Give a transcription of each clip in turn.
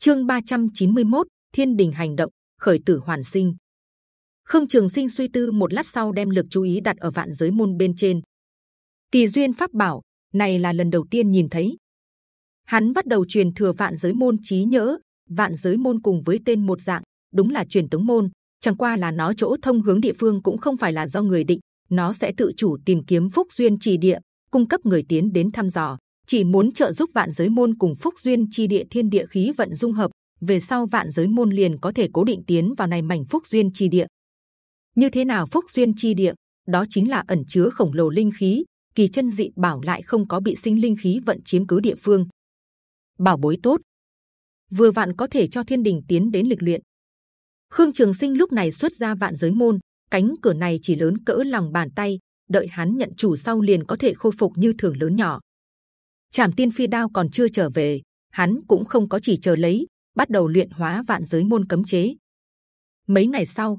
Chương 391, Thiên Đình hành động, khởi tử hoàn sinh. Khương Trường Sinh suy tư một lát sau đem lực chú ý đặt ở vạn giới môn bên trên. Kỳ duyên pháp bảo này là lần đầu tiên nhìn thấy. Hắn bắt đầu truyền thừa vạn giới môn trí nhớ. Vạn giới môn cùng với tên một dạng, đúng là truyền tống môn. Chẳng qua là nó chỗ thông hướng địa phương cũng không phải là do người định, nó sẽ tự chủ tìm kiếm phúc duyên trì địa, cung cấp người tiến đến thăm dò. Chỉ muốn trợ giúp vạn giới môn cùng phúc duyên chi địa thiên địa khí vận dung hợp, về sau vạn giới môn liền có thể cố định tiến vào này mảnh phúc duyên chi địa. Như thế nào phúc duyên chi địa? Đó chính là ẩn chứa khổng lồ linh khí, kỳ chân dị bảo lại không có bị sinh linh khí vận chiếm cứ địa phương. Bảo bối tốt, vừa vạn có thể cho thiên đình tiến đến lịch luyện. Khương Trường Sinh lúc này xuất ra vạn giới môn, cánh cửa này chỉ lớn cỡ lòng bàn tay, đợi hắn nhận chủ sau liền có thể khôi phục như thường lớn nhỏ. Trảm Tiên Phi Đao còn chưa trở về, hắn cũng không có chỉ chờ lấy, bắt đầu luyện hóa vạn giới môn cấm chế. Mấy ngày sau,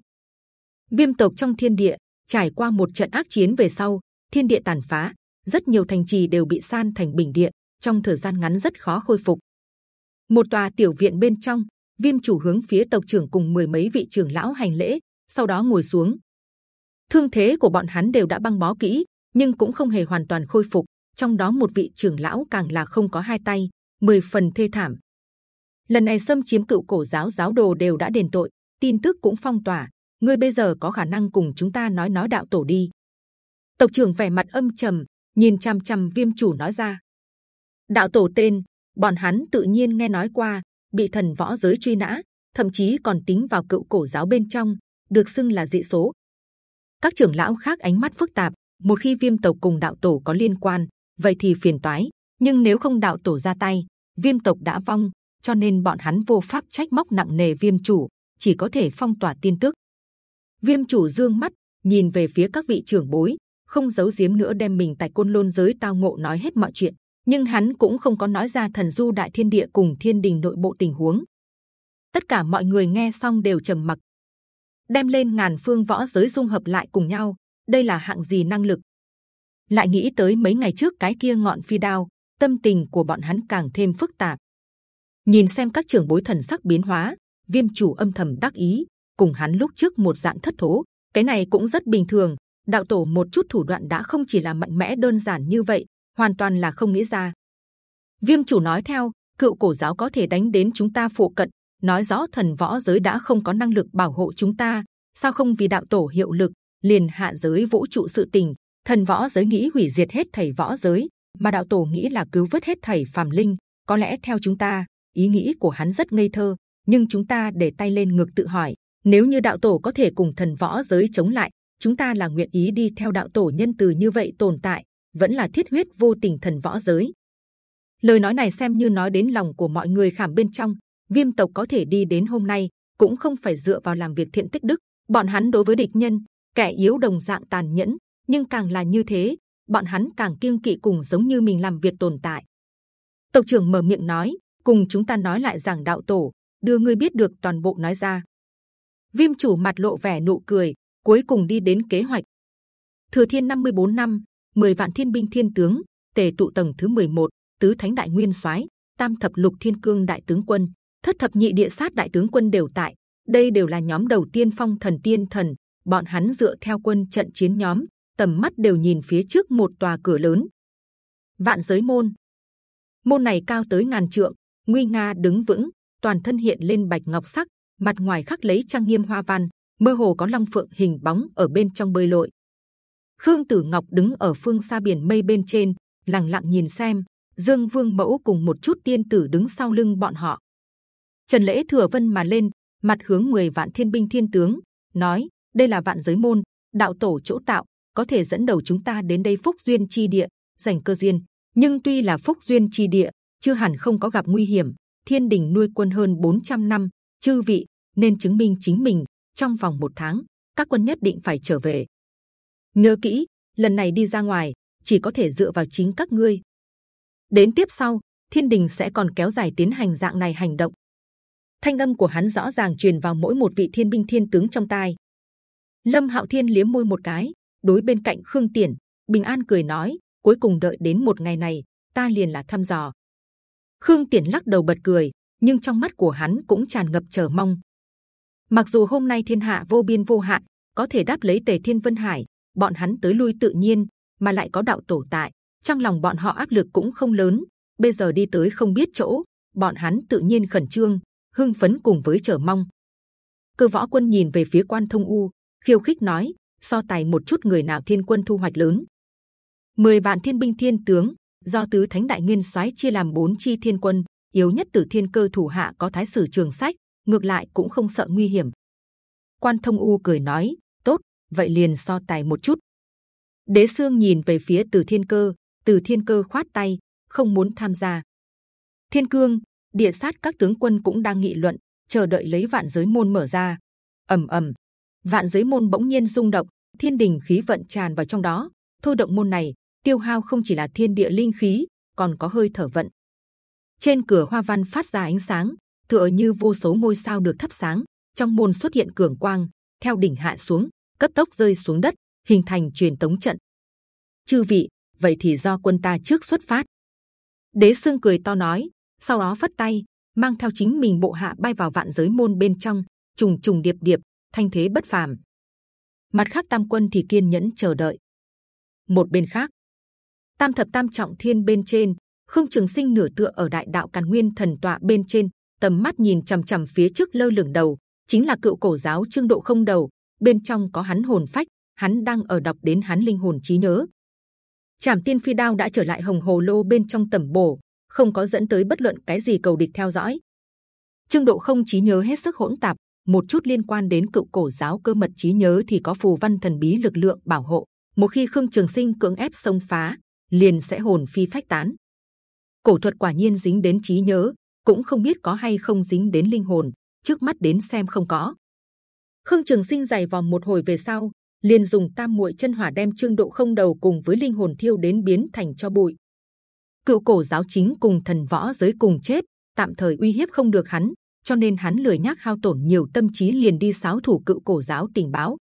viêm tộc trong thiên địa trải qua một trận ác chiến về sau, thiên địa tàn phá, rất nhiều thành trì đều bị san thành bình địa, trong thời gian ngắn rất khó khôi phục. Một tòa tiểu viện bên trong, viêm chủ hướng phía tộc trưởng cùng mười mấy vị trưởng lão hành lễ, sau đó ngồi xuống. Thương thế của bọn hắn đều đã băng bó kỹ, nhưng cũng không hề hoàn toàn khôi phục. Trong đó một vị trưởng lão càng là không có hai tay, mười phần thê thảm. Lần này xâm chiếm cựu cổ giáo giáo đồ đều đã đền tội, tin tức cũng phong tỏa. Ngươi bây giờ có khả năng cùng chúng ta nói nói đạo tổ đi. Tộc trưởng vẻ mặt âm trầm, nhìn chăm chăm viêm chủ nói ra. Đạo tổ tên, bọn hắn tự nhiên nghe nói qua, bị thần võ giới truy nã, thậm chí còn tính vào cựu cổ giáo bên trong, được xưng là dị số. Các trưởng lão khác ánh mắt phức tạp. Một khi viêm tộc cùng đạo tổ có liên quan, vậy thì phiền toái. Nhưng nếu không đạo tổ ra tay, viêm tộc đã vong, cho nên bọn hắn vô pháp trách móc nặng nề viêm chủ, chỉ có thể phong tỏa tin tức. Viêm chủ dương mắt nhìn về phía các vị trưởng bối, không giấu giếm nữa đem mình tại côn lôn giới tao ngộ nói hết mọi chuyện nhưng hắn cũng không có nói ra thần du đại thiên địa cùng thiên đình nội bộ tình huống tất cả mọi người nghe xong đều trầm mặc đem lên ngàn phương võ giới dung hợp lại cùng nhau đây là hạng gì năng lực lại nghĩ tới mấy ngày trước cái kia ngọn phi đao tâm tình của bọn hắn càng thêm phức tạp nhìn xem các trưởng bối thần sắc biến hóa viêm chủ âm thầm đắc ý cùng hắn lúc trước một dạng thất thố cái này cũng rất bình thường đạo tổ một chút thủ đoạn đã không chỉ là mạnh mẽ đơn giản như vậy, hoàn toàn là không nghĩ ra. Viêm chủ nói theo, cựu cổ giáo có thể đánh đến chúng ta phụ cận, nói rõ thần võ giới đã không có năng lực bảo hộ chúng ta, sao không vì đạo tổ hiệu lực, liền hạ giới vũ trụ sự tình, thần võ giới nghĩ hủy diệt hết thầy võ giới, mà đạo tổ nghĩ là cứu vớt hết thầy phàm linh. Có lẽ theo chúng ta, ý nghĩ của hắn rất ngây thơ, nhưng chúng ta để tay lên ngực tự hỏi, nếu như đạo tổ có thể cùng thần võ giới chống lại, chúng ta là nguyện ý đi theo đạo tổ nhân từ như vậy tồn tại, vẫn là thiết huyết vô tình thần võ giới. Lời nói này xem như nói đến lòng của mọi người khảm bên trong. Viêm tộc có thể đi đến hôm nay cũng không phải dựa vào làm việc thiện tích đức. Bọn hắn đối với địch nhân, kẻ yếu đồng dạng tàn nhẫn, nhưng càng là như thế, bọn hắn càng kiêng kỵ cùng giống như mình làm việc tồn tại. Tộc trưởng mở miệng nói, cùng chúng ta nói lại rằng đạo tổ đưa ngươi biết được toàn bộ nói ra. Viêm chủ mặt lộ vẻ nụ cười, cuối cùng đi đến kế hoạch. Thừa Thiên 54 năm, 10 vạn thiên binh thiên tướng, tề tụ tầng thứ 11, tứ thánh đại nguyên soái, tam thập lục thiên cương đại tướng quân, thất thập nhị địa sát đại tướng quân đều tại. Đây đều là nhóm đầu tiên phong thần tiên thần. Bọn hắn dựa theo quân trận chiến nhóm, tầm mắt đều nhìn phía trước một tòa cửa lớn. Vạn giới môn, môn này cao tới ngàn trượng, nguy nga đứng vững, toàn thân hiện lên bạch ngọc sắc, mặt ngoài khắc lấy trang nghiêm hoa văn, mơ hồ có long phượng hình bóng ở bên trong bơi lội. Khương Tử Ngọc đứng ở phương xa biển mây bên trên, lặng lặng nhìn xem. Dương Vương Mẫu cùng một chút tiên tử đứng sau lưng bọn họ. Trần lễ thừa vân mà lên, mặt hướng 10 vạn thiên binh thiên tướng, nói: đây là vạn giới môn, đạo tổ chỗ tạo, có thể dẫn đầu chúng ta đến đây phúc duyên chi địa, giành cơ duyên. Nhưng tuy là phúc duyên chi địa, chưa hẳn không có gặp nguy hiểm. Thiên đình nuôi quân hơn 400 năm, chư vị nên chứng minh chính mình. Trong vòng một tháng các quân nhất định phải trở về. Nhớ kỹ lần này đi ra ngoài chỉ có thể dựa vào chính các ngươi. Đến tiếp sau thiên đình sẽ còn kéo dài tiến hành dạng này hành động. Thanh âm của hắn rõ ràng truyền vào mỗi một vị thiên binh thiên tướng trong tai. Lâm hạo thiên liếm môi một cái đối bên cạnh khương tiền bình an cười nói cuối cùng đợi đến một ngày này ta liền là thăm dò khương tiền lắc đầu bật cười nhưng trong mắt của hắn cũng tràn ngập chờ mong. Mặc dù hôm nay thiên hạ vô biên vô hạn, có thể đáp lấy Tề Thiên Vân Hải, bọn hắn tới lui tự nhiên, mà lại có đạo tổ tại, trong lòng bọn họ áp lực cũng không lớn. Bây giờ đi tới không biết chỗ, bọn hắn tự nhiên khẩn trương, hưng phấn cùng với chờ mong. Cơ võ quân nhìn về phía quan thông u, khiêu khích nói: so tài một chút người nào thiên quân thu hoạch lớn. 10 vạn thiên binh thiên tướng do tứ thánh đại nguyên soái chia làm bốn chi thiên quân, yếu nhất tử thiên cơ thủ hạ có thái sử trường sách, ngược lại cũng không sợ nguy hiểm. Quan thông u cười nói: tốt, vậy liền so tài một chút. Đế xương nhìn về phía Từ Thiên Cơ, Từ Thiên Cơ khoát tay, không muốn tham gia. Thiên Cương, Địa sát các tướng quân cũng đang nghị luận, chờ đợi lấy vạn giới môn mở ra. ầm ầm, vạn giới môn bỗng nhiên rung động, thiên đình khí vận tràn vào trong đó. Thôi động môn này, tiêu hao không chỉ là thiên địa linh khí, còn có hơi thở vận. Trên cửa hoa văn phát ra ánh sáng, tựa như vô số ngôi sao được thắp sáng. Trong môn xuất hiện cường quang, theo đỉnh hạ xuống, cấp tốc rơi xuống đất, hình thành truyền tống trận. Chư vị, vậy thì do quân ta trước xuất phát. Đế sương cười to nói, sau đó phất tay, mang theo chính mình bộ hạ bay vào vạn giới môn bên trong, trùng trùng điệp điệp, thanh thế bất phàm. Mặt khác tam quân thì kiên nhẫn chờ đợi. Một bên khác, tam thập tam trọng thiên bên trên, khương trường sinh nửa tựa ở đại đạo càn nguyên thần tọa bên trên, tầm mắt nhìn c h ầ m c h ầ m phía trước lơ lửng đầu, chính là cựu cổ giáo trương độ không đầu. Bên trong có hắn hồn phách, hắn đang ở đọc đến hắn linh hồn trí nhớ. Trảm tiên phi đao đã trở lại hồng hồ lô bên trong tẩm bổ, không có dẫn tới bất luận cái gì cầu địch theo dõi. Trương Độ không trí nhớ hết sức hỗn tạp, một chút liên quan đến cựu cổ giáo cơ mật trí nhớ thì có phù văn thần bí lực lượng bảo hộ. Một khi Khương Trường Sinh cưỡng ép xông phá, liền sẽ hồn phi phách tán. Cổ thuật quả nhiên dính đến trí nhớ, cũng không biết có hay không dính đến linh hồn. Trước mắt đến xem không có. Khương Trường Sinh giày vòng một hồi về sau, liền dùng tam muội chân hỏa đem trương độ không đầu cùng với linh hồn thiêu đến biến thành cho bụi cựu cổ giáo chính cùng thần võ giới cùng chết tạm thời uy hiếp không được hắn cho nên hắn lười nhác hao tổn nhiều tâm trí liền đi sáo thủ cựu cổ giáo tình báo.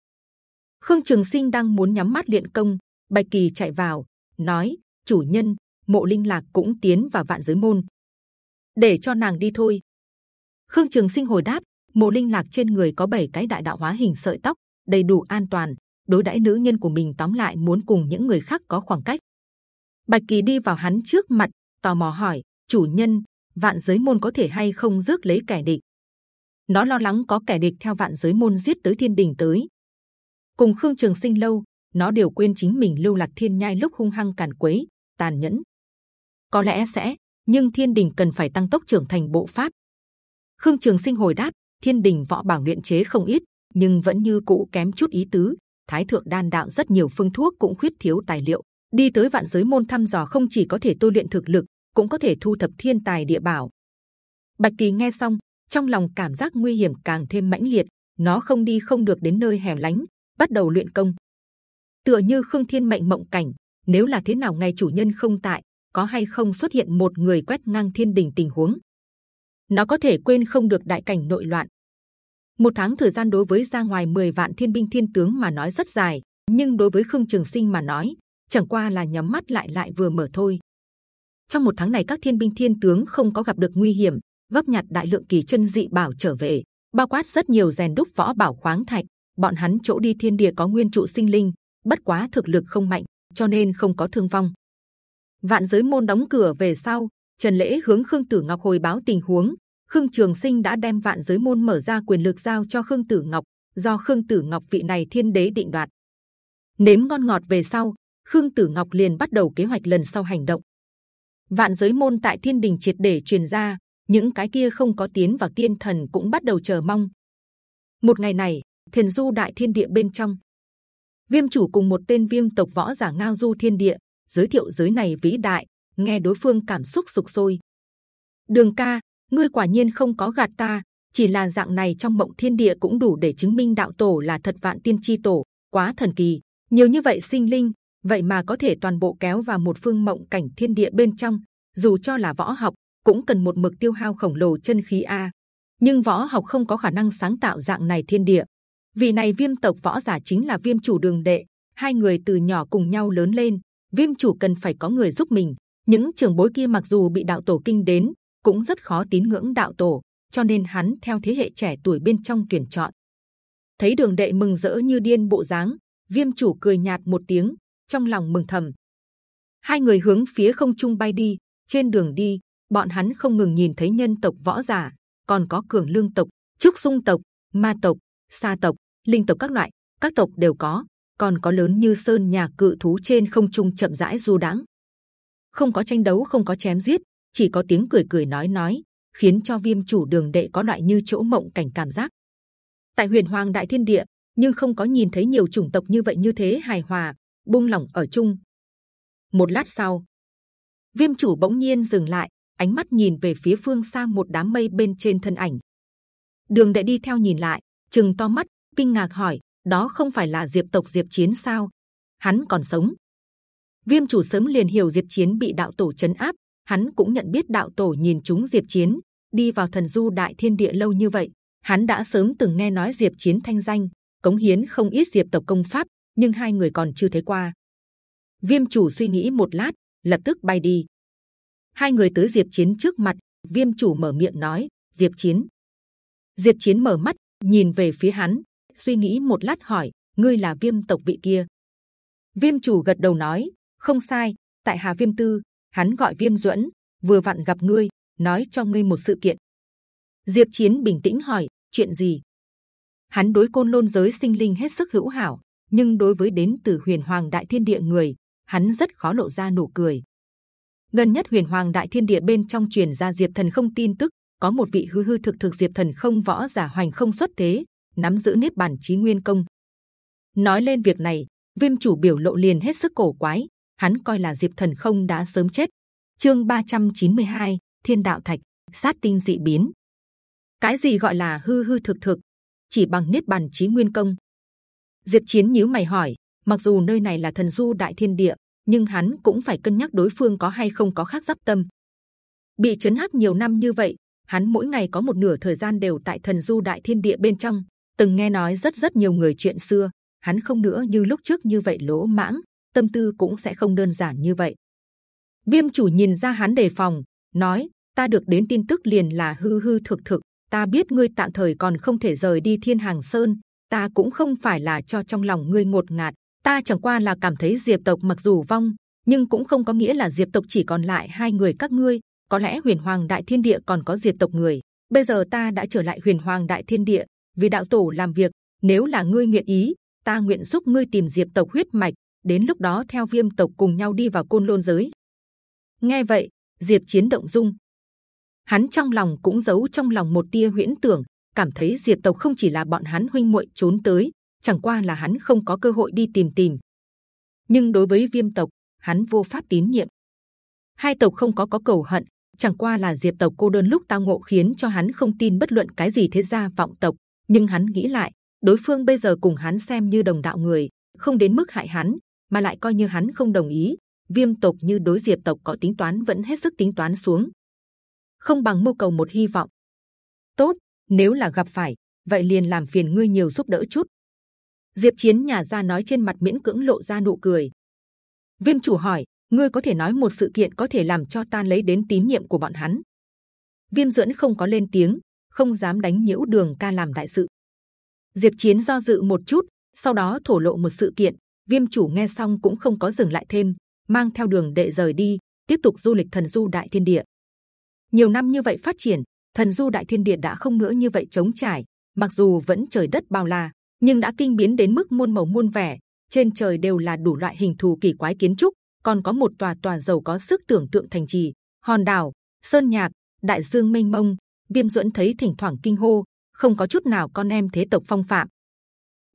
Khương trường sinh đang muốn nhắm mắt luyện công bạch kỳ chạy vào nói chủ nhân mộ linh lạc cũng tiến vào vạn giới môn. Để cho nàng đi thôi. Khương trường sinh hồi đáp mộ linh lạc trên người có bảy cái đại đạo hóa hình sợi tóc đầy đủ an toàn đối đãi nữ nhân của mình tóm lại muốn cùng những người khác có khoảng cách. Bạch Kỳ đi vào hắn trước mặt, tò mò hỏi: chủ nhân, vạn giới môn có thể hay không rước lấy kẻ địch? Nó lo lắng có kẻ địch theo vạn giới môn giết tới thiên đình tới. Cùng Khương Trường Sinh lâu, nó đều quên chính mình lưu lạc thiên nhai lúc hung hăng càn quấy, tàn nhẫn. Có lẽ sẽ, nhưng thiên đình cần phải tăng tốc trưởng thành bộ pháp. Khương Trường Sinh hồi đáp: thiên đình võ bảo luyện chế không ít, nhưng vẫn như cũ kém chút ý tứ. Thái thượng đan đạo rất nhiều phương thuốc cũng khuyết thiếu tài liệu, đi tới vạn giới môn thăm dò không chỉ có thể tu luyện thực lực, cũng có thể thu thập thiên tài địa bảo. Bạch kỳ nghe xong, trong lòng cảm giác nguy hiểm càng thêm mãnh liệt. Nó không đi không được đến nơi hẻo lánh, bắt đầu luyện công. Tựa như khương thiên mệnh mộng cảnh, nếu là thế nào ngày chủ nhân không tại, có hay không xuất hiện một người quét ngang thiên đình tình huống, nó có thể quên không được đại cảnh nội loạn. Một tháng thời gian đối với ra ngoài 10 vạn thiên binh thiên tướng mà nói rất dài, nhưng đối với khương trường sinh mà nói chẳng qua là nhắm mắt lại lại vừa mở thôi. Trong một tháng này các thiên binh thiên tướng không có gặp được nguy hiểm, gấp nhặt đại lượng kỳ chân dị bảo trở về, bao quát rất nhiều rèn đúc võ bảo khoáng thạch. Bọn hắn chỗ đi thiên địa có nguyên trụ sinh linh, bất quá thực lực không mạnh, cho nên không có thương vong. Vạn giới môn đóng cửa về sau, Trần lễ hướng Khương Tử Ngọc hồi báo tình huống. Khương Trường Sinh đã đem vạn giới môn mở ra quyền lực giao cho Khương Tử Ngọc, do Khương Tử Ngọc vị này thiên đế định đoạt. Nếm ngon ngọt về sau, Khương Tử Ngọc liền bắt đầu kế hoạch lần sau hành động. Vạn giới môn tại Thiên Đình triệt để truyền ra, những cái kia không có tiến vào tiên thần cũng bắt đầu chờ mong. Một ngày này, Thiền Du Đại Thiên Địa bên trong, Viêm chủ cùng một tên Viêm tộc võ giả ngao du thiên địa giới thiệu giới này vĩ đại, nghe đối phương cảm xúc sục sôi. Đường ca, ngươi quả nhiên không có gạt ta, chỉ là dạng này trong mộng thiên địa cũng đủ để chứng minh đạo tổ là thật vạn tiên chi tổ, quá thần kỳ. Nhiều như vậy sinh linh, vậy mà có thể toàn bộ kéo vào một phương mộng cảnh thiên địa bên trong dù cho là võ học cũng cần một mực tiêu hao khổng lồ chân khí a. Nhưng võ học không có khả năng sáng tạo dạng này thiên địa. Vì này viêm tộc võ giả chính là viêm chủ đường đệ. Hai người từ nhỏ cùng nhau lớn lên viêm chủ cần phải có người giúp mình. Những trưởng bối kia mặc dù bị đạo tổ kinh đến cũng rất khó tín ngưỡng đạo tổ, cho nên hắn theo thế hệ trẻ tuổi bên trong tuyển chọn. Thấy đường đệ mừng rỡ như điên bộ dáng, viêm chủ cười nhạt một tiếng, trong lòng mừng thầm. Hai người hướng phía không trung bay đi. Trên đường đi, bọn hắn không ngừng nhìn thấy nhân tộc võ giả, còn có cường lương tộc, trúc dung tộc, ma tộc, sa tộc, linh tộc các loại, các tộc đều có, còn có lớn như sơn nhà cự thú trên không trung chậm rãi du đãng. Không có tranh đấu, không có chém giết, chỉ có tiếng cười cười nói nói, khiến cho viêm chủ đường đệ có loại như chỗ mộng cảnh cảm giác. Tại huyền hoàng đại thiên địa, nhưng không có nhìn thấy nhiều chủng tộc như vậy như thế hài hòa, buông lỏng ở chung. Một lát sau, viêm chủ bỗng nhiên dừng lại, ánh mắt nhìn về phía phương xa một đám mây bên trên thân ảnh. Đường đệ đi theo nhìn lại, chừng to mắt, kinh ngạc hỏi: đó không phải là diệp tộc diệp chiến sao? Hắn còn sống. Viêm chủ sớm liền hiểu diệp chiến bị đạo tổ chấn áp, hắn cũng nhận biết đạo tổ nhìn chúng diệp chiến đi vào thần du đại thiên địa lâu như vậy, hắn đã sớm từng nghe nói diệp chiến thanh danh, cống hiến không ít diệp tộc công pháp, nhưng hai người còn chưa thấy qua. Viêm chủ suy nghĩ một lát, lập tức bay đi. Hai người tới diệp chiến trước mặt, viêm chủ mở miệng nói: diệp chiến. Diệp chiến mở mắt, nhìn về phía hắn, suy nghĩ một lát hỏi: ngươi là viêm tộc vị kia? Viêm chủ gật đầu nói: không sai, tại Hà Viêm Tư, hắn gọi Viêm Duẫn, vừa vặn gặp ngươi, nói cho ngươi một sự kiện. Diệp Chiến bình tĩnh hỏi: chuyện gì? Hắn đối côn lôn giới sinh linh hết sức hữu hảo, nhưng đối với đến từ Huyền Hoàng Đại Thiên Địa người, hắn rất khó lộ ra nụ cười. Gần nhất Huyền Hoàng Đại Thiên Địa bên trong truyền ra Diệp Thần không tin tức, có một vị hư hư thực thực Diệp Thần không võ giả hoành không xuất thế, nắm giữ niết bàn chí nguyên công. Nói lên việc này, Viêm chủ biểu lộ liền hết sức cổ quái, hắn coi là Diệp Thần không đã sớm chết. Chương 392, Thiên Đạo Thạch, sát tinh dị biến. Cái gì gọi là hư hư thực thực? Chỉ bằng niết bàn chí nguyên công. Diệp Chiến nhíu mày hỏi, mặc dù nơi này là thần du đại thiên địa, nhưng hắn cũng phải cân nhắc đối phương có hay không có khác giáp tâm. Bị chấn áp nhiều năm như vậy, hắn mỗi ngày có một nửa thời gian đều tại thần du đại thiên địa bên trong, từng nghe nói rất rất nhiều người chuyện xưa. Hắn không nữa như lúc trước như vậy lỗ mãng, tâm tư cũng sẽ không đơn giản như vậy. Viêm chủ nhìn ra hắn đề phòng, nói: ta được đến tin tức liền là hư hư thực thực. Ta biết ngươi tạm thời còn không thể rời đi Thiên Hàng Sơn, ta cũng không phải là cho trong lòng ngươi ngột ngạt. Ta chẳng qua là cảm thấy Diệp tộc mặc dù vong, nhưng cũng không có nghĩa là Diệp tộc chỉ còn lại hai người các ngươi. Có lẽ Huyền Hoàng Đại Thiên Địa còn có Diệp tộc người. Bây giờ ta đã trở lại Huyền Hoàng Đại Thiên Địa vì đạo tổ làm việc. Nếu là ngươi nguyện ý, ta nguyện giúp ngươi tìm Diệp tộc huyết mạch. Đến lúc đó theo Viêm tộc cùng nhau đi vào côn lôn giới. Nghe vậy, Diệp Chiến động dung. Hắn trong lòng cũng giấu trong lòng một tia huyễn tưởng, cảm thấy Diệp tộc không chỉ là bọn hắn huynh muội trốn tới, chẳng qua là hắn không có cơ hội đi tìm tìm. Nhưng đối với Viêm tộc, hắn vô pháp tín nhiệm. Hai tộc không có có cầu hận, chẳng qua là Diệp tộc cô đơn lúc tao ngộ khiến cho hắn không tin bất luận cái gì thế gia vọng tộc. Nhưng hắn nghĩ lại, đối phương bây giờ cùng hắn xem như đồng đạo người, không đến mức hại hắn, mà lại coi như hắn không đồng ý, viêm tộc như đối diệp tộc có tính toán vẫn hết sức tính toán xuống không bằng mưu cầu một hy vọng tốt nếu là gặp phải vậy liền làm phiền ngươi nhiều giúp đỡ chút. Diệp chiến nhà ra nói trên mặt miễn cưỡng lộ ra nụ cười. Viêm chủ hỏi ngươi có thể nói một sự kiện có thể làm cho ta lấy đến tín nhiệm của bọn hắn? Viêm dưỡng không có lên tiếng không dám đánh nhiễu đường ca làm đại sự. Diệp chiến do dự một chút sau đó thổ lộ một sự kiện viêm chủ nghe xong cũng không có dừng lại thêm mang theo đường đệ rời đi, tiếp tục du lịch thần du đại thiên địa. Nhiều năm như vậy phát triển, thần du đại thiên địa đã không nữa như vậy trống trải. Mặc dù vẫn trời đất bao la, nhưng đã kinh biến đến mức muôn màu muôn vẻ. Trên trời đều là đủ loại hình thù kỳ quái kiến trúc, còn có một tòa tòa giàu có sức tưởng tượng thành trì, hòn đảo, sơn nhạc, đại dương mênh mông. Viêm duẫn thấy thỉnh thoảng kinh hô, không có chút nào con em thế tộc phong phạm.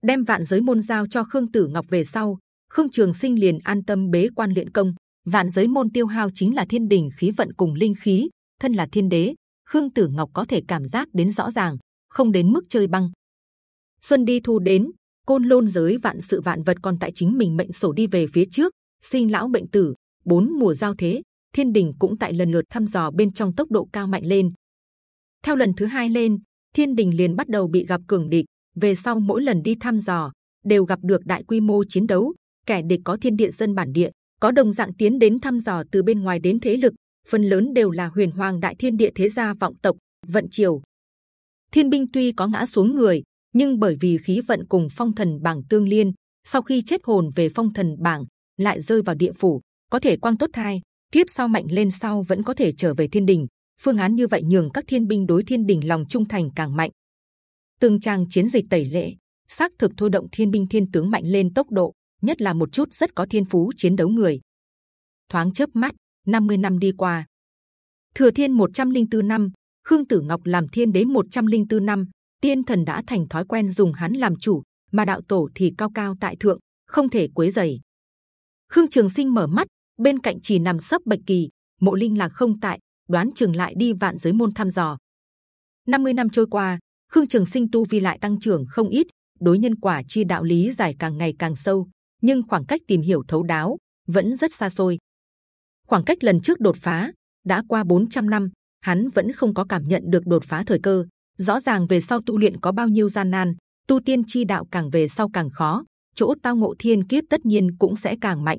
Đem vạn giới môn giao cho khương tử ngọc về sau, Khương Trường Sinh liền an tâm bế quan luyện công. Vạn giới môn tiêu hao chính là thiên đình khí vận cùng linh khí. Thân là thiên đế, Khương Tử Ngọc có thể cảm giác đến rõ ràng, không đến mức chơi băng. Xuân đi thu đến, côn lôn giới vạn sự vạn vật còn tại chính mình mệnh sổ đi về phía trước. Sinh lão bệnh tử, bốn mùa giao thế, thiên đình cũng tại lần lượt thăm dò bên trong tốc độ cao mạnh lên. Theo lần thứ hai lên, thiên đình liền bắt đầu bị gặp cường địch. Về sau mỗi lần đi thăm dò, đều gặp được đại quy mô chiến đấu, kẻ địch có thiên địa dân bản địa có đồng dạng tiến đến thăm dò từ bên ngoài đến thế lực phần lớn đều là huyền hoàng đại thiên địa thế gia vọng tộc vận triều. Thiên binh tuy có ngã xuống người, nhưng bởi vì khí vận cùng phong thần bảng tương liên, sau khi chết hồn về phong thần bảng lại rơi vào địa phủ, có thể quang tốt thai, tiếp sau mạnh lên sau vẫn có thể trở về thiên đình. Phương án như vậy nhường các thiên binh đối thiên đình lòng trung thành càng mạnh. Từng trang chiến dịch tẩy lệ, xác thực thôi động thiên binh thiên tướng mạnh lên tốc độ, nhất là một chút rất có thiên phú chiến đấu người. Thoáng chớp mắt, 50 năm đi qua, thừa thiên 104 năm, khương tử ngọc làm thiên đế 104 năm, tiên thần đã thành thói quen dùng hắn làm chủ, mà đạo tổ thì cao cao tại thượng, không thể quấy rầy. Khương Trường Sinh mở mắt, bên cạnh chỉ nằm sấp bạch kỳ, mộ linh là không tại, đoán trường lại đi vạn giới môn thăm dò. 50 năm trôi qua, Khương Trường Sinh tu vi lại tăng trưởng không ít, đối nhân quả chi đạo lý giải càng ngày càng sâu, nhưng khoảng cách tìm hiểu thấu đáo vẫn rất xa xôi. Khoảng cách lần trước đột phá đã qua 400 năm, hắn vẫn không có cảm nhận được đột phá thời cơ. Rõ ràng về sau tu luyện có bao nhiêu gian nan, tu tiên chi đạo càng về sau càng khó, chỗ tao ngộ thiên kiếp tất nhiên cũng sẽ càng mạnh.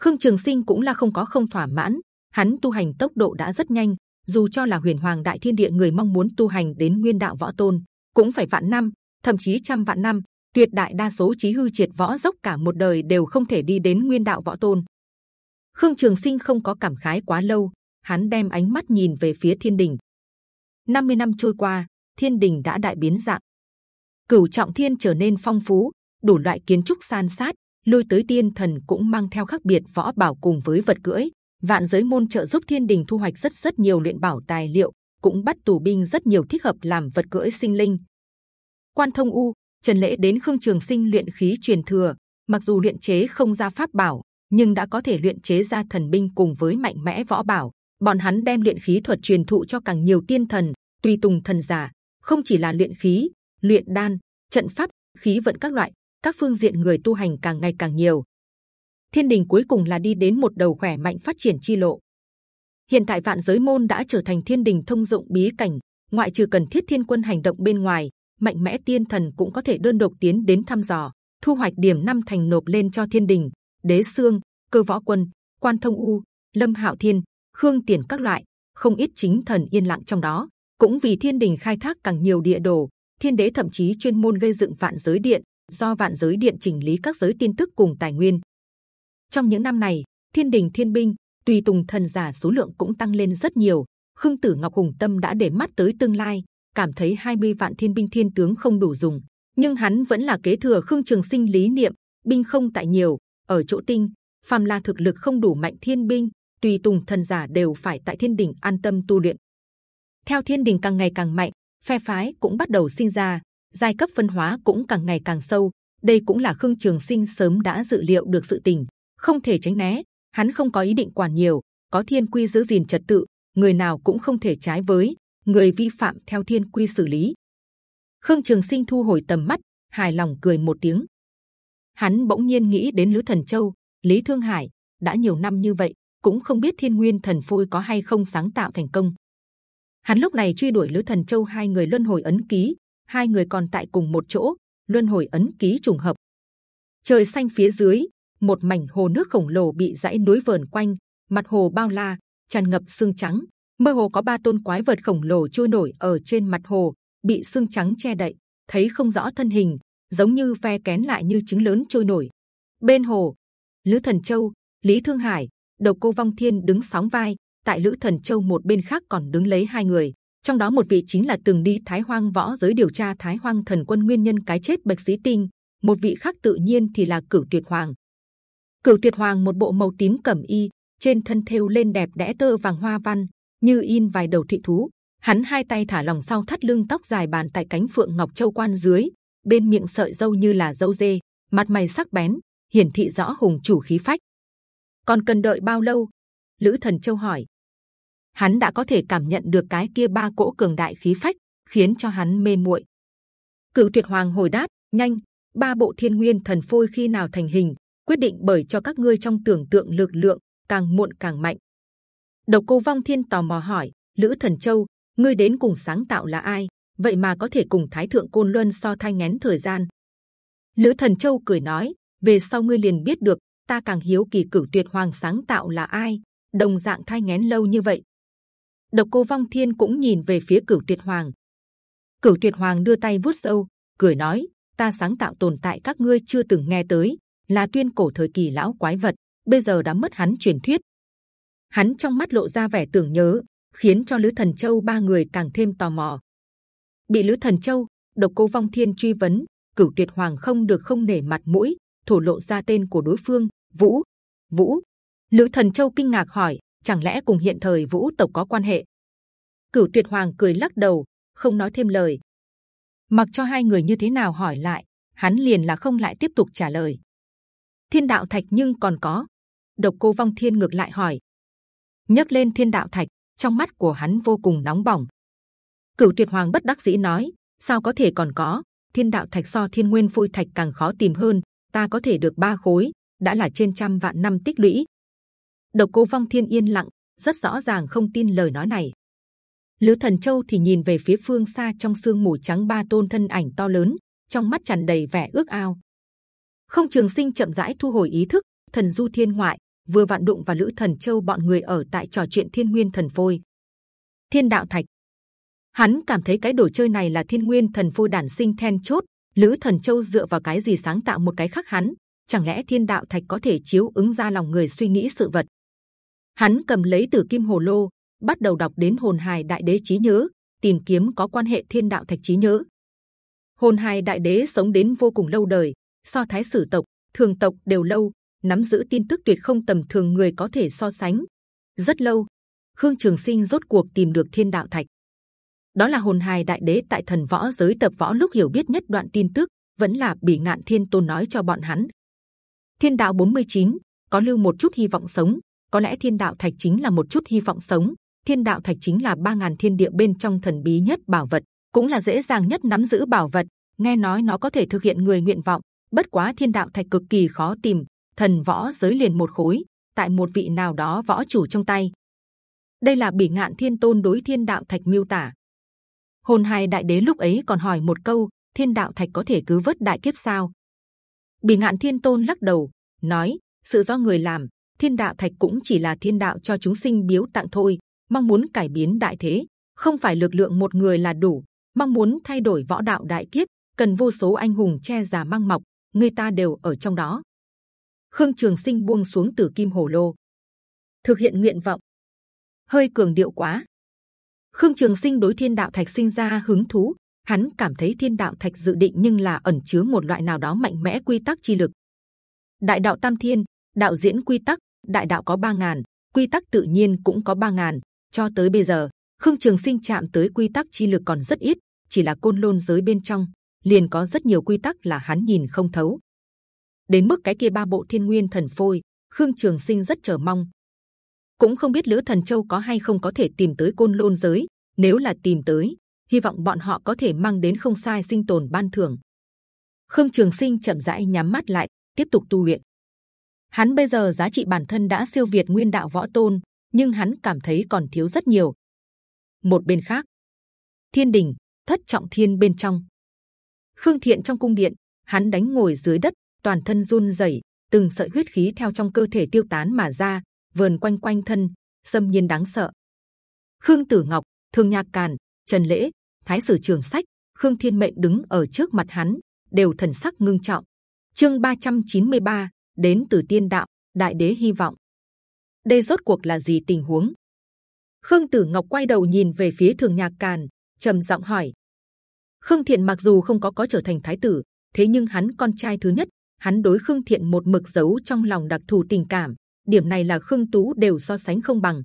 Khương Trường Sinh cũng là không có không thỏa mãn, hắn tu hành tốc độ đã rất nhanh, dù cho là huyền hoàng đại thiên địa người mong muốn tu hành đến nguyên đạo võ tôn, cũng phải vạn năm, thậm chí trăm vạn năm. Tuyệt đại đa số trí hư triệt võ dốc cả một đời đều không thể đi đến nguyên đạo võ tôn. Khương Trường Sinh không có cảm khái quá lâu, hắn đem ánh mắt nhìn về phía thiên đình. 50 năm trôi qua, thiên đình đã đại biến dạng. Cửu trọng thiên trở nên phong phú, đủ loại kiến trúc san sát, lôi tới tiên thần cũng mang theo khác biệt võ bảo cùng với vật cưỡi. Vạn giới môn trợ giúp thiên đình thu hoạch rất rất nhiều luyện bảo tài liệu, cũng bắt tù binh rất nhiều thích hợp làm vật cưỡi sinh linh. Quan thông u, Trần lễ đến khương trường sinh luyện khí truyền thừa, mặc dù luyện chế không ra pháp bảo, nhưng đã có thể luyện chế ra thần binh cùng với mạnh mẽ võ bảo. Bọn hắn đem luyện khí thuật truyền thụ cho càng nhiều tiên thần, tùy tùng thần giả, không chỉ là luyện khí, luyện đan, trận pháp, khí vận các loại, các phương diện người tu hành càng ngày càng nhiều. Thiên đình cuối cùng là đi đến một đầu khỏe mạnh phát triển chi lộ. Hiện tại vạn giới môn đã trở thành thiên đình thông dụng bí cảnh, ngoại trừ cần thiết thiên quân hành động bên ngoài, mạnh mẽ tiên thần cũng có thể đơn độc tiến đến thăm dò, thu hoạch điểm năm thành nộp lên cho thiên đình, đế xương, cơ võ quân, quan thông u, lâm hạo thiên, khương tiền các loại, không ít chính thần yên lặng trong đó. Cũng vì thiên đình khai thác càng nhiều địa đồ, thiên đế thậm chí chuyên môn gây dựng vạn giới điện, do vạn giới điện chỉnh lý các giới tin tức cùng tài nguyên. Trong những năm này, thiên đình thiên binh, tùy tùng thần giả số lượng cũng tăng lên rất nhiều. Khương Tử Ngọc Hùng Tâm đã để mắt tới tương lai, cảm thấy 20 vạn thiên binh thiên tướng không đủ dùng, nhưng hắn vẫn là kế thừa Khương Trường Sinh lý niệm, binh không tại nhiều, ở chỗ tinh, phàm là thực lực không đủ mạnh thiên binh, tùy tùng thần giả đều phải tại thiên đình an tâm tu luyện. Theo thiên đình càng ngày càng mạnh, phe phái cũng bắt đầu sinh ra, giai cấp phân hóa cũng càng ngày càng sâu. Đây cũng là Khương Trường Sinh sớm đã dự liệu được sự tình, không thể tránh né. Hắn không có ý định quản nhiều, có thiên quy giữ gìn trật tự, người nào cũng không thể trái với, người vi phạm theo thiên quy xử lý. Khương Trường Sinh thu hồi tầm mắt, hài lòng cười một tiếng. Hắn bỗng nhiên nghĩ đến Lữ Thần Châu, Lý Thương Hải đã nhiều năm như vậy, cũng không biết Thiên Nguyên Thần Phôi có hay không sáng tạo thành công. Hắn lúc này truy đuổi Lữ Thần Châu hai người luân hồi ấn ký, hai người còn tại cùng một chỗ, luân hồi ấn ký trùng hợp. Trời xanh phía dưới, một mảnh hồ nước khổng lồ bị dãy núi vờn quanh, mặt hồ bao la, tràn ngập xương trắng, mơ hồ có ba tôn quái vật khổng lồ trôi nổi ở trên mặt hồ, bị xương trắng che đậy, thấy không rõ thân hình, giống như ve kén lại như trứng lớn trôi nổi. Bên hồ, Lữ Thần Châu, Lý Thương Hải, Đầu Cô Vong Thiên đứng sóng vai, tại Lữ Thần Châu một bên khác còn đứng lấy hai người, trong đó một vị chính là từng đi Thái Hoang võ giới điều tra Thái Hoang Thần Quân nguyên nhân cái chết Bạch Sĩ Tinh, một vị khác tự nhiên thì là Cửu Tuyệt Hoàng. Cửu Tuyệt Hoàng một bộ màu tím cẩm y, trên thân thêu lên đẹp đẽ tơ vàng hoa văn, như in vài đầu thị thú. Hắn hai tay thả lòng sau thắt lưng tóc dài bàn tại cánh phượng ngọc châu quan dưới, bên miệng sợi râu như là râu dê, mặt mày sắc bén, hiển thị rõ hùng chủ khí phách. Còn cần đợi bao lâu? Lữ Thần Châu hỏi. Hắn đã có thể cảm nhận được cái kia ba cỗ cường đại khí phách, khiến cho hắn mê muội. Cửu Tuyệt Hoàng hồi đáp, nhanh, ba bộ Thiên Nguyên Thần Phôi khi nào thành hình, quyết định bởi cho các ngươi trong tưởng tượng lực lượng càng muộn càng mạnh. Độc Cô Vong Thiên tò mò hỏi, Lữ Thần Châu, ngươi đến cùng sáng tạo là ai? Vậy mà có thể cùng Thái Thượng Côn Luân so thay ngén thời gian. Lữ Thần Châu cười nói, về sau ngươi liền biết được. Ta càng hiếu kỳ cửu tuyệt hoàng sáng tạo là ai. đồng dạng thay ngén lâu như vậy. Độc cô Vong Thiên cũng nhìn về phía Cửu Tuyệt Hoàng. Cửu Tuyệt Hoàng đưa tay vuốt sâu, cười nói: Ta sáng tạo tồn tại các ngươi chưa từng nghe tới, là tuyên cổ thời kỳ lão quái vật, bây giờ đã mất hắn truyền thuyết. Hắn trong mắt lộ ra vẻ tưởng nhớ, khiến cho lữ thần châu ba người càng thêm tò mò. Bị lữ thần châu, độc cô vong thiên truy vấn, cửu tuyệt hoàng không được không nể mặt mũi, thổ lộ ra tên của đối phương, vũ, vũ. lữ thần châu kinh ngạc hỏi, chẳng lẽ cùng hiện thời vũ tộc có quan hệ? cửu tuyệt hoàng cười lắc đầu, không nói thêm lời. mặc cho hai người như thế nào hỏi lại, hắn liền là không lại tiếp tục trả lời. thiên đạo thạch nhưng còn có. độc cô vong thiên ngược lại hỏi. nhấc lên thiên đạo thạch, trong mắt của hắn vô cùng nóng bỏng. Cửu Tuyệt Hoàng bất đắc dĩ nói: sao có thể còn có? Thiên đạo thạch so thiên nguyên phôi thạch càng khó tìm hơn. Ta có thể được ba khối, đã là trên trăm vạn năm tích lũy. Độc Cô Vong Thiên yên lặng, rất rõ ràng không tin lời nói này. Lữ Thần Châu thì nhìn về phía phương xa trong sương mù trắng ba tôn thân ảnh to lớn, trong mắt tràn đầy vẻ ước ao. Không Trường Sinh chậm rãi thu hồi ý thức, thần du thiên ngoại, vừa vạn đụng và lữ thần châu bọn người ở tại trò chuyện thiên nguyên thần phôi thiên đạo thạch hắn cảm thấy cái đồ chơi này là thiên nguyên thần vô đản sinh then chốt lữ thần châu dựa vào cái gì sáng tạo một cái khác hắn chẳng lẽ thiên đạo thạch có thể chiếu ứng ra lòng người suy nghĩ sự vật hắn cầm lấy từ kim hồ lô bắt đầu đọc đến hồn hài đại đế trí nhớ tìm kiếm có quan hệ thiên đạo thạch trí nhớ hồn hài đại đế sống đến vô cùng lâu đời so thái sử tộc thường tộc đều lâu nắm giữ tin tức tuyệt không tầm thường người có thể so sánh. Rất lâu, Khương Trường Sinh rốt cuộc tìm được Thiên Đạo Thạch. Đó là hồn hài đại đế tại thần võ giới tập võ lúc hiểu biết nhất đoạn tin tức, vẫn là bỉ ngạn thiên tôn nói cho bọn hắn. Thiên đạo 49 có lưu một chút hy vọng sống, có lẽ Thiên Đạo Thạch chính là một chút hy vọng sống. Thiên Đạo Thạch chính là ba ngàn thiên địa bên trong thần bí nhất bảo vật, cũng là dễ dàng nhất nắm giữ bảo vật. Nghe nói nó có thể thực hiện người nguyện vọng, bất quá Thiên Đạo Thạch cực kỳ khó tìm, thần võ giới liền một khối tại một vị nào đó võ chủ trong tay đây là bỉ ngạn thiên tôn đối thiên đạo thạch miêu tả hồn hài đại đế lúc ấy còn hỏi một câu thiên đạo thạch có thể cứu vớt đại kiếp sao? Bỉ ngạn thiên tôn lắc đầu nói sự do người làm thiên đạo thạch cũng chỉ là thiên đạo cho chúng sinh biếu tặng thôi mong muốn cải biến đại thế không phải lực lượng một người là đủ mong muốn thay đổi võ đạo đại kiếp cần vô số anh hùng che già mang mọc người ta đều ở trong đó. Khương Trường Sinh buông xuống từ kim hồ lô, thực hiện nguyện vọng, hơi cường điệu quá. Khương Trường Sinh đối Thiên Đạo Thạch sinh ra hứng thú, hắn cảm thấy Thiên Đạo Thạch dự định nhưng là ẩn chứa một loại nào đó mạnh mẽ quy tắc chi lực. Đại đạo Tam Thiên, đạo diễn quy tắc, đại đạo có ba ngàn, quy tắc tự nhiên cũng có ba ngàn. Cho tới bây giờ, Khương Trường Sinh chạm tới quy tắc chi lực còn rất ít, chỉ là côn lôn giới bên trong liền có rất nhiều quy tắc là hắn nhìn không thấu đến mức cái kia ba bộ thiên nguyên thần phôi khương trường sinh rất chờ mong cũng không biết lữ thần châu có hay không có thể tìm tới côn lôn giới. Nếu là tìm tới hy vọng bọn họ có thể mang đến không sai sinh tồn ban thưởng. Khương trường sinh chậm rãi nhắm mắt lại tiếp tục tu luyện. Hắn bây giờ giá trị bản thân đã siêu việt nguyên đạo võ tôn nhưng hắn cảm thấy còn thiếu rất nhiều. Một bên khác thiên đình thất trọng thiên bên trong. Khương thiện trong cung điện hắn đánh ngồi dưới đất toàn thân run rẩy, từng sợi huyết khí theo trong cơ thể tiêu tán mà ra, vờn quanh quanh thân, xâm nhiên đáng sợ. Khương Tử Ngọc, Thương Nhạc Càn, Trần Lễ, Thái Sử Trường Sách, Khương Thiên Mệnh đứng ở trước mặt hắn, đều thần sắc ngưng trọng. Chương 393, đến từ Tiên Đạo, Đại Đế hy vọng. Đây rốt cuộc là gì tình huống? Khương Tử Ngọc quay đầu nhìn về phía Thường Nhạc Càn, trầm giọng hỏi. Khương Thiện mặc dù không có có trở thành thái tử, thế nhưng hắn con trai thứ nhất hắn đối khương thiện một mực giấu trong lòng đặc thù tình cảm điểm này là khương tú đều so sánh không bằng.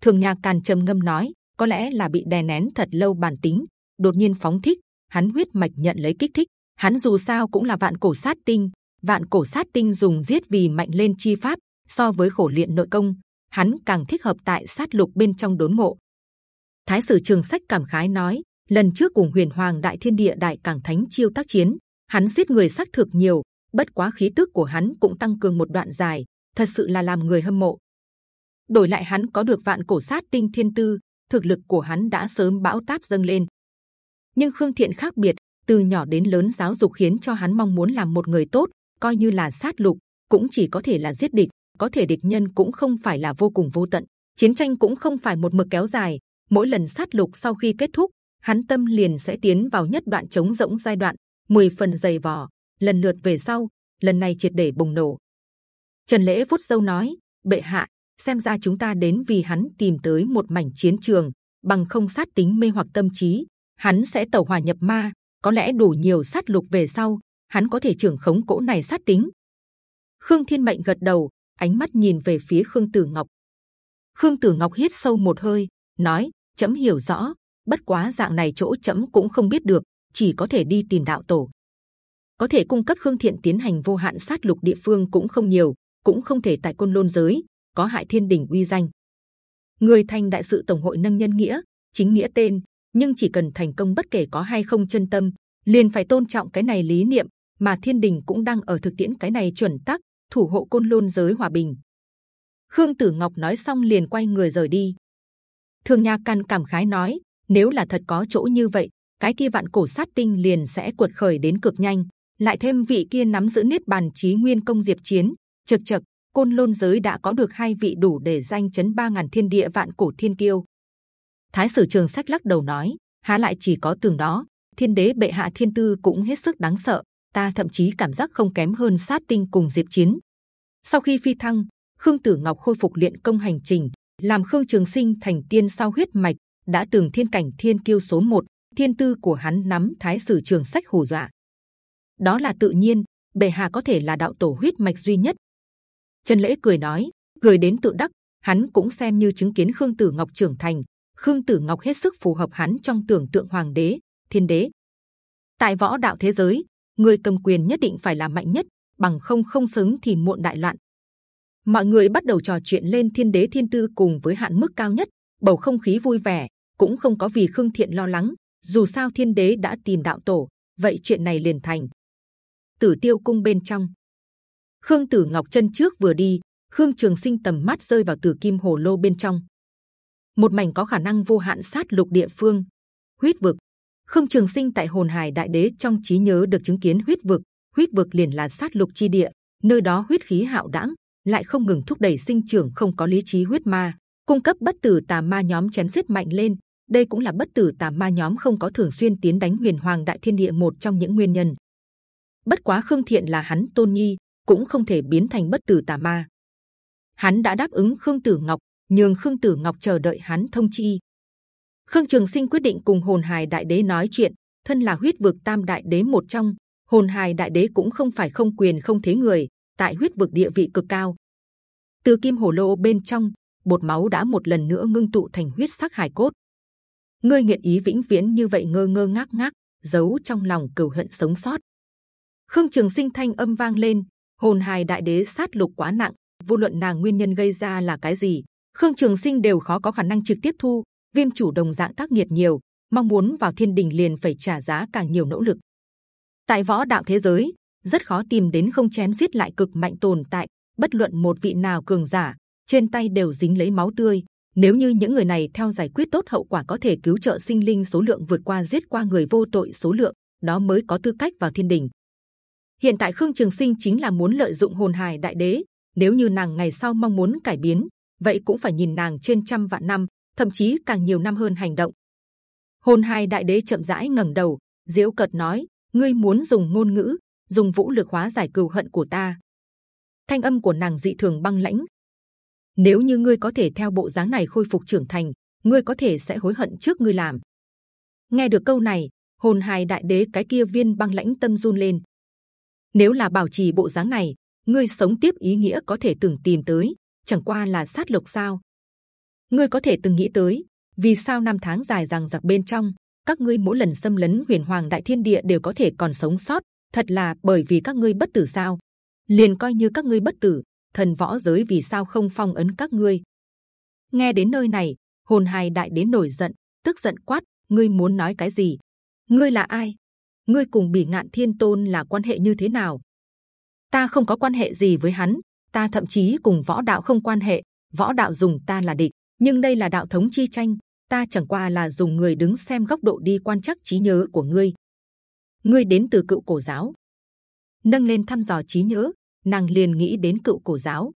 Thường nhạc càn trầm ngâm nói có lẽ là bị đè nén thật lâu bản tính đột nhiên phóng thích hắn huyết mạch nhận lấy kích thích. Hắn dù sao cũng là vạn cổ sát tinh vạn cổ sát tinh dùng giết vì mạnh lên chi pháp so với khổ luyện nội công hắn càng thích hợp tại sát lục bên trong đốn ngộ. Thái sử trường sách cảm khái nói lần trước cùng huyền hoàng đại thiên địa đại càng thánh chiêu tác chiến hắn giết người xác thực nhiều bất quá khí tức của hắn cũng tăng cường một đoạn dài, thật sự là làm người hâm mộ. đổi lại hắn có được vạn cổ sát tinh thiên tư, thực lực của hắn đã sớm bão táp dâng lên. nhưng khương thiện khác biệt, từ nhỏ đến lớn giáo dục khiến cho hắn mong muốn làm một người tốt, coi như là sát lục cũng chỉ có thể là giết địch, có thể địch nhân cũng không phải là vô cùng vô tận, chiến tranh cũng không phải một mực kéo dài. Mỗi lần sát lục sau khi kết thúc, hắn tâm liền sẽ tiến vào nhất đoạn chống rỗng giai đoạn, 10 phần dày vò, lần lượt về sau, lần này triệt để bùng nổ. Trần lễ vuốt râu nói: bệ hạ, xem ra chúng ta đến vì hắn tìm tới một mảnh chiến trường, bằng không sát tính mê hoặc tâm trí, hắn sẽ tẩu hòa nhập ma. Có lẽ đủ nhiều sát lục về sau, hắn có thể trưởng khống cỗ này sát tính. Khương Thiên Mệnh gật đầu, ánh mắt nhìn về phía Khương Tử Ngọc. Khương Tử Ngọc hít sâu một hơi, nói: chấm hiểu rõ, bất quá dạng này chỗ chấm cũng không biết được, chỉ có thể đi tìm đạo tổ. Có thể cung cấp Khương Thiện tiến hành vô hạn sát lục địa phương cũng không nhiều, cũng không thể tại côn lôn giới có hại thiên đình uy danh. Người thành đại sự tổng hội nâng nhân nghĩa, chính nghĩa tên, nhưng chỉ cần thành công bất kể có hay không chân tâm, liền phải tôn trọng cái này lý niệm, mà thiên đình cũng đang ở thực tiễn cái này chuẩn tắc, thủ hộ côn lôn giới hòa bình. Khương Tử Ngọc nói xong liền quay người rời đi. Thường Nha Căn cảm khái nói, nếu là thật có chỗ như vậy, cái kia vạn cổ sát tinh liền sẽ cuột khởi đến cực nhanh. Lại thêm vị kia nắm giữ niết bàn trí nguyên công diệp chiến, chực chực côn lôn giới đã có được hai vị đủ để danh chấn ba ngàn thiên địa vạn cổ thiên kiêu. Thái sử trường sách lắc đầu nói, há lại chỉ có tường đó, thiên đế bệ hạ thiên tư cũng hết sức đáng sợ. Ta thậm chí cảm giác không kém hơn sát tinh cùng diệp chiến. Sau khi phi thăng, Khương Tử Ngọc khôi phục luyện công hành trình, làm Khương Trường Sinh thành tiên sau huyết mạch, đã từng thiên cảnh thiên kiêu số một thiên tư của hắn nắm thái sử trường sách hù dọa. Đó là tự nhiên, bệ hạ có thể là đạo tổ huyết mạch duy nhất. Trần lễ cười nói, cười đến tự đắc, hắn cũng xem như chứng kiến Khương Tử Ngọc trưởng thành. Khương Tử Ngọc hết sức phù hợp hắn trong tưởng tượng hoàng đế, thiên đế. Tại võ đạo thế giới, người cầm quyền nhất định phải là mạnh nhất, bằng không không xứng thì muộn đại loạn. Mọi người bắt đầu trò chuyện lên thiên đế thiên tư cùng với hạn mức cao nhất, bầu không khí vui vẻ, cũng không có vì Khương Thiện lo lắng. Dù sao thiên đế đã tìm đạo tổ, vậy chuyện này liền thành. Tử Tiêu cung bên trong, Khương Tử Ngọc chân trước vừa đi, Khương Trường Sinh tầm mắt rơi vào Tử Kim Hồ Lô bên trong. Một mảnh có khả năng vô hạn sát lục địa phương, huyết vực. Khương Trường Sinh tại hồn hải đại đế trong trí nhớ được chứng kiến huyết vực. Huyết vực liền là sát lục chi địa, nơi đó huyết khí hạo đãng, lại không ngừng thúc đẩy sinh trưởng không có lý trí huyết ma, cung cấp bất tử tà ma nhóm chém giết mạnh lên. Đây cũng là bất tử tà ma nhóm không có thường xuyên tiến đánh huyền hoàng đại thiên địa một trong những nguyên nhân. Bất quá Khương Thiện là hắn tôn nhi, cũng không thể biến thành bất tử tà ma. Hắn đã đáp ứng Khương Tử Ngọc, nhường Khương Tử Ngọc chờ đợi hắn thông chi. Khương Trường Sinh quyết định cùng Hồn Hải Đại Đế nói chuyện. Thân là huyết vực Tam Đại Đế một trong, Hồn Hải Đại Đế cũng không phải không quyền không thế người, tại huyết vực địa vị cực cao. Từ kim hồ lô bên trong, bột máu đã một lần nữa ngưng tụ thành huyết sắc hải cốt. Ngươi nghiện ý vĩnh viễn như vậy ngơ ngơ ngác ngác, giấu trong lòng cừu hận sống sót. Khương Trường Sinh thanh âm vang lên, hồn hài đại đế sát lục quá nặng, vô luận nàng nguyên nhân gây ra là cái gì, Khương Trường Sinh đều khó có khả năng trực tiếp thu. Viêm chủ đồng dạng tác nghiệt nhiều, mong muốn vào thiên đình liền phải trả giá càng nhiều nỗ lực. Tại võ đạo thế giới, rất khó tìm đến không chém giết lại cực mạnh tồn tại. Bất luận một vị nào cường giả, trên tay đều dính lấy máu tươi. Nếu như những người này theo giải quyết tốt hậu quả có thể cứu trợ sinh linh số lượng vượt qua giết qua người vô tội số lượng, đó mới có tư cách vào thiên đình hiện tại khương trường sinh chính là muốn lợi dụng hồn hài đại đế. Nếu như nàng ngày sau mong muốn cải biến, vậy cũng phải nhìn nàng trên trăm vạn năm, thậm chí càng nhiều năm hơn hành động. Hồn hài đại đế chậm rãi ngẩng đầu diễu cợt nói, ngươi muốn dùng ngôn ngữ, dùng vũ lực hóa giải cừu hận của ta. Thanh âm của nàng dị thường băng lãnh. Nếu như ngươi có thể theo bộ dáng này khôi phục trưởng thành, ngươi có thể sẽ hối hận trước ngươi làm. Nghe được câu này, hồn hài đại đế cái kia viên băng lãnh tâm run lên nếu là bảo trì bộ dáng này, ngươi sống tiếp ý nghĩa có thể từng tìm tới, chẳng qua là sát lục sao? Ngươi có thể từng nghĩ tới, vì sao năm tháng dài rằng giặc bên trong, các ngươi mỗi lần xâm lấn huyền hoàng đại thiên địa đều có thể còn sống sót, thật là bởi vì các ngươi bất tử sao? Liền coi như các ngươi bất tử, thần võ giới vì sao không phong ấn các ngươi? Nghe đến nơi này, hồn hài đại đến nổi giận, tức giận quát: ngươi muốn nói cái gì? ngươi là ai? Ngươi cùng bỉ ngạn thiên tôn là quan hệ như thế nào? Ta không có quan hệ gì với hắn, ta thậm chí cùng võ đạo không quan hệ, võ đạo dùng ta là địch, nhưng đây là đạo thống chi tranh, ta chẳng qua là dùng người đứng xem góc độ đi quan chắc trí nhớ của ngươi. Ngươi đến từ cựu cổ giáo. Nâng lên thăm dò trí nhớ, nàng liền nghĩ đến cựu cổ giáo.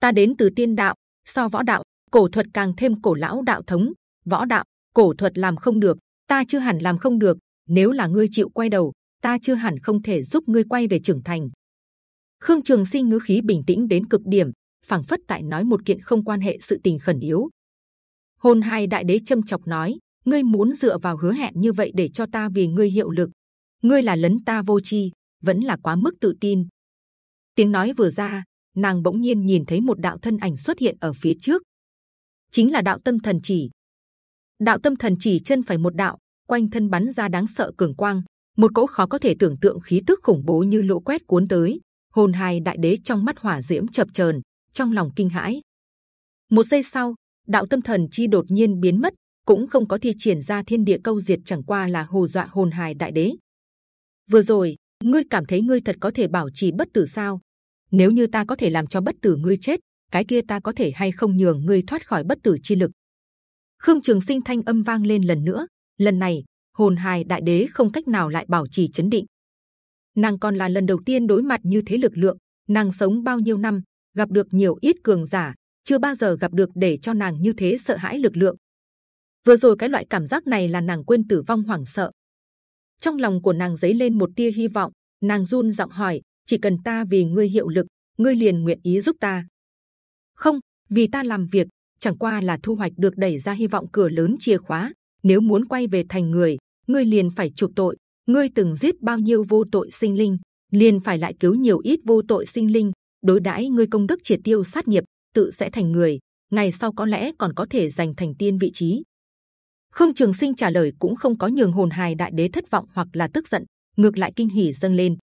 Ta đến từ tiên đạo, so võ đạo, cổ thuật càng thêm cổ lão đạo thống, võ đạo, cổ thuật làm không được, ta chưa hẳn làm không được nếu là ngươi chịu quay đầu, ta chưa hẳn không thể giúp ngươi quay về trưởng thành. Khương trường sinh ngữ khí bình tĩnh đến cực điểm, phảng phất tại nói một kiện không quan hệ sự tình khẩn yếu. Hồn hai đại đế châm chọc nói, ngươi muốn dựa vào hứa hẹn như vậy để cho ta vì ngươi hiệu lực. Ngươi là lấn ta vô chi vẫn là quá mức tự tin. Tiếng nói vừa ra, nàng bỗng nhiên nhìn thấy một đạo thân ảnh xuất hiện ở phía trước. Chính là đạo tâm thần chỉ. Đạo tâm thần chỉ chân phải một đạo quanh thân bắn ra đáng sợ cường quang, một cỗ khó có thể tưởng tượng khí tức khủng bố như lỗ quét cuốn tới. Hồn hài đại đế trong mắt hỏa diễm chập chờn, trong lòng kinh hãi. Một giây sau, đạo tâm thần chi đột nhiên biến mất, cũng không có thi triển ra thiên địa câu diệt chẳng qua là hù dọa hồn hài đại đế. Vừa rồi, ngươi cảm thấy ngươi thật có thể bảo trì bất tử sao? Nếu như ta có thể làm cho bất tử ngươi chết, cái kia ta có thể hay không nhường ngươi thoát khỏi bất tử chi lực? Khương trường sinh thanh âm vang lên lần nữa lần này, hồn hài đại đế không cách nào lại bảo trì chấn định. Nàng còn là lần đầu tiên đối mặt như thế lực lượng. Nàng sống bao nhiêu năm, gặp được nhiều ít cường giả, chưa bao giờ gặp được để cho nàng như thế sợ hãi lực lượng. Vừa rồi cái loại cảm giác này là nàng quên tử vong hoảng sợ. Trong lòng của nàng dấy lên một tia hy vọng. Nàng run giọng hỏi, chỉ cần ta vì ngươi hiệu lực, ngươi liền nguyện ý giúp ta? Không, vì ta làm việc, chẳng qua là thu hoạch được đẩy ra hy vọng cửa lớn chìa khóa nếu muốn quay về thành người ngươi liền phải chuộc tội ngươi từng giết bao nhiêu vô tội sinh linh liền phải lại cứu nhiều ít vô tội sinh linh đối đãi ngươi công đức triệt tiêu sát nghiệp tự sẽ thành người ngày sau có lẽ còn có thể giành thành tiên vị trí Khương Trường Sinh trả lời cũng không có nhường hồn hài đại đế thất vọng hoặc là tức giận, ngược lại kinh hỉ dâng lên.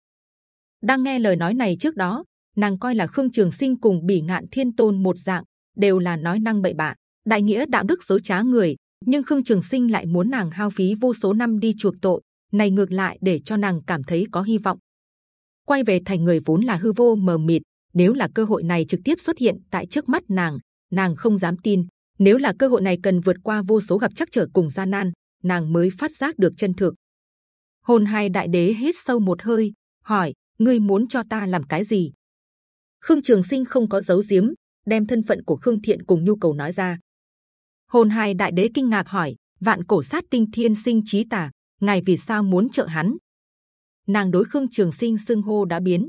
Đang nghe lời nói này trước đó, nàng coi là Khương Trường Sinh cùng Bỉ Ngạn Thiên Tôn một dạng, đều là nói năng bậy bạ, đại nghĩa đạo đức dối trá người. Nhưng Khương Trường Sinh lại muốn nàng hao phí vô số năm đi chuộc tội, này ngược lại để cho nàng cảm thấy có hy vọng. Quay về thành người vốn là hư vô mờ mịt, nếu là cơ hội này trực tiếp xuất hiện tại trước mắt nàng, nàng không dám tin. Nếu là cơ hội này cần vượt qua vô số gặp chắc trở cùng gian nan, nàng mới phát giác được chân thực. Hồn hai đại đế hít sâu một hơi, hỏi: ngươi muốn cho ta làm cái gì? Khương Trường Sinh không có giấu giếm, đem thân phận của Khương Thiện cùng nhu cầu nói ra. Hồn hai đại đế kinh ngạc hỏi: vạn cổ sát tinh thiên sinh trí tà, ngài vì sao muốn trợ hắn? Nàng đối Khương Trường Sinh xưng hô đã biến.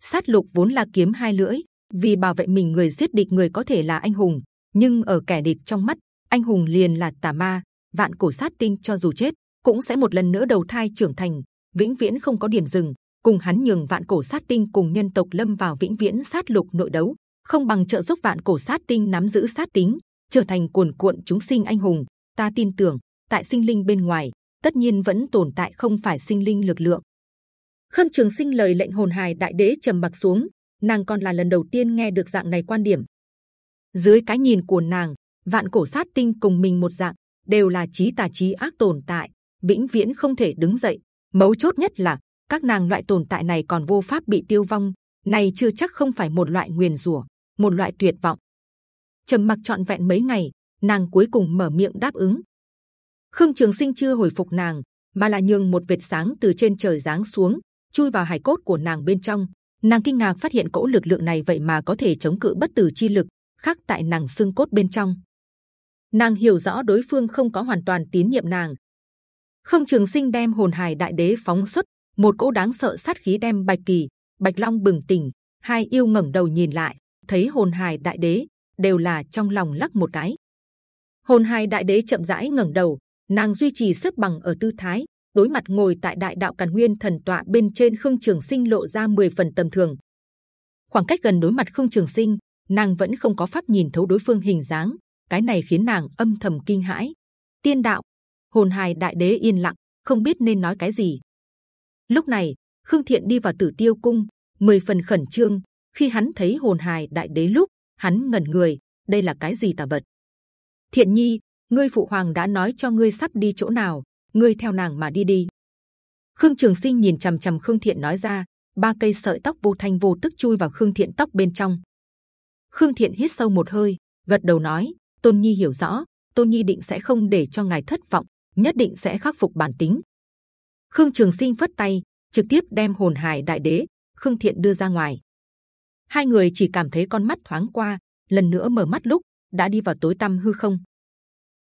Sát lục vốn là kiếm hai lưỡi, vì bảo vệ mình người giết địch người có thể là anh hùng, nhưng ở kẻ địch trong mắt, anh hùng liền là tà ma. Vạn cổ sát tinh cho dù chết, cũng sẽ một lần nữa đầu thai trưởng thành, vĩnh viễn không có điểm dừng. Cùng hắn nhường vạn cổ sát tinh cùng nhân tộc lâm vào vĩnh viễn sát lục nội đấu, không bằng trợ giúp vạn cổ sát tinh nắm giữ sát tính, trở thành cuồn cuộn chúng sinh anh hùng. Ta tin tưởng, tại sinh linh bên ngoài, tất nhiên vẫn tồn tại không phải sinh linh lực lượng. Khâm Trường Sinh lời lệnh hồn hài đại đế trầm mặc xuống, nàng còn là lần đầu tiên nghe được dạng này quan điểm. Dưới cái nhìn của nàng, vạn cổ sát tinh cùng mình một dạng đều là trí tà trí ác tồn tại, vĩnh viễn không thể đứng dậy. Mấu chốt nhất là các nàng loại tồn tại này còn vô pháp bị tiêu vong, này chưa chắc không phải một loại nguyền rủa, một loại tuyệt vọng trầm mặc trọn vẹn mấy ngày, nàng cuối cùng mở miệng đáp ứng. Khương Trường Sinh chưa hồi phục nàng, mà là nhường một vệt sáng từ trên trời giáng xuống, chui vào hải cốt của nàng bên trong. Nàng kinh ngạc phát hiện cỗ lực lượng này vậy mà có thể chống cự bất tử chi lực, khác tại nàng xương cốt bên trong. Nàng hiểu rõ đối phương không có hoàn toàn tín nhiệm nàng. Không Trường Sinh đem hồn hài đại đế phóng xuất, một cỗ đáng sợ sát khí đem bạch kỳ, bạch long bừng tỉnh. Hai yêu ngẩng đầu nhìn lại, thấy hồn hài đại đế đều là trong lòng lắc một cái. Hồn hài đại đế chậm rãi ngẩng đầu, nàng duy trì xếp bằng ở tư thái, đối mặt ngồi tại đại đạo càn nguyên thần tọa bên trên khương trường sinh lộ ra 10 phần tầm thường. khoảng cách gần đối mặt khương trường sinh, nàng vẫn không có pháp nhìn thấu đối phương hình dáng, cái này khiến nàng âm thầm kinh hãi. Tiên đạo, hồn hài đại đế yên lặng, không biết nên nói cái gì. Lúc này, khương thiện đi vào tử tiêu cung, 10 phần khẩn trương. khi hắn thấy hồn hài đại đế lúc, hắn ngẩn người, đây là cái gì tà vật? Thiện nhi, ngươi phụ hoàng đã nói cho ngươi sắp đi chỗ nào, ngươi theo nàng mà đi đi. Khương Trường Sinh nhìn c h ầ m c h ầ m Khương Thiện nói ra, ba cây sợi tóc vô thanh vô tức chui vào Khương Thiện tóc bên trong. Khương Thiện hít sâu một hơi, gật đầu nói: Tôn Nhi hiểu rõ, Tôn Nhi định sẽ không để cho ngài thất vọng, nhất định sẽ khắc phục bản tính. Khương Trường Sinh phất tay, trực tiếp đem hồn hải đại đế Khương Thiện đưa ra ngoài hai người chỉ cảm thấy con mắt thoáng qua, lần nữa mở mắt lúc đã đi vào tối tăm hư không.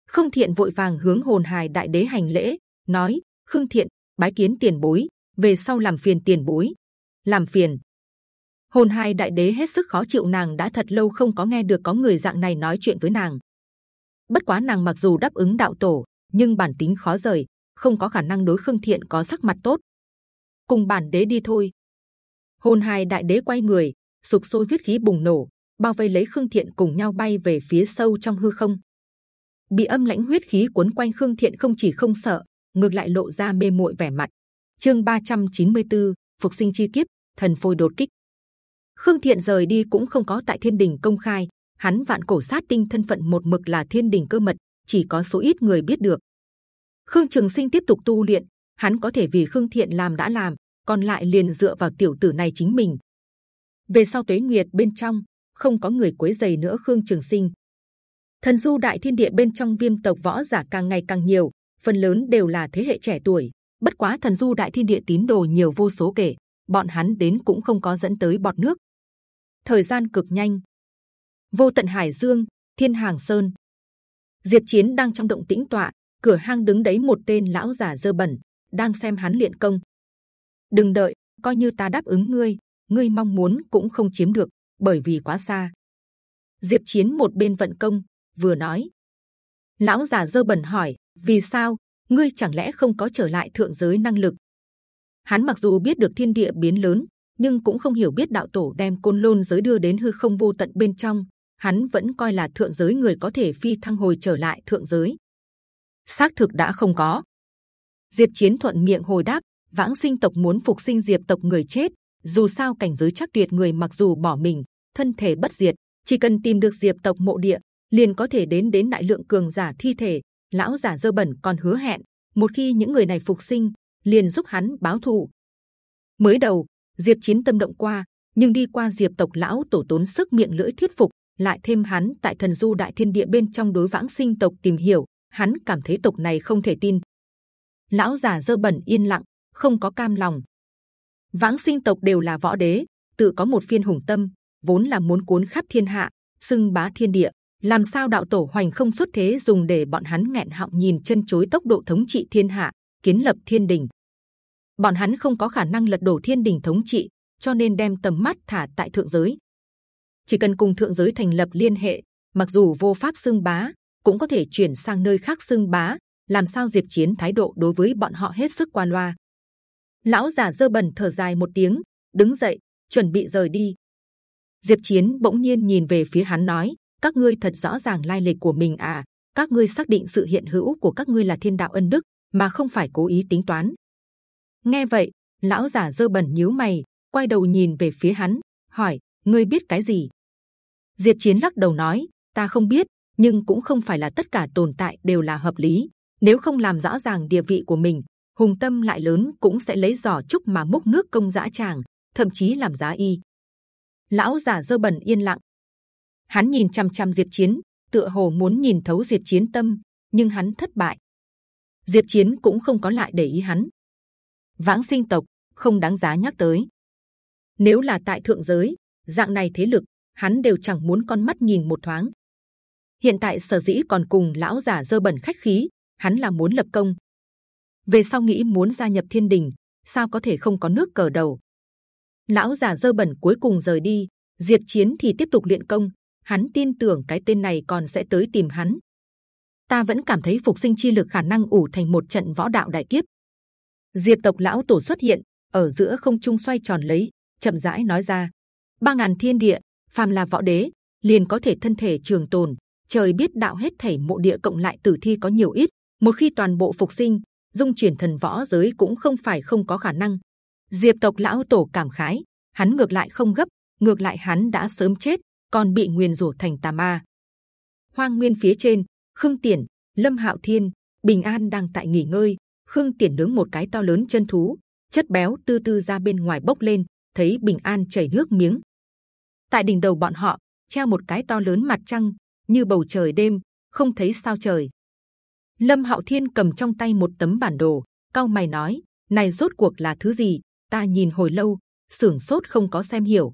Khương Thiện vội vàng hướng hồn hài đại đế hành lễ, nói: Khương Thiện, bái kiến tiền bối, về sau làm phiền tiền bối, làm phiền. Hồn hài đại đế hết sức khó chịu nàng đã thật lâu không có nghe được có người dạng này nói chuyện với nàng. Bất quá nàng mặc dù đáp ứng đạo tổ, nhưng bản tính khó rời, không có khả năng đối Khương Thiện có sắc mặt tốt. Cùng bản đế đi thôi. Hồn hài đại đế quay người, sục sôi huyết khí bùng nổ, bao vây lấy Khương Thiện cùng nhau bay về phía sâu trong hư không. Bị âm lãnh huyết khí cuốn quanh Khương Thiện không chỉ không sợ, ngược lại lộ ra mê muội vẻ mặt. Chương 394, phục sinh chi kiếp, thần phôi đột kích. Khương Thiện rời đi cũng không có tại Thiên Đình công khai, hắn vạn cổ sát tinh thân phận một mực là Thiên Đình cơ mật, chỉ có số ít người biết được. Khương Trường Sinh tiếp tục tu luyện, hắn có thể vì Khương Thiện làm đã làm, còn lại liền dựa vào tiểu tử này chính mình. Về sau tuế nguyệt bên trong không có người quấy giày nữa Khương Trường Sinh. Thần du đại thiên địa bên trong viêm tộc võ giả càng ngày càng nhiều, phần lớn đều là thế hệ trẻ tuổi. Bất quá thần du đại thiên địa tín đồ nhiều vô số kể, bọn hắn đến cũng không có dẫn tới bọt nước. Thời gian cực nhanh, vô tận hải dương, thiên hàng sơn, diệp chiến đang trong động tĩnh tọa, cửa hang đứng đấy một tên lão giả dơ bẩn, đang xem hắn luyện công. Đừng đợi, coi như ta đáp ứng ngươi, ngươi mong muốn cũng không chiếm được, bởi vì quá xa. Diệp Chiến một bên vận công vừa nói. Lão già dơ bẩn hỏi, vì sao? Ngươi chẳng lẽ không có trở lại thượng giới năng lực? Hắn mặc dù biết được thiên địa biến lớn, nhưng cũng không hiểu biết đạo tổ đem côn lôn giới đưa đến hư không vô tận bên trong. Hắn vẫn coi là thượng giới người có thể phi thăng hồi trở lại thượng giới. Xác thực đã không có. Diệp Chiến thuận miệng hồi đáp, vãng sinh tộc muốn phục sinh diệp tộc người chết, dù sao cảnh giới chắc tuyệt người mặc dù bỏ mình, thân thể bất diệt, chỉ cần tìm được diệp tộc mộ địa, liền có thể đến đến đại lượng cường giả thi thể, lão giả dơ bẩn còn hứa hẹn. Một khi những người này phục sinh, liền giúp hắn báo thù. Mới đầu, diệp chiến tâm động qua, nhưng đi qua diệp tộc lão tổ tốn sức miệng lưỡi thuyết phục, lại thêm hắn tại thần du đại thiên địa bên trong đối vãng sinh tộc tìm hiểu, hắn cảm thấy tộc này không thể tin. Lão giả dơ bẩn yên lặng, không có cam lòng vãng sinh tộc đều là võ đế, tự có một phiên hùng tâm, vốn là muốn cuốn khắp thiên hạ sưng bá thiên địa. Làm sao đạo tổ hoành không xuất thế dùng để bọn hắn nghẹn họng nhìn chân chối tốc độ thống trị thiên hạ, kiến lập thiên đình? Bọn hắn không có khả năng lật đổ thiên đình thống trị, cho nên đem tầm mắt thả tại thượng giới. Chỉ cần cùng thượng giới thành lập liên hệ, mặc dù vô pháp xưng bá, cũng có thể chuyển sang nơi khác xưng bá. Làm sao diệt chiến thái độ đối với bọn họ hết sức qua loa? Lão già dơ bẩn thở dài một tiếng, đứng dậy, chuẩn bị rời đi. Diệp chiến bỗng nhiên nhìn về phía hắn nói, các ngươi thật rõ ràng lai lịch của mình à? Các ngươi xác định sự hiện hữu của các ngươi là thiên đạo ân đức, mà không phải cố ý tính toán. Nghe vậy, lão già dơ bẩn nhíu mày, quay đầu nhìn về phía hắn, hỏi, ngươi biết cái gì? Diệp chiến lắc đầu nói, ta không biết, nhưng cũng không phải là tất cả tồn tại đều là hợp lý. Nếu không làm rõ ràng địa vị của mình hùng tâm lại lớn cũng sẽ lấy giỏ trúc mà múc nước công dã tràng, thậm chí làm giá y. Lão già dơ bẩn yên lặng, hắn nhìn chăm chăm diệp chiến, tựa hồ muốn nhìn thấu diệp chiến tâm, nhưng hắn thất bại. Diệp chiến cũng không có lại để ý hắn. Vãng sinh tộc không đáng giá nhắc tới. Nếu là tại thượng giới, dạng này thế lực, hắn đều chẳng muốn con mắt nhìn một thoáng. Hiện tại sở dĩ còn cùng lão già dơ bẩn khách khí, hắn là muốn lập công, về sau nghĩ muốn gia nhập thiên đình, sao có thể không có nước cờ đầu? Lão già dơ bẩn cuối cùng rời đi, diệt chiến thì tiếp tục luyện công, hắn tin tưởng cái tên này còn sẽ tới tìm hắn. Ta vẫn cảm thấy phục sinh chi lực khả năng ủ thành một trận võ đạo đại kiếp. Diệp tộc lão tổ xuất hiện, ở giữa không trung xoay tròn lấy, chậm rãi nói ra, ba ngàn thiên địa, phàm là võ đế, liền có thể thân thể trường tồn. Trời biết đạo hết thảy mộ địa cộng lại tử thi có nhiều ít, một khi toàn bộ phục sinh dung chuyển thần võ giới cũng không phải không có khả năng. Diệp tộc lão tổ cảm khái, hắn ngược lại không gấp, ngược lại hắn đã sớm chết, còn bị nguyền rủa thành tà ma. Hoang nguyên phía trên, Khương Tiễn, Lâm Hạo Thiên, Bình An đang tại nghỉ ngơi. Khương Tiễn nướng một cái to lớn chân thú, chất béo tư tư ra bên ngoài bốc lên, thấy Bình An chảy nước miếng. Tại đỉnh đầu bọn họ treo một cái to lớn mặt trăng, như bầu trời đêm, không thấy sao trời. Lâm Hạo Thiên cầm trong tay một tấm bản đồ, cao mày nói: này rốt cuộc là thứ gì? Ta nhìn hồi lâu, sưởng sốt không có xem hiểu.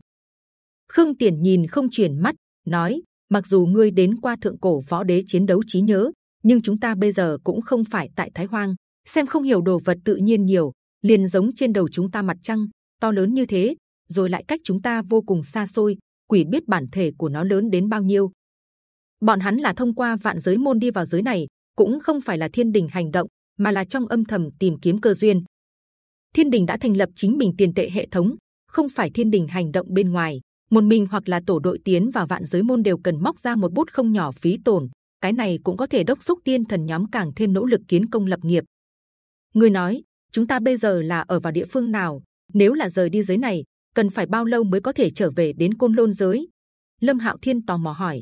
Khương Tiền nhìn không chuyển mắt, nói: mặc dù ngươi đến qua thượng cổ võ đế chiến đấu trí nhớ, nhưng chúng ta bây giờ cũng không phải tại Thái Hoang, xem không hiểu đồ vật tự nhiên nhiều, liền giống trên đầu chúng ta mặt trăng to lớn như thế, rồi lại cách chúng ta vô cùng xa xôi, quỷ biết bản thể của nó lớn đến bao nhiêu. Bọn hắn là thông qua vạn giới môn đi vào giới này, cũng không phải là thiên đình hành động, mà là trong âm thầm tìm kiếm cơ duyên. Thiên đình đã thành lập chính mình tiền tệ hệ thống, không phải thiên đình hành động bên ngoài. Một mình hoặc là tổ đội tiến vào vạn giới môn đều cần móc ra một bút không nhỏ phí tổn. Cái này cũng có thể đốc thúc tiên thần nhóm càng thêm nỗ lực kiến công lập nghiệp. Người nói, chúng ta bây giờ là ở vào địa phương nào? Nếu là rời đi giới này, cần phải bao lâu mới có thể trở về đến côn lôn giới? Lâm Hạo Thiên tò mò hỏi.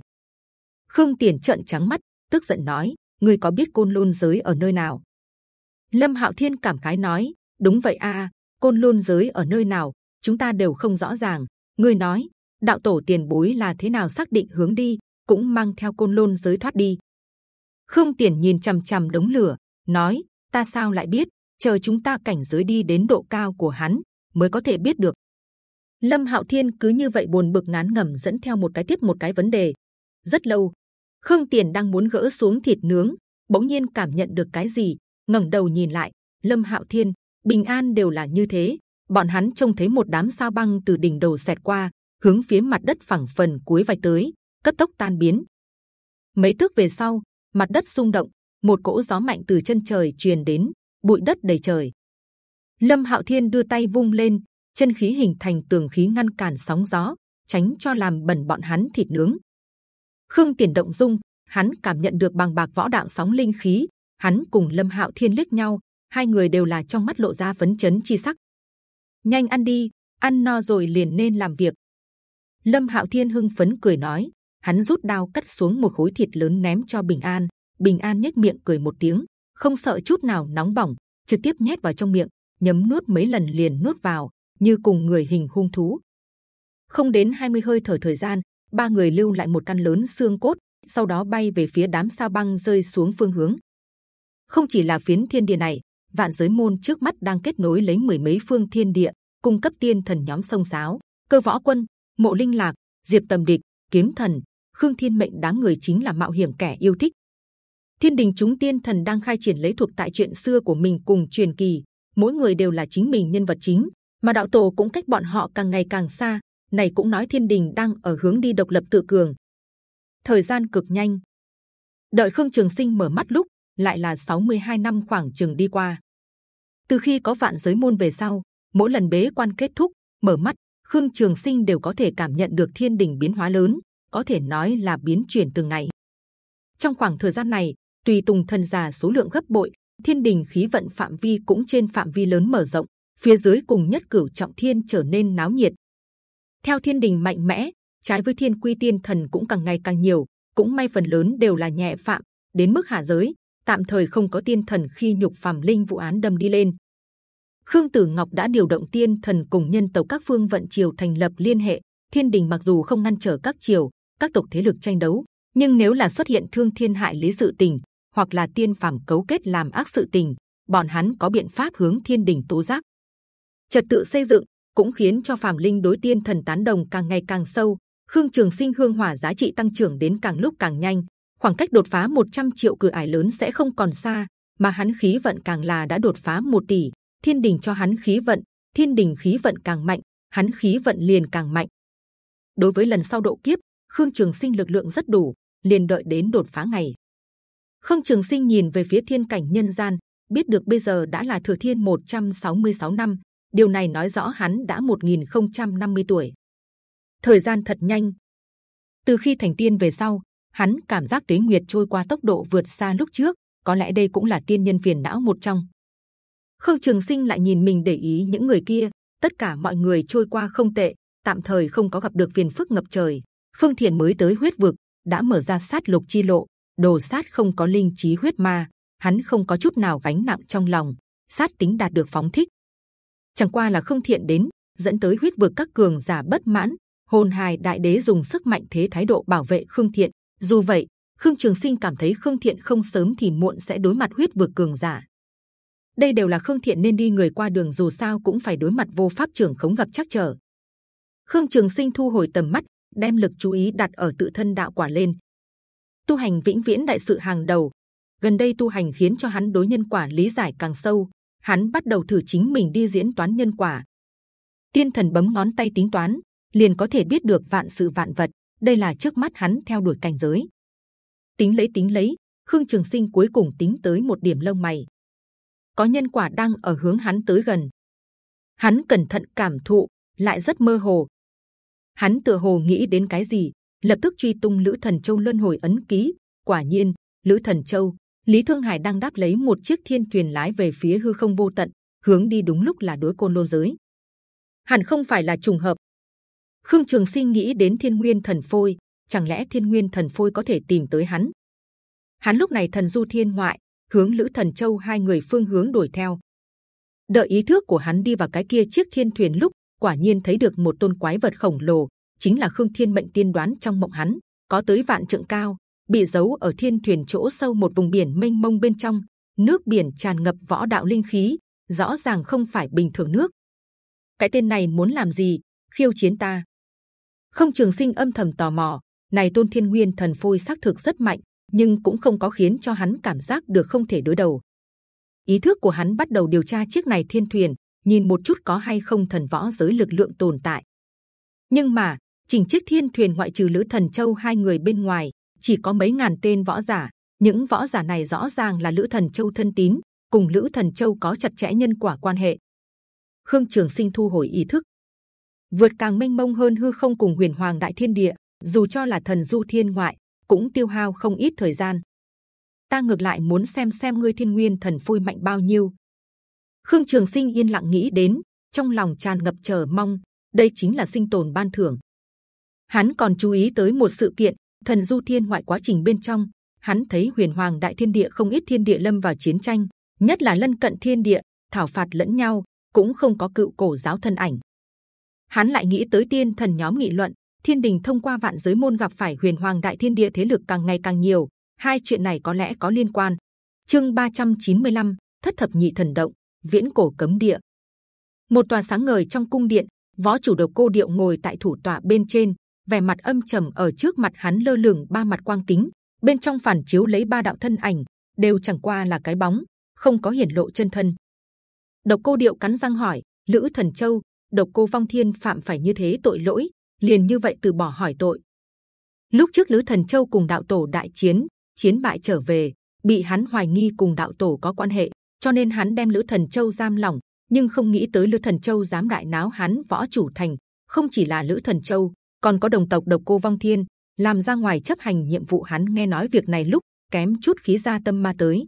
Khương Tiền trợn trắng mắt, tức giận nói: Ngươi có biết côn lôn giới ở nơi nào? Lâm Hạo Thiên cảm khái nói: Đúng vậy a, côn lôn giới ở nơi nào? Chúng ta đều không rõ ràng. Ngươi nói, đạo tổ tiền bối là thế nào xác định hướng đi, cũng mang theo côn lôn giới thoát đi. Khương Tiền nhìn c h ầ m c h ầ m đống lửa, nói: Ta sao lại biết? Chờ chúng ta cảnh giới đi đến độ cao của hắn mới có thể biết được. Lâm Hạo Thiên cứ như vậy buồn bực ngán ngẩm dẫn theo một cái tiếp một cái vấn đề. Rất lâu, Khương Tiền đang muốn gỡ xuống thịt nướng, bỗng nhiên cảm nhận được cái gì, ngẩng đầu nhìn lại. Lâm Hạo Thiên, Bình An đều là như thế. Bọn hắn trông thấy một đám sao băng từ đỉnh đầu xẹt qua, hướng phía mặt đất phẳng phần cuối vài tới, cấp tốc tan biến. Mấy thước về sau, mặt đất rung động, một cỗ gió mạnh từ chân trời truyền đến, bụi đất đầy trời. Lâm Hạo Thiên đưa tay vung lên, chân khí hình thành tường khí ngăn cản sóng gió, tránh cho làm bẩn bọn hắn thịt nướng. Khương Tiền động dung, hắn cảm nhận được bằng bạc võ đạo sóng linh khí, hắn cùng Lâm Hạo Thiên liếc nhau, hai người đều là trong mắt lộ ra phấn chấn chi sắc. Nhanh ăn đi, ăn no rồi liền nên làm việc. Lâm Hạo Thiên hưng phấn cười nói, hắn rút đao cắt xuống một khối thịt lớn ném cho Bình An. Bình An nhếch miệng cười một tiếng, không sợ chút nào nóng bỏng, trực tiếp nhét vào trong miệng, nhấm nuốt mấy lần liền nuốt vào, như cùng người hình hung thú. Không đến 20 hơi thở thời gian, ba người lưu lại một căn lớn xương cốt, sau đó bay về phía đám sao băng rơi xuống phương hướng. Không chỉ là phiến thiên địa này, vạn giới môn trước mắt đang kết nối lấy mười mấy phương thiên địa, cung cấp tiên thần nhóm sông sáo, cơ võ quân, mộ linh lạc, diệp tầm địch, kiếm thần, khương thiên mệnh đám người chính là mạo hiểm kẻ yêu thích. Thiên đình chúng tiên thần đang khai triển lấy thuộc tại chuyện xưa của mình cùng truyền kỳ, mỗi người đều là chính mình nhân vật chính, mà đạo tổ cũng cách bọn họ càng ngày càng xa. Này cũng nói thiên đình đang ở hướng đi độc lập tự cường. Thời gian cực nhanh. Đợi Khương Trường Sinh mở mắt lúc lại là 62 năm khoảng trường đi qua. Từ khi có vạn giới môn về sau, mỗi lần bế quan kết thúc, mở mắt Khương Trường Sinh đều có thể cảm nhận được thiên đình biến hóa lớn, có thể nói là biến chuyển từng ngày. Trong khoảng thời gian này, tùy tùng thần già số lượng gấp bội, thiên đình khí vận phạm vi cũng trên phạm vi lớn mở rộng, phía dưới cùng nhất cửu trọng thiên trở nên náo nhiệt. Theo thiên đình mạnh mẽ, trái với thiên quy tiên thần cũng càng ngày càng nhiều, cũng may phần lớn đều là nhẹ phạm, đến mức hạ giới, tạm thời không có tiên thần khi nhục phàm linh vụ án đâm đi lên, Khương Tử Ngọc đã điều động tiên thần cùng nhân tộc các phương vận triều thành lập liên hệ. Thiên đình mặc dù không ngăn trở các triều, các tộc thế lực tranh đấu, nhưng nếu là xuất hiện thương thiên hại lý sự tình, hoặc là tiên phàm cấu kết làm ác sự tình, bọn hắn có biện pháp hướng thiên đình tố giác. Trật tự xây dựng cũng khiến cho phàm linh đối tiên thần tán đồng càng ngày càng sâu. Khương Trường Sinh hương hỏa giá trị tăng trưởng đến càng lúc càng nhanh, khoảng cách đột phá 100 triệu cửa ải lớn sẽ không còn xa, mà hắn khí vận càng là đã đột phá 1 tỷ, thiên đình cho hắn khí vận, thiên đình khí vận càng mạnh, hắn khí vận liền càng mạnh. Đối với lần sau độ kiếp, Khương Trường Sinh lực lượng rất đủ, liền đợi đến đột phá ngày. Khương Trường Sinh nhìn về phía thiên cảnh nhân gian, biết được bây giờ đã là thừa thiên 166 năm, điều này nói rõ hắn đã 1050 tuổi. Thời gian thật nhanh. Từ khi thành tiên về sau, hắn cảm giác tuế nguyệt trôi qua tốc độ vượt xa lúc trước. Có lẽ đây cũng là tiên nhân phiền não một trong. Khương Trường Sinh lại nhìn mình để ý những người kia, tất cả mọi người trôi qua không tệ, tạm thời không có gặp được phiền phức ngập trời. Phương Thiền mới tới huyết vực đã mở ra sát lục chi lộ, đồ sát không có linh trí huyết ma, hắn không có chút nào gánh nặng trong lòng, sát tính đạt được phóng thích. Chẳng qua là Khương Thiện đến, dẫn tới huyết vực các cường giả bất mãn. Hồn hài đại đế dùng sức mạnh thế thái độ bảo vệ Khương Thiện. Dù vậy, Khương Trường Sinh cảm thấy Khương Thiện không sớm thì muộn sẽ đối mặt huyết vực cường giả đây đều là khương thiện nên đi người qua đường dù sao cũng phải đối mặt vô pháp trưởng khống gặp chắc trở Khương Trường Sinh thu hồi tầm mắt, đem lực chú ý đặt ở tự thân đạo quả lên. Tu hành vĩnh viễn đại sự hàng đầu. Gần đây tu hành khiến cho hắn đối nhân quả lý giải càng sâu. Hắn bắt đầu thử chính mình đi diễn toán nhân quả. Tiên thần bấm ngón tay tính toán, liền có thể biết được vạn sự vạn vật. Đây là trước mắt hắn theo đuổi cảnh giới. Tính lấy tính lấy, Khương Trường Sinh cuối cùng tính tới một điểm lông mày. Có nhân quả đang ở hướng hắn tới gần. Hắn cẩn thận cảm thụ, lại rất mơ hồ. Hắn tựa hồ nghĩ đến cái gì, lập tức truy tung Lữ Thần Châu luân hồi ấn ký. Quả nhiên, Lữ Thần Châu, Lý Thương Hải đang đáp lấy một chiếc thiên thuyền lái về phía hư không vô tận, hướng đi đúng lúc là đối côn lôn giới. Hẳn không phải là trùng hợp. Khương Trường Sinh nghĩ đến Thiên Nguyên Thần Phôi, chẳng lẽ Thiên Nguyên Thần Phôi có thể tìm tới hắn? Hắn lúc này thần du thiên ngoại, hướng Lữ Thần Châu hai người phương hướng đuổi theo. Đợi ý thức của hắn đi vào cái kia chiếc thiên thuyền lúc, quả nhiên thấy được một tôn quái vật khổng lồ, chính là Khương Thiên mệnh tiên đoán trong mộng hắn, có tới vạn trượng cao, bị giấu ở thiên thuyền chỗ sâu một vùng biển mênh mông bên trong, nước biển tràn ngập võ đạo linh khí, rõ ràng không phải bình thường nước. Cái tên này muốn làm gì? Khiêu chiến ta? Không Trường Sinh âm thầm tò mò. Này tôn thiên nguyên thần phôi xác thực rất mạnh, nhưng cũng không có khiến cho hắn cảm giác được không thể đối đầu. Ý thức của hắn bắt đầu điều tra chiếc này thiên thuyền, nhìn một chút có hay không thần võ giới lực lượng tồn tại. Nhưng mà chỉnh chiếc thiên thuyền ngoại trừ lữ thần châu hai người bên ngoài, chỉ có mấy ngàn tên võ giả. Những võ giả này rõ ràng là lữ thần châu thân tín, cùng lữ thần châu có chặt chẽ nhân quả quan hệ. Khương Trường Sinh thu hồi ý thức, vượt càng mênh mông hơn hư không cùng huyền hoàng đại thiên địa. Dù cho là thần du thiên ngoại, cũng tiêu hao không ít thời gian. Ta ngược lại muốn xem xem ngươi thiên nguyên thần phôi mạnh bao nhiêu. Khương Trường Sinh yên lặng nghĩ đến, trong lòng tràn ngập chờ mong. Đây chính là sinh tồn ban thưởng. Hắn còn chú ý tới một sự kiện, thần du thiên ngoại quá trình bên trong, hắn thấy huyền hoàng đại thiên địa không ít thiên địa lâm vào chiến tranh, nhất là lân cận thiên địa thảo phạt lẫn nhau, cũng không có cựu cổ giáo thân ảnh. Hắn lại nghĩ tới tiên thần nhóm nghị luận, thiên đình thông qua vạn giới môn gặp phải huyền hoàng đại thiên địa thế lực càng ngày càng nhiều hai chuyện này có lẽ có liên quan chương 395, thất thập nhị thần động viễn cổ cấm địa một tòa sáng ngời trong cung điện võ chủ độc cô điệu ngồi tại thủ tọa bên trên vẻ mặt âm trầm ở trước mặt hắn lơ lửng ba mặt quang kính bên trong phản chiếu lấy ba đạo thân ảnh đều chẳng qua là cái bóng không có hiển lộ chân thân độc cô điệu cắn răng hỏi lữ thần châu độc cô phong thiên phạm phải như thế tội lỗi liền như vậy từ bỏ hỏi tội. Lúc trước Lữ Thần Châu cùng đạo tổ đại chiến, chiến bại trở về, bị hắn hoài nghi cùng đạo tổ có quan hệ, cho nên hắn đem Lữ Thần Châu giam lỏng, nhưng không nghĩ tới Lữ Thần Châu dám đại náo hắn võ chủ thành. Không chỉ là Lữ Thần Châu, còn có đồng tộc độc cô Vong Thiên làm ra ngoài chấp hành nhiệm vụ. Hắn nghe nói việc này lúc kém chút khí ra tâm ma tới.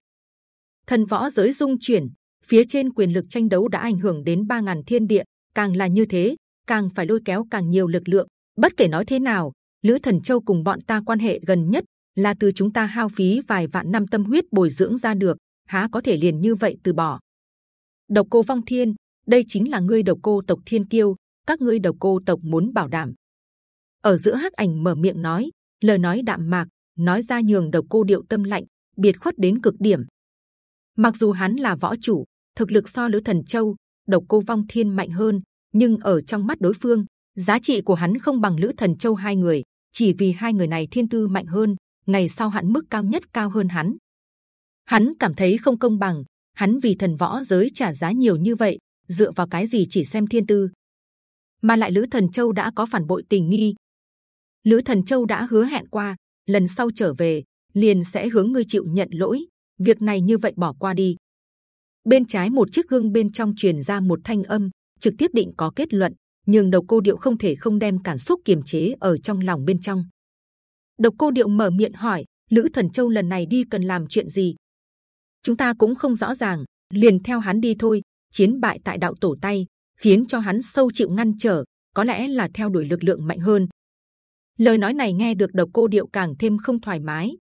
Thần võ giới dung chuyển, phía trên quyền lực tranh đấu đã ảnh hưởng đến ba ngàn thiên địa, càng là như thế, càng phải lôi kéo càng nhiều lực lượng. Bất kể nói thế nào, Lữ Thần Châu cùng bọn ta quan hệ gần nhất là từ chúng ta hao phí vài vạn năm tâm huyết bồi dưỡng ra được, há có thể liền như vậy từ bỏ? Độc Cô Phong Thiên, đây chính là ngươi Độc Cô tộc Thiên Kiêu, các ngươi Độc Cô tộc muốn bảo đảm. Ở giữa hắc ảnh mở miệng nói, lời nói đạm mạc, nói ra nhường Độc Cô điệu tâm lạnh, biệt khuất đến cực điểm. Mặc dù hắn là võ chủ, thực lực so Lữ Thần Châu, Độc Cô Vong Thiên mạnh hơn, nhưng ở trong mắt đối phương giá trị của hắn không bằng lữ thần châu hai người chỉ vì hai người này thiên tư mạnh hơn ngày sau hạn mức cao nhất cao hơn hắn hắn cảm thấy không công bằng hắn vì thần võ giới trả giá nhiều như vậy dựa vào cái gì chỉ xem thiên tư mà lại lữ thần châu đã có phản bội tình nghi lữ thần châu đã hứa hẹn qua, lần sau trở về, liền sẽ hướng ngươi chịu nhận lỗi, việc này như vậy bỏ qua đi. Bên trái một chiếc gương, bên trong truyền ra một thanh âm, trực tiếp định có kết luận, nhưng độc cô điệu không thể không đem cảm xúc kiềm chế ở trong lòng bên trong. Độc cô điệu mở miệng hỏi, lữ thần châu lần này đi cần làm chuyện gì? Chúng ta cũng không rõ ràng, liền theo hắn đi thôi, chiến bại tại đạo tổ tay, khiến cho hắn sâu chịu ngăn trở, có lẽ là theo đuổi lực lượng mạnh hơn lời nói này nghe được độc cô điệu càng thêm không thoải mái.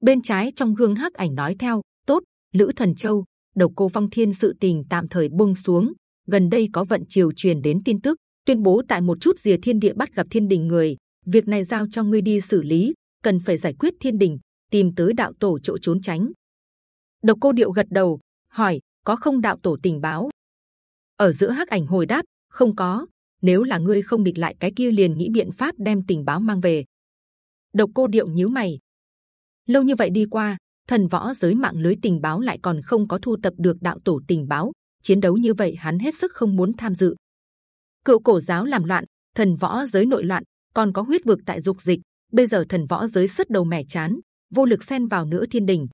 Bên trái trong gương hắc ảnh nói theo, tốt, lữ thần châu, độc cô phong thiên sự tình tạm thời buông xuống. Gần đây có vận triều truyền đến tin tức, tuyên bố tại một chút rìa thiên địa bắt gặp thiên đình người. Việc này giao cho ngươi đi xử lý, cần phải giải quyết thiên đình, tìm tới đạo tổ chỗ trốn tránh. Độc cô điệu gật đầu, hỏi, có không đạo tổ tình báo? Ở giữa hắc ảnh hồi đáp, không có nếu là ngươi không địch lại cái kia liền nghĩ biện pháp đem tình báo mang về. Độc cô điệu nhíu mày. Lâu như vậy đi qua, thần võ giới mạng lưới tình báo lại còn không có thu tập được đạo tổ tình báo. Chiến đấu như vậy hắn hết sức không muốn tham dự. Cựu cổ giáo làm loạn, thần võ giới nội loạn, còn có huyết vực tại dục dịch. Bây giờ thần võ giới sứt đầu mẻ chán, vô lực xen vào nữa thiên đình.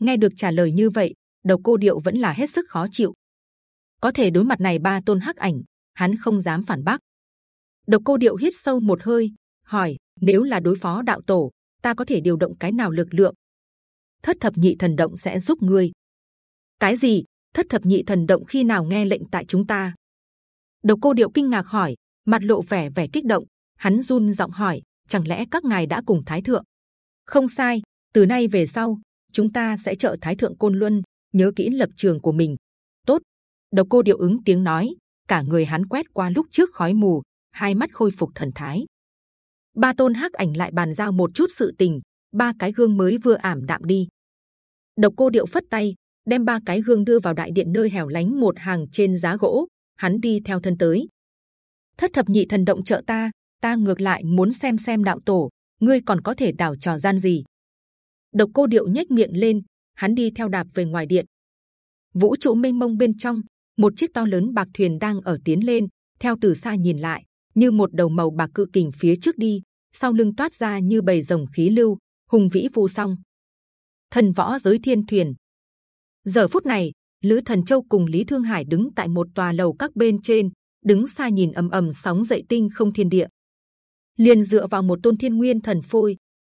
Nghe được trả lời như vậy, đầu cô điệu vẫn là hết sức khó chịu. Có thể đối mặt này ba tôn hắc ảnh, hắn không dám phản bác. Độc cô điệu hít sâu một hơi, hỏi: nếu là đối phó đạo tổ, ta có thể điều động cái nào lực lượng? Thất thập nhị thần động sẽ giúp ngươi. Cái gì? Thất thập nhị thần động khi nào nghe lệnh tại chúng ta? Độc cô điệu kinh ngạc hỏi, mặt lộ vẻ vẻ kích động. Hắn run giọng hỏi, chẳng lẽ các ngài đã cùng Thái thượng? Không sai, từ nay về sau chúng ta sẽ trợ Thái thượng côn luân, nhớ kỹ lập trường của mình. Tốt. Độc cô điệu ứng tiếng nói, cả người hắn quét qua lúc trước khói mù, hai mắt khôi phục thần thái. Ba tôn hắc ảnh lại bàn giao một chút sự tình, ba cái gương mới vừa ảm đạm đi. Độc cô điệu phất tay, đem ba cái gương đưa vào đại điện nơi hẻo lánh một hàng trên giá gỗ. Hắn đi theo thân tới. Thất thập nhị thần động trợ ta, ta ngược lại muốn xem xem đạo tổ, ngươi còn có thể đảo trò gian gì? Độc cô điệu nhếch miệng lên, hắn đi theo đạp về ngoài điện. Vũ trụ mênh mông bên trong, một chiếc to lớn bạc thuyền đang ở tiến lên. Theo từ xa nhìn lại, như một đầu màu bạc cự kình phía trước đi, sau lưng toát ra như bầy rồng khí lưu, hùng vĩ vô song. Thần võ giới thiên thuyền. Giờ phút này, Lữ Thần Châu cùng Lý Thương Hải đứng tại một tòa lầu các bên trên, đứng xa nhìn ầm ầm sóng dậy tinh không thiên địa. liền dựa vào một tôn thiên nguyên thần phôi,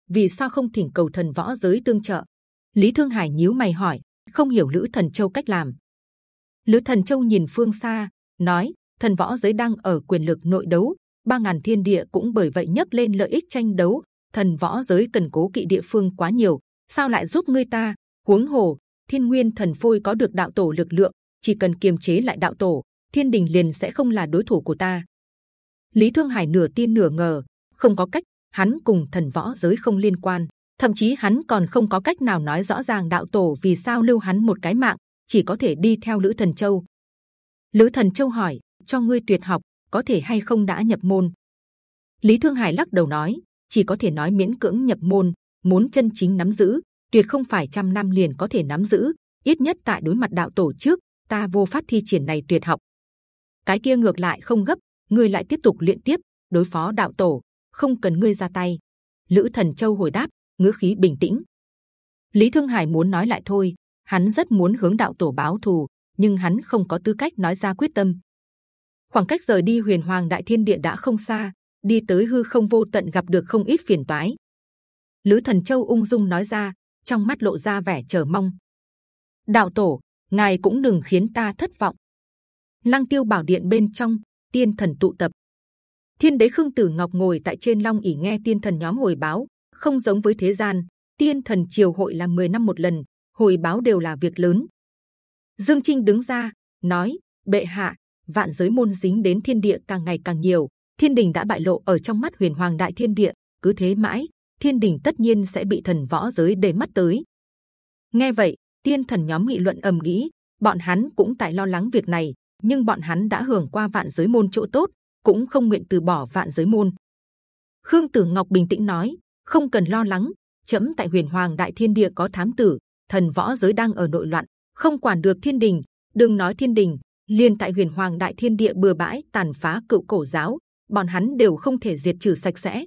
vì sao không thỉnh cầu thần võ giới tương trợ? Lý Thương Hải nhíu mày hỏi, không hiểu Lữ Thần Châu cách làm. Lữ Thần Châu nhìn phương xa, nói: thần võ giới đang ở quyền lực nội đấu, ba ngàn thiên địa cũng bởi vậy nhấc lên lợi ích tranh đấu. Thần võ giới cần cố kỵ địa phương quá nhiều, sao lại giúp ngươi ta? Huống hồ, thiên nguyên thần phôi có được đạo tổ lực lượng, chỉ cần kiềm chế lại đạo tổ, thiên đình liền sẽ không là đối thủ của ta. Lý Thương Hải nửa tin nửa ngờ, không có cách, hắn cùng thần võ giới không liên quan, thậm chí hắn còn không có cách nào nói rõ ràng đạo tổ vì sao lưu hắn một cái mạng, chỉ có thể đi theo lữ thần châu. Lữ thần châu hỏi, cho ngươi tuyệt học có thể hay không đã nhập môn? Lý Thương Hải lắc đầu nói, chỉ có thể nói miễn cưỡng nhập môn, muốn chân chính nắm giữ, tuyệt không phải trăm năm liền có thể nắm giữ. ít nhất tại đối mặt đạo tổ trước, ta vô phát thi triển này tuyệt học. Cái kia ngược lại không gấp, ngươi lại tiếp tục luyện tiếp, đối phó đạo tổ, không cần ngươi ra tay. Lữ Thần Châu hồi đáp, ngữ khí bình tĩnh. Lý Thương Hải muốn nói lại thôi, hắn rất muốn hướng đạo tổ báo thù, nhưng hắn không có tư cách nói ra quyết tâm. Khoảng cách rời đi Huyền Hoàng Đại Thiên Điện đã không xa, đi tới hư không vô tận gặp được không ít phiền toái. Lữ Thần Châu ung dung nói ra, trong mắt lộ ra vẻ chờ mong. Đạo tổ, ngài cũng đừng khiến ta thất vọng. Lăng Tiêu Bảo Điện bên trong, tiên thần tụ tập, Thiên đế Khương Tử Ngọc ngồi tại trên long ỷ nghe tiên thần nhóm hồi báo, không giống với thế gian, tiên thần triều hội là 10 năm một lần, hồi báo đều là việc lớn. Dương Trinh đứng ra nói: bệ hạ, vạn giới môn dính đến thiên địa càng ngày càng nhiều, thiên đình đã bại lộ ở trong mắt huyền hoàng đại thiên địa, cứ thế mãi, thiên đình tất nhiên sẽ bị thần võ giới để mắt tới. Nghe vậy, tiên thần nhóm nghị luận ầm nghĩ bọn hắn cũng tại lo lắng việc này, nhưng bọn hắn đã hưởng qua vạn giới môn chỗ tốt, cũng không nguyện từ bỏ vạn giới môn. Khương Tử Ngọc bình tĩnh nói, không cần lo lắng, chấm tại Huyền Hoàng Đại Thiên Địa có thám tử, thần võ giới đang ở nội loạn, không quản được thiên đình. Đừng nói thiên đình, liền tại Huyền Hoàng Đại Thiên Địa bừa bãi tàn phá cựu cổ giáo, bọn hắn đều không thể diệt trừ sạch sẽ.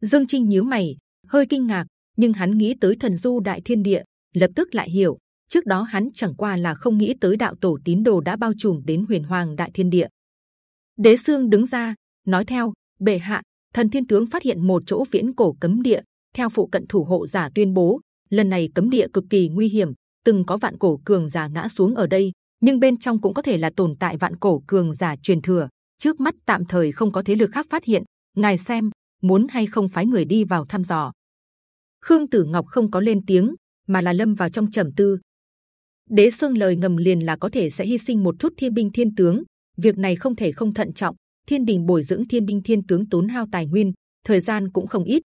Dương Trinh nhíu mày, hơi kinh ngạc, nhưng hắn nghĩ tới thần du Đại Thiên Địa, lập tức lại hiểu. Trước đó hắn chẳng qua là không nghĩ tới đạo tổ tín đồ đã bao trùm đến Huyền Hoàng Đại Thiên Địa. Đế xương đứng ra nói theo bệ hạ, thần thiên tướng phát hiện một chỗ viễn cổ cấm địa. Theo phụ cận thủ hộ giả tuyên bố, lần này cấm địa cực kỳ nguy hiểm, từng có vạn cổ cường giả ngã xuống ở đây, nhưng bên trong cũng có thể là tồn tại vạn cổ cường giả truyền thừa. Trước mắt tạm thời không có thế lực khác phát hiện. Ngài xem, muốn hay không phái người đi vào thăm dò. Khương Tử Ngọc không có lên tiếng, mà là lâm vào trong trầm tư. Đế xương lời ngầm liền là có thể sẽ hy sinh một chút thiên binh thiên tướng, việc này không thể không thận trọng. Thiên đình bồi dưỡng thiên binh thiên tướng tốn hao tài nguyên, thời gian cũng không ít.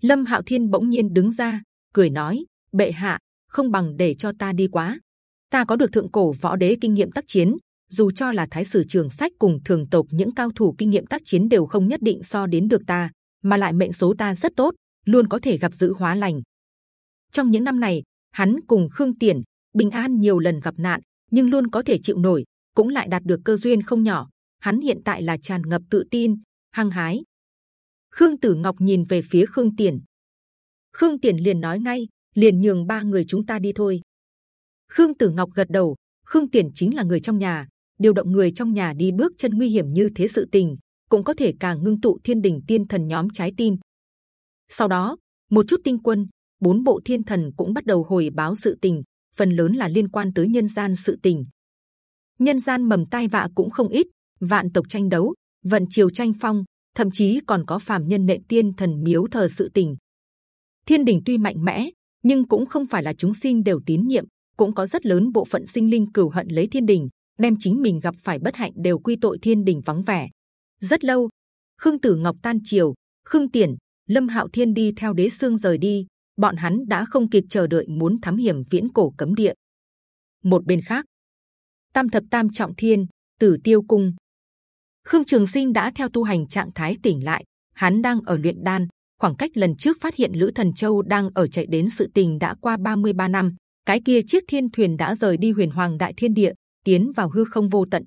Lâm Hạo Thiên bỗng nhiên đứng ra, cười nói: bệ hạ, không bằng để cho ta đi quá. Ta có được thượng cổ võ đế kinh nghiệm tác chiến, dù cho là thái sử trường sách cùng thường tộc những cao thủ kinh nghiệm tác chiến đều không nhất định so đến được ta, mà lại mệnh số ta rất tốt, luôn có thể gặp dự hóa lành. Trong những năm này, hắn cùng Khương Tiền, Bình An nhiều lần gặp nạn, nhưng luôn có thể chịu nổi, cũng lại đạt được cơ duyên không nhỏ. Hắn hiện tại là tràn ngập tự tin, hăng hái. Khương Tử Ngọc nhìn về phía Khương Tiền. Khương Tiền liền nói ngay, liền nhường ba người chúng ta đi thôi. Khương Tử Ngọc gật đầu. Khương Tiền chính là người trong nhà, điều động người trong nhà đi bước chân nguy hiểm như thế sự tình, cũng có thể càng ngưng tụ thiên đình tiên thần nhóm trái tim. Sau đó, một chút tinh quân, bốn bộ thiên thần cũng bắt đầu hồi báo sự tình, phần lớn là liên quan tới nhân gian sự tình. Nhân gian mầm tai vạ cũng không ít, vạn tộc tranh đấu, vận triều tranh phong, thậm chí còn có phàm nhân nệ tiên thần miếu thờ sự tình. Thiên đình tuy mạnh mẽ, nhưng cũng không phải là chúng sinh đều tín nhiệm, cũng có rất lớn bộ phận sinh linh cửu hận lấy thiên đình, đem chính mình gặp phải bất hạnh đều quy tội thiên đình vắng vẻ. Rất lâu, Khương Tử Ngọc tan triều, Khương Tiền, Lâm Hạo Thiên đi theo Đế xương rời đi, bọn hắn đã không kịp chờ đợi muốn thám hiểm viễn cổ cấm địa. Một bên khác, Tam thập Tam trọng thiên, Tử Tiêu cung, Khương Trường Sinh đã theo tu hành trạng thái tỉnh lại, hắn đang ở luyện đan. Khoảng cách lần trước phát hiện Lữ Thần Châu đang ở chạy đến sự tình đã qua 33 năm, cái kia chiếc thiên thuyền đã rời đi huyền hoàng đại thiên địa, tiến vào hư không vô tận.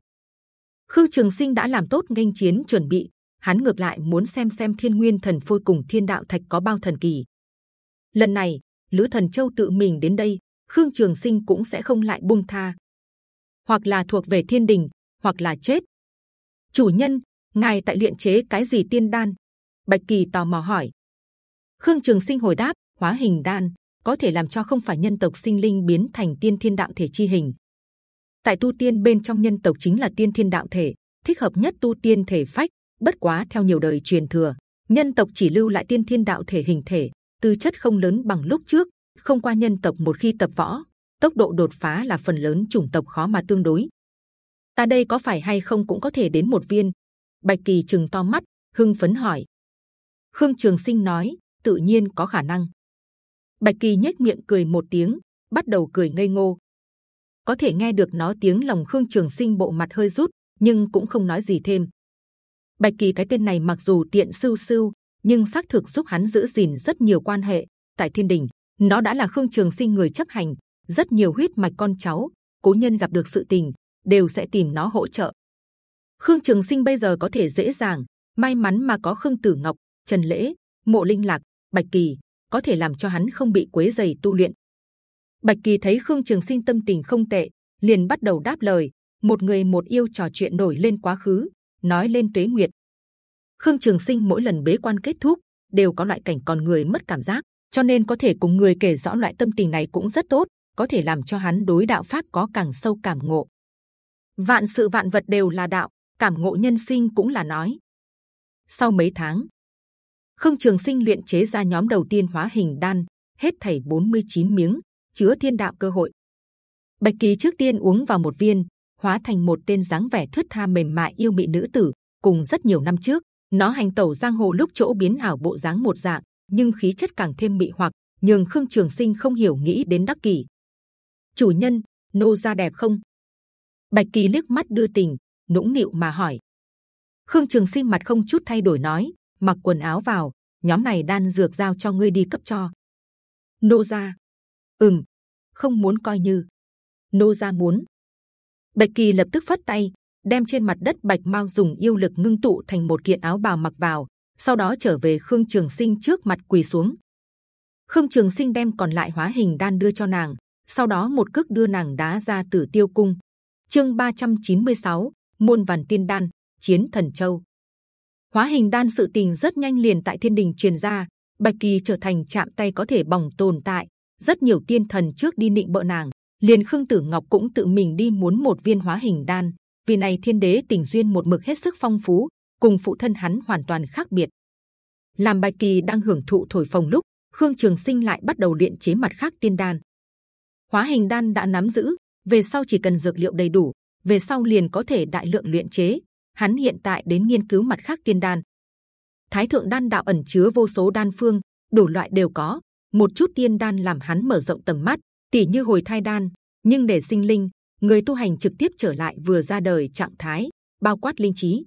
Khương Trường Sinh đã làm tốt nghênh chiến chuẩn bị, hắn ngược lại muốn xem xem Thiên Nguyên Thần Phôi cùng Thiên Đạo Thạch có bao thần kỳ. Lần này, Lữ Thần Châu tự mình đến đây, Khương Trường Sinh cũng sẽ không lại buông tha. Hoặc là thuộc về Thiên Đình, hoặc là chết. Chủ nhân, ngài tại luyện chế cái gì tiên đan? Bạch Kỳ tò mò hỏi. Khương Trường Sinh hồi đáp: Hóa hình đan có thể làm cho không phải nhân tộc sinh linh biến thành tiên thiên đạo thể chi hình. Tại tu tiên bên trong nhân tộc chính là tiên thiên đạo thể, thích hợp nhất tu tiên thể phách. Bất quá theo nhiều đời truyền thừa, nhân tộc chỉ lưu lại tiên thiên đạo thể hình thể, tư chất không lớn bằng lúc trước, không qua nhân tộc một khi tập võ, tốc độ đột phá là phần lớn chủng tộc khó mà tương đối. Ta đây có phải hay không cũng có thể đến một viên? Bạch kỳ chừng to mắt, hưng phấn hỏi. Khương Trường Sinh nói, tự nhiên có khả năng. Bạch kỳ nhếch miệng cười một tiếng, bắt đầu cười ngây ngô. Có thể nghe được nó tiếng lòng Khương Trường Sinh bộ mặt hơi rút, nhưng cũng không nói gì thêm. Bạch kỳ cái tên này mặc dù tiện sưu sưu, nhưng xác thực giúp hắn giữ gìn rất nhiều quan hệ. Tại Thiên Đình, nó đã là Khương Trường Sinh người chấp hành, rất nhiều huyết mạch con cháu, cố nhân gặp được sự tình đều sẽ tìm nó hỗ trợ. Khương Trường Sinh bây giờ có thể dễ dàng, may mắn mà có Khương Tử Ngọc, Trần Lễ, Mộ Linh Lạc, Bạch Kỳ có thể làm cho hắn không bị quấy giày tu luyện. Bạch Kỳ thấy Khương Trường Sinh tâm tình không tệ, liền bắt đầu đáp lời. Một người một yêu trò chuyện nổi lên quá khứ, nói lên tuế nguyệt. Khương Trường Sinh mỗi lần bế quan kết thúc đều có loại cảnh còn người mất cảm giác, cho nên có thể cùng người kể rõ loại tâm tình này cũng rất tốt, có thể làm cho hắn đối đạo pháp có càng sâu cảm ngộ. Vạn sự vạn vật đều là đạo, cảm ngộ nhân sinh cũng là nói. Sau mấy tháng, Khương Trường Sinh luyện chế ra nhóm đầu tiên hóa hình đan, hết thảy 49 miếng, chứa thiên đạo cơ hội. Bạch Kỳ trước tiên uống vào một viên, hóa thành một tên dáng vẻ thướt tha mềm mại yêu mị nữ tử. Cùng rất nhiều năm trước, nó hành tẩu giang hồ lúc chỗ biến ảo bộ dáng một dạng, nhưng khí chất càng thêm mị hoặc, nhường Khương Trường Sinh không hiểu nghĩ đến đắc kỷ. Chủ nhân, nô gia đẹp không? Bạch Kỳ liếc mắt đưa tình, nũng nịu mà hỏi. Khương Trường Sinh mặt không chút thay đổi nói, mặc quần áo vào, nhóm này đan dược giao cho ngươi đi cấp cho. Nô gia, ừm, không muốn coi như. Nô gia muốn. Bạch Kỳ lập tức phất tay, đem trên mặt đất bạch mao dùng yêu lực ngưng tụ thành một kiện áo bào mặc vào, sau đó trở về Khương Trường Sinh trước mặt quỳ xuống. Khương Trường Sinh đem còn lại hóa hình đan đưa cho nàng, sau đó một cước đưa nàng đá ra Tử Tiêu Cung. Chương 396, muôn vàn tiên đan, chiến thần châu. Hóa hình đan sự tình rất nhanh liền tại thiên đình truyền ra, Bạch Kỳ trở thành chạm tay có thể bỏng tồn tại. Rất nhiều tiên thần trước đi nịnh bợ nàng, liền Khương Tử Ngọc cũng tự mình đi muốn một viên hóa hình đan. Vì này thiên đế tình duyên một mực hết sức phong phú, cùng phụ thân hắn hoàn toàn khác biệt. Làm Bạch Kỳ đang hưởng thụ thổi phồng lúc, Khương Trường Sinh lại bắt đầu luyện chế mặt khác tiên đan. Hóa hình đan đã nắm giữ, về sau chỉ cần dược liệu đầy đủ, về sau liền có thể đại lượng luyện chế. Hắn hiện tại đến nghiên cứu mặt khác tiên đan. Thái thượng đan đạo ẩn chứa vô số đan phương, đủ loại đều có. Một chút tiên đan làm hắn mở rộng tầm mắt, tỷ như hồi thai đan, nhưng để sinh linh, người tu hành trực tiếp trở lại vừa ra đời trạng thái, bao quát linh trí.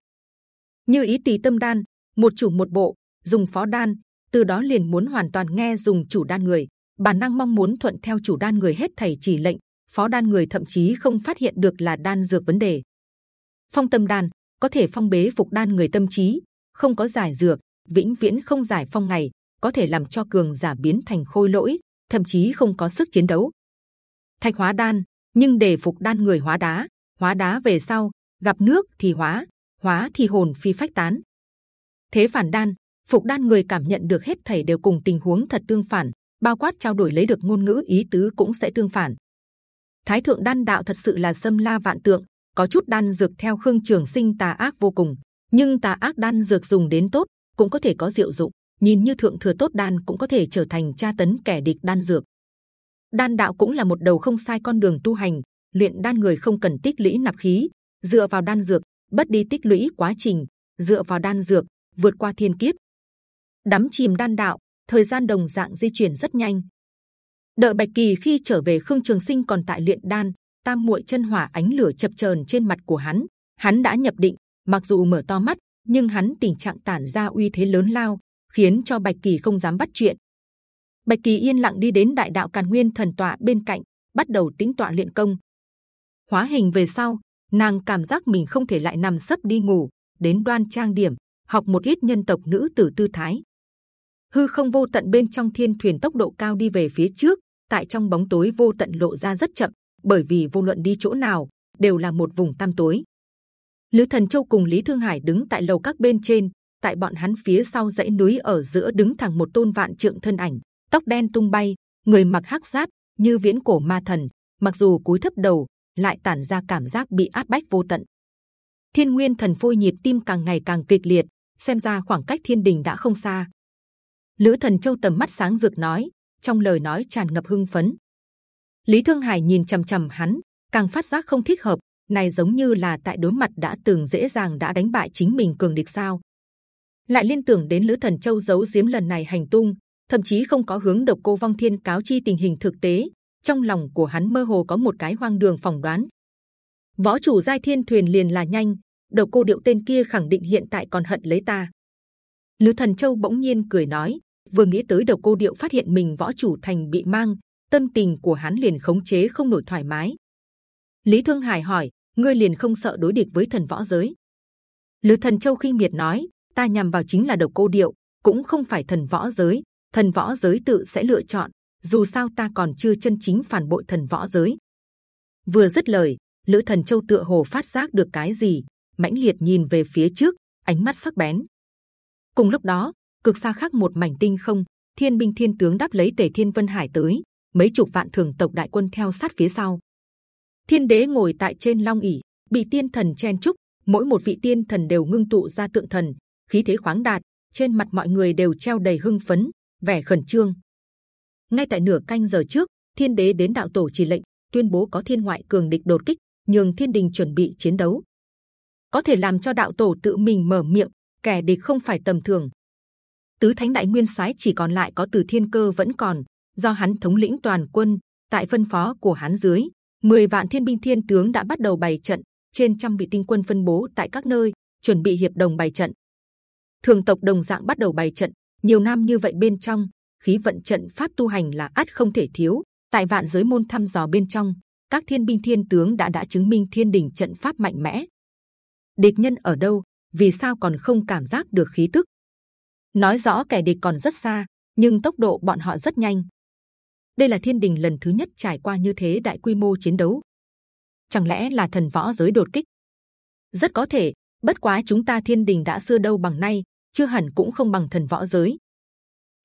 Như ý tỳ tâm đan, một chủ một bộ, dùng phó đan, từ đó liền muốn hoàn toàn nghe dùng chủ đan người, bản năng mong muốn thuận theo chủ đan người hết thầy chỉ lệnh, phó đan người thậm chí không phát hiện được là đan dược vấn đề. Phong tâm đan có thể phong bế phục đan người tâm trí, không có giải dược, vĩnh viễn không giải phong ngày, có thể làm cho cường giả biến thành khôi lỗi, thậm chí không có sức chiến đấu. Thạch hóa đan, nhưng để phục đan người hóa đá, hóa đá về sau gặp nước thì hóa, hóa thì hồn phi phách tán. Thế phản đan, phục đan người cảm nhận được hết thảy đều cùng tình huống thật tương phản, bao quát trao đổi lấy được ngôn ngữ ý tứ cũng sẽ tương phản. Thái thượng đan đạo thật sự là xâm la vạn tượng, có chút đan dược theo khương trường sinh tà ác vô cùng, nhưng tà ác đan dược dùng đến tốt cũng có thể có diệu dụng. Nhìn như thượng thừa tốt đan cũng có thể trở thành tra tấn kẻ địch đan dược. Đan đạo cũng là một đầu không sai con đường tu hành. Luyện đan người không cần tích lũy nạp khí, dựa vào đan dược, bất đi tích lũy quá trình, dựa vào đan dược vượt qua thiên kiếp. Đắm chìm đan đạo, thời gian đồng dạng di chuyển rất nhanh. Đợi Bạch Kỳ khi trở về Khương Trường Sinh còn tại luyện đan, tam muội chân hỏa ánh lửa chập chờn trên mặt của hắn, hắn đã nhập định. Mặc dù mở to mắt, nhưng hắn tình trạng tản ra uy thế lớn lao, khiến cho Bạch Kỳ không dám bắt chuyện. Bạch Kỳ yên lặng đi đến Đại Đạo Càn Nguyên Thần tọa bên cạnh, bắt đầu tính tọa luyện công. Hóa hình về sau, nàng cảm giác mình không thể lại nằm sấp đi ngủ, đến đoan trang điểm, học một ít nhân tộc nữ tử tư thái. Hư không vô tận bên trong thiên thuyền tốc độ cao đi về phía trước, tại trong bóng tối vô tận lộ ra rất chậm, bởi vì vô luận đi chỗ nào đều là một vùng tăm tối. Lữ Thần Châu cùng Lý Thương Hải đứng tại lầu các bên trên, tại bọn hắn phía sau dãy núi ở giữa đứng thẳng một tôn vạn trượng thân ảnh, tóc đen tung bay, người mặc hắc giáp như viễn cổ ma thần, mặc dù cúi thấp đầu, lại tản ra cảm giác bị áp bách vô tận. Thiên Nguyên Thần phôi nhịp tim càng ngày càng kịch liệt, xem ra khoảng cách Thiên Đình đã không xa. Lữ Thần Châu tầm mắt sáng rực nói, trong lời nói tràn ngập hưng phấn. Lý Thương Hải nhìn c h ầ m c h ầ m hắn, càng phát giác không thích hợp. Này giống như là tại đối mặt đã từng dễ dàng đã đánh bại chính mình cường địch sao? lại liên tưởng đến lữ thần châu giấu giếm lần này hành tung thậm chí không có hướng độc cô vong thiên cáo chi tình hình thực tế trong lòng của hắn mơ hồ có một cái hoang đường phỏng đoán võ chủ giai thiên thuyền liền là nhanh độc cô điệu tên kia khẳng định hiện tại còn hận lấy ta lữ thần châu bỗng nhiên cười nói vừa nghĩ tới độc cô điệu phát hiện mình võ chủ thành bị mang tâm tình của hắn liền khống chế không nổi thoải mái lý thương hải hỏi ngươi liền không sợ đối địch với thần võ giới lữ thần châu khi miệt nói ta nhằm vào chính là độc cô điệu, cũng không phải thần võ giới. Thần võ giới tự sẽ lựa chọn. Dù sao ta còn chưa chân chính phản bội thần võ giới. Vừa dứt lời, lữ thần châu tựa hồ phát giác được cái gì, mãnh liệt nhìn về phía trước, ánh mắt sắc bén. Cùng lúc đó, cực xa khác một mảnh tinh không, thiên binh thiên tướng đáp lấy tề thiên vân hải tới, mấy chục vạn thường tộc đại quân theo sát phía sau. Thiên đế ngồi tại trên long ỷ, bị tiên thần chen chúc, mỗi một vị tiên thần đều ngưng tụ ra tượng thần, khí thế khoáng đạt, trên mặt mọi người đều treo đầy hưng phấn, vẻ khẩn trương. Ngay tại nửa canh giờ trước, Thiên Đế đến đạo tổ chỉ lệnh, tuyên bố có thiên ngoại cường địch đột kích, nhường Thiên Đình chuẩn bị chiến đấu. Có thể làm cho đạo tổ tự mình mở miệng, kẻ địch không phải tầm thường. Tứ Thánh Đại Nguyên Soái chỉ còn lại có Từ Thiên Cơ vẫn còn, do hắn thống lĩnh toàn quân. Tại phân phó của hắn dưới, 10 vạn thiên binh thiên tướng đã bắt đầu bày trận, trên trăm vị tinh quân phân bố tại các nơi, chuẩn bị hiệp đồng bày trận. Thường tộc đồng dạng bắt đầu bày trận nhiều năm như vậy bên trong khí vận trận pháp tu hành là ắt không thể thiếu. Tại vạn giới môn thăm dò bên trong các thiên binh thiên tướng đã đã chứng minh thiên đình trận pháp mạnh mẽ. Địch nhân ở đâu? Vì sao còn không cảm giác được khí tức? Nói rõ kẻ địch còn rất xa nhưng tốc độ bọn họ rất nhanh đây là thiên đình lần thứ nhất trải qua như thế đại quy mô chiến đấu chẳng lẽ là thần võ giới đột kích rất có thể bất quá chúng ta thiên đình đã xưa đâu bằng nay chưa hẳn cũng không bằng thần võ giới.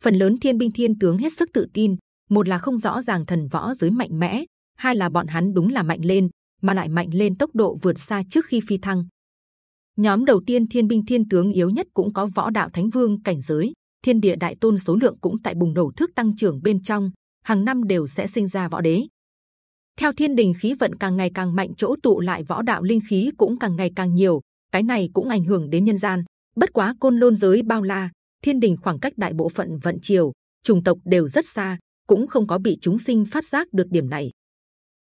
Phần lớn thiên binh thiên tướng hết sức tự tin, một là không rõ ràng thần võ giới mạnh mẽ, hai là bọn hắn đúng là mạnh lên, mà lại mạnh lên tốc độ vượt xa trước khi phi thăng. Nhóm đầu tiên thiên binh thiên tướng yếu nhất cũng có võ đạo thánh vương cảnh giới, thiên địa đại tôn số lượng cũng tại bùng nổ thức tăng trưởng bên trong, hàng năm đều sẽ sinh ra võ đế. Theo thiên đình khí vận càng ngày càng mạnh, chỗ tụ lại võ đạo linh khí cũng càng ngày càng nhiều, cái này cũng ảnh hưởng đến nhân gian. Bất quá côn lôn giới bao la, thiên đình khoảng cách đại bộ phận vận triều, chủng tộc đều rất xa, cũng không có bị chúng sinh phát giác được điểm này.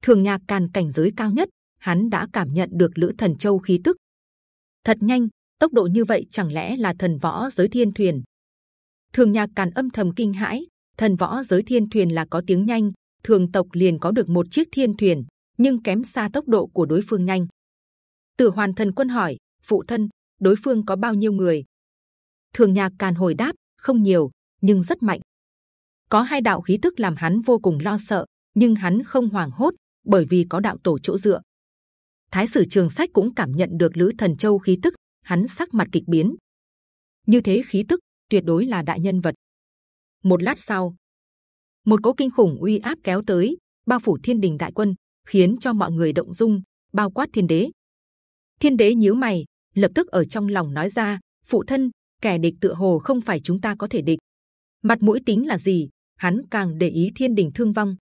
thường nhạc càn cảnh giới cao nhất hắn đã cảm nhận được lữ thần châu khí tức thật nhanh tốc độ như vậy chẳng lẽ là thần võ giới thiên thuyền thường nhạc càn âm thầm kinh hãi thần võ giới thiên thuyền là có tiếng nhanh, thường tộc liền có được một chiếc thiên thuyền, nhưng kém xa tốc độ của đối phương nhanh. Tử hoàn thần quân hỏi, phụ thân, đối phương có bao nhiêu người? Thường nhạc càn hồi đáp, không nhiều, nhưng rất mạnh. Có hai đạo khí tức làm hắn vô cùng lo sợ, nhưng hắn không hoảng hốt, bởi vì có đạo tổ chỗ dựa. Thái sử trường sách cũng cảm nhận được lữ thần châu khí tức, hắn sắc mặt kịch biến. Như thế khí tức, tuyệt đối là đại nhân vật một lát sau, một cỗ kinh khủng uy áp kéo tới, bao phủ thiên đình đại quân, khiến cho mọi người động dung, bao quát thiên đế. Thiên đế nhíu mày, lập tức ở trong lòng nói ra, phụ thân, kẻ địch tựa hồ không phải chúng ta có thể địch. Mặt mũi tính là gì? Hắn càng để ý thiên đình thương vong.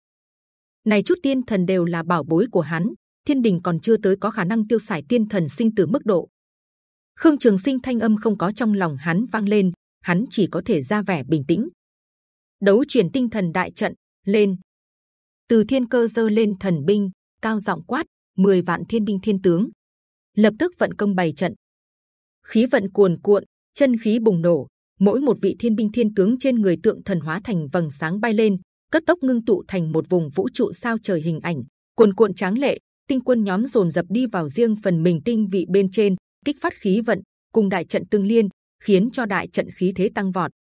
Này chút tiên thần đều là bảo bối của hắn, thiên đình còn chưa tới có khả năng tiêu xài tiên thần sinh tử mức độ. Khương trường sinh thanh âm không có trong lòng hắn vang lên, hắn chỉ có thể ra vẻ bình tĩnh đấu chuyển tinh thần đại trận, lên. Từ thiên cơ dơ lên thần binh, cao giọng quát 10 vạn thiên binh thiên tướng. Lập tức vận công bày trận. Khí vận cuồn cuộn, chân khí bùng nổ. Mỗi một vị thiên binh thiên tướng trên người tượng thần hóa thành vầng sáng bay lên cất tốc ngưng tụ thành một vùng vũ trụ sao trời hình ảnh. Cuồn cuộn tráng lệ, tinh quân nhóm dồn dập đi vào riêng phần mình tinh vị bên trên, kích phát khí vận, cùng đại trận tương liên, khiến cho đại trận khí thế tăng vọt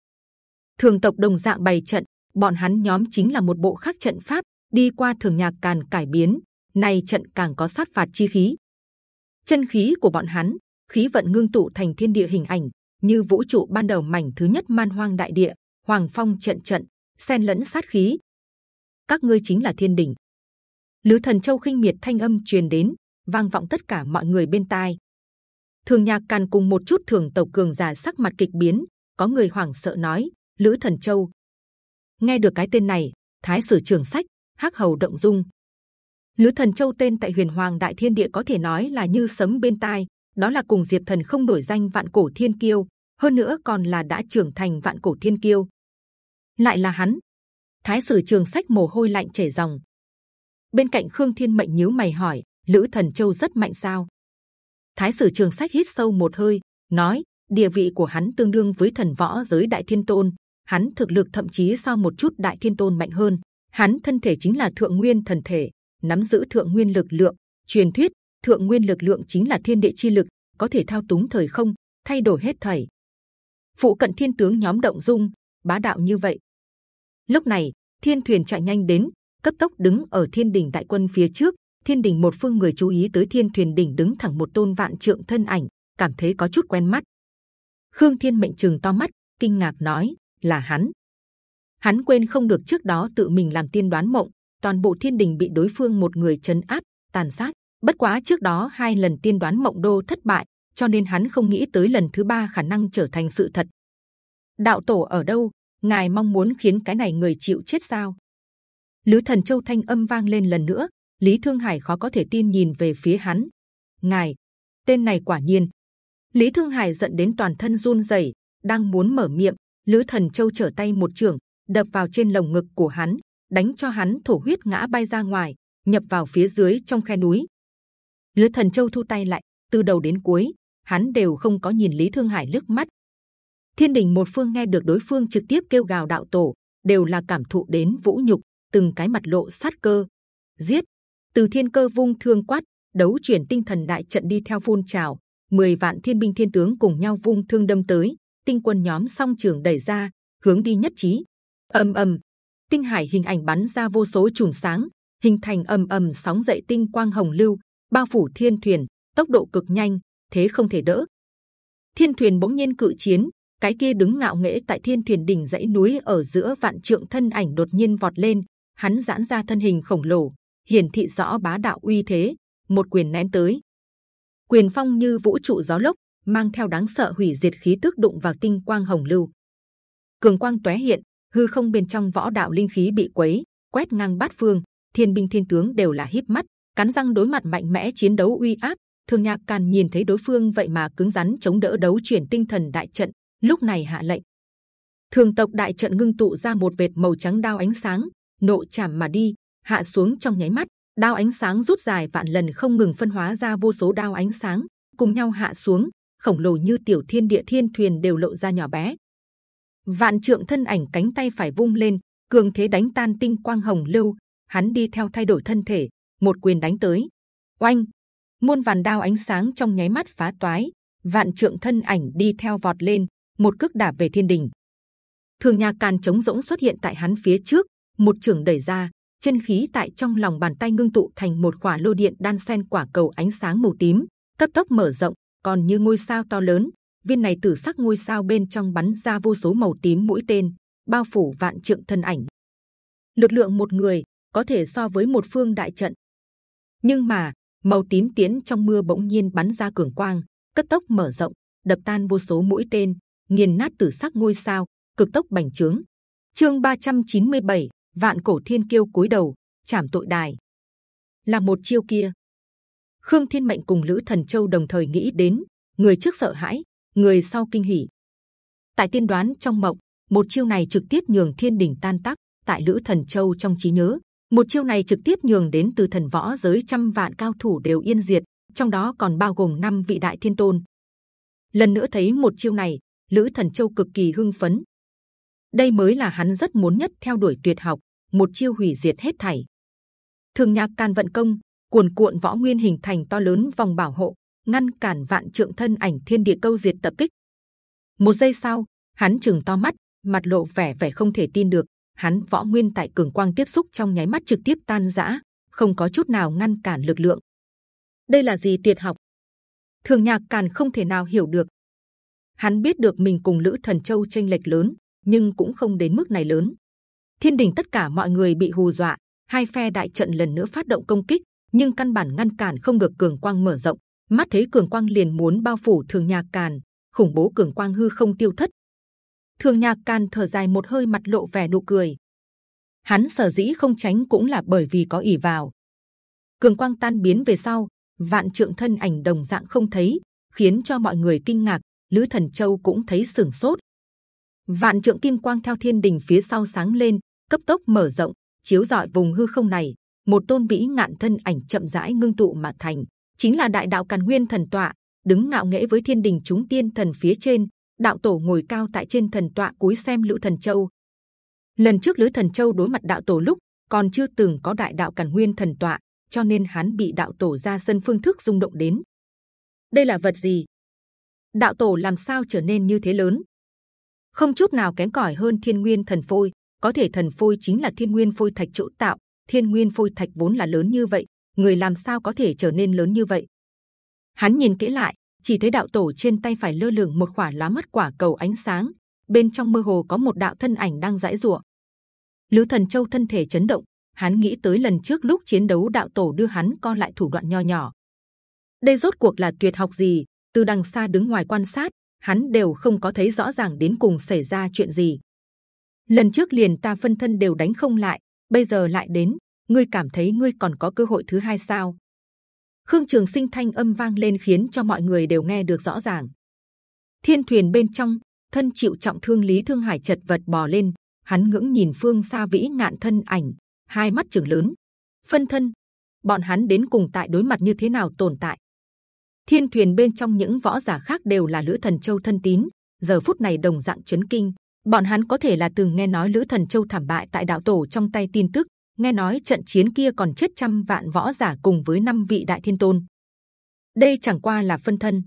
thường tộc đồng dạng bày trận, bọn hắn nhóm chính là một bộ khác trận pháp, đi qua thường nhạc càn cải biến này trận càng có sát phạt chi khí. Chân khí của bọn hắn, khí vận ngưng tụ thành thiên địa hình ảnh, như vũ trụ ban đầu mảnh thứ nhất man hoang đại địa, hoàng phong trận trận, xen lẫn sát khí. Các ngươi chính là thiên đỉnh. Lữ thần châu khinh miệt thanh âm truyền đến, vang vọng tất cả mọi người bên tai. Thường nhạc càn cùng một chút thường tộc cường giả sắc mặt kịch biến, có người hoảng sợ nói lữ thần châu. Nghe được cái tên này, thái sử trường sách, hắc hầu động dung. Lữ thần châu tên tại huyền hoàng đại thiên địa có thể nói là như sấm bên tai, đó là cùng diệp thần không đổi danh vạn cổ thiên kiêu, hơn nữa còn là đã trưởng thành vạn cổ thiên kiêu. Lại là hắn. Thái sử trường sách mồ hôi lạnh chảy ròng. Bên cạnh khương thiên mệnh nhíu mày hỏi, lữ thần châu rất mạnh sao? Thái sử trường sách hít sâu một hơi, nói, địa vị của hắn tương đương với thần võ giới đại thiên tôn hắn thực lực thậm chí so một chút đại thiên tôn mạnh hơn. Hắn thân thể chính là thượng nguyên thần thể, nắm giữ thượng nguyên lực lượng. Truyền thuyết, thượng nguyên lực lượng chính là thiên địa chi lực, có thể thao túng thời không, thay đổi hết thảy. Phụ cận thiên tướng nhóm động dung, bá đạo như vậy. Lúc này, thiên thuyền chạy nhanh đến, cấp tốc đứng ở thiên đình đại quân phía trước. Thiên đình một phương người chú ý tới thiên thuyền đỉnh đứng thẳng một tôn vạn trượng thân ảnh, cảm thấy có chút quen mắt. Khương thiên mệnh trường to mắt, kinh ngạc nói là hắn. Hắn quên không được trước đó tự mình làm tiên đoán mộng, toàn bộ thiên đình bị đối phương một người chấn áp, tàn sát. Bất quá trước đó hai lần tiên đoán mộng đô thất bại, cho nên hắn không nghĩ tới lần thứ ba khả năng trở thành sự thật. Đạo tổ ở đâu? Ngài mong muốn khiến cái này người chịu chết sao? Lữ thần châu thanh âm vang lên lần nữa, lý thương hải khó có thể tin nhìn về phía hắn. Ngài, tên này quả nhiên. Lý thương hải giận đến toàn thân run rẩy, đang muốn mở miệng lữ thần châu trở tay một trường, đập vào trên lồng ngực của hắn, đánh cho hắn thổ huyết ngã bay ra ngoài, nhập vào phía dưới trong khe núi. Lữ thần châu thu tay lại, từ đầu đến cuối, hắn đều không có nhìn lý thương hải lướt mắt. Thiên đình một phương nghe được đối phương trực tiếp kêu gào đạo tổ, đều là cảm thụ đến vũ nhục, từng cái mặt lộ sát cơ. Giết! Từ thiên cơ vung thương quát, đấu chuyển tinh thần đại trận đi theo phun trào 10 vạn thiên binh thiên tướng cùng nhau vung thương đâm tới tinh quân nhóm song trường đẩy ra, hướng đi nhất trí. Ầm ầm, tinh hải hình ảnh bắn ra vô số chùm sáng, hình thành ầm ầm sóng dậy tinh quang hồng lưu, bao phủ thiên thuyền, tốc độ cực nhanh, thế không thể đỡ. Thiên thuyền bỗng nhiên cự chiến, cái kia đứng ngạo nghễ tại thiên thuyền đỉnh dãy núi ở giữa vạn trượng thân ảnh đột nhiên vọt lên, hắn giãn ra thân hình khổng lồ, hiển thị rõ bá đạo uy thế, một quyền ném tới. Quyền phong như vũ trụ gió lốc mang theo đáng sợ hủy diệt khí tức đụng vào tinh quang hồng lưu. Cường quang tóe hiện, hư không bên trong võ đạo linh khí bị quấy, quét ngang bát phương, thiên binh thiên tướng đều là híp mắt, cắn răng đối mặt mạnh mẽ chiến đấu uy áp. Thường nhạc càn nhìn thấy đối phương vậy mà cứng rắn chống đỡ đấu chuyển tinh thần đại trận, lúc này hạ lệnh. Thường tộc đại trận ngưng tụ ra một vệt màu trắng đao ánh sáng, nộ chạm mà đi, hạ xuống trong nháy mắt, đao ánh sáng rút dài vạn lần không ngừng phân hóa ra vô số đao ánh sáng, cùng nhau hạ xuống khổng lồ như tiểu thiên địa thiên thuyền đều lộ ra nhỏ bé. Vạn trượng thân ảnh cánh tay phải vung lên, cường thế đánh tan tinh quang hồng lưu. Hắn đi theo thay đổi thân thể, một quyền đánh tới. Oanh! Muôn vàn đao ánh sáng trong nháy mắt phá toái. Vạn trượng thân ảnh đi theo vọt lên, một cước đạp về thiên đình thường nhà càn trống rỗng xuất hiện tại hắn phía trước, một trường đẩy ra, chân khí tại trong lòng bàn tay ngưng tụ thành một quả lô điện đan sen quả cầu ánh sáng màu tím, cấp tốc mở rộng còn như ngôi sao to lớn. Viên này tử sắc ngôi sao bên trong bắn ra vô số màu tím mũi tên bao phủ vạn trượng thân ảnh. Lực lượng một người có thể so với một phương đại trận. Nhưng mà màu tím tiến trong mưa bỗng nhiên bắn ra cường quang cất tốc mở rộng đập tan vô số mũi tên nghiền nát tử sắc ngôi sao cực tốc bành trướng. Chương 397, vạn cổ thiên kiêu cúi đầu chảm tội đài. Là một chiêu kia khương thiên mệnh cùng lữ thần châu đồng thời nghĩ đến người trước sợ hãi, người sau kinh hỉ. Tại tiên đoán trong mộng, một chiêu này trực tiếp nhường thiên đình tan tác, tại lữ thần châu trong trí nhớ, một chiêu này trực tiếp nhường đến từ thần võ giới trăm vạn cao thủ đều yên diệt, trong đó còn bao gồm năm vị đại thiên tôn. Lần nữa thấy một chiêu này, lữ thần châu cực kỳ hưng phấn. Đây mới là hắn rất muốn nhất theo đuổi tuyệt học, một chiêu hủy diệt hết thảy. Thường nhạc can vận công cuồn cuộn võ nguyên hình thành to lớn vòng bảo hộ, ngăn cản vạn trượng thân ảnh thiên địa câu diệt tập kích. Một giây sau, hắn chừng to mắt, mặt lộ vẻ vẻ không thể tin được. Hắn võ nguyên tại cường quang tiếp xúc trong nháy mắt trực tiếp tan rã, không có chút nào ngăn cản lực lượng. Đây là gì tuyệt học? Thường nhạc càn không thể nào hiểu được. Hắn biết được mình cùng lữ thần châu tranh lệch lớn, nhưng cũng không đến mức này lớn. Thiên đình tất cả mọi người bị hù dọa, hai phe đại trận lần nữa phát động công kích nhưng căn bản ngăn cản không được cường quang mở rộng. Mắt thấy cường quang liền muốn bao phủ thường nhạc càn, khủng bố cường quang hư không tiêu thất. Thường nhạc càn thở dài một hơi mặt lộ vẻ nụ cười. Hắn sở dĩ không tránh cũng là bởi vì có ỉ vào. Cường quang tan biến về sau, vạn trượng thân ảnh đồng dạng không thấy, khiến cho mọi người kinh ngạc, lữ thần châu cũng thấy sừng sốt. Vạn trượng kim quang theo thiên đình phía sau sáng lên, cấp tốc mở rộng, chiếu rọi vùng hư không này một tôn vĩ ngạn thân ảnh chậm rãi ngưng tụ mà thành, chính là đại đạo càn nguyên thần tọa, đứng ngạo nghễ với thiên đình chúng tiên thần phía trên, đạo tổ ngồi cao tại trên thần tọa cúi xem lữ thần châu. Lần trước lữ thần châu đối mặt đạo tổ lúc, còn chưa từng có đại đạo càn nguyên thần tọa, cho nên hắn bị đạo tổ ra sân phương thức rung động đến. Đây là vật gì? Đạo tổ làm sao trở nên như thế lớn? Không chút nào kém cỏi hơn thiên nguyên thần phôi, có thể thần phôi chính là thiên nguyên phôi thạch chỗ tạo thiên nguyên phôi thạch vốn là lớn như vậy, người làm sao có thể trở nên lớn như vậy? Hắn nhìn kỹ lại, chỉ thấy đạo tổ trên tay phải lơ lửng một quả lá mất quả cầu ánh sáng, bên trong mơ hồ có một đạo thân ảnh đang dãi rủa. Lữ thần châu thân thể chấn động, hắn nghĩ tới lần trước lúc chiến đấu đạo tổ đưa hắn con lại thủ đoạn nho nhỏ. Đây rốt cuộc là tuyệt học gì? Từ đằng xa đứng ngoài quan sát, hắn đều không có thấy rõ ràng đến cùng xảy ra chuyện gì. Lần trước liền ta phân thân đều đánh không lại bây giờ lại đến, ngươi cảm thấy ngươi còn có cơ hội thứ hai sao? Khương trường sinh thanh âm vang lên khiến cho mọi người đều nghe được rõ ràng. Thiên thuyền bên trong, thân chịu trọng thương lý thương hải chật vật bò lên. Hắn ngưỡng nhìn phương xa vĩ ngạn thân ảnh, hai mắt trường lớn. Phân thân, bọn hắn đến cùng tại đối mặt như thế nào tồn tại? Thiên thuyền bên trong những võ giả khác đều là lữ thần châu thân tín, giờ phút này đồng dạng chấn kinh bọn hắn có thể là từng nghe nói lữ thần châu thảm bại tại đạo tổ trong tay tin tức, nghe nói trận chiến kia còn chết trăm vạn võ giả cùng với năm vị đại thiên tôn. Đây chẳng qua là phân thân.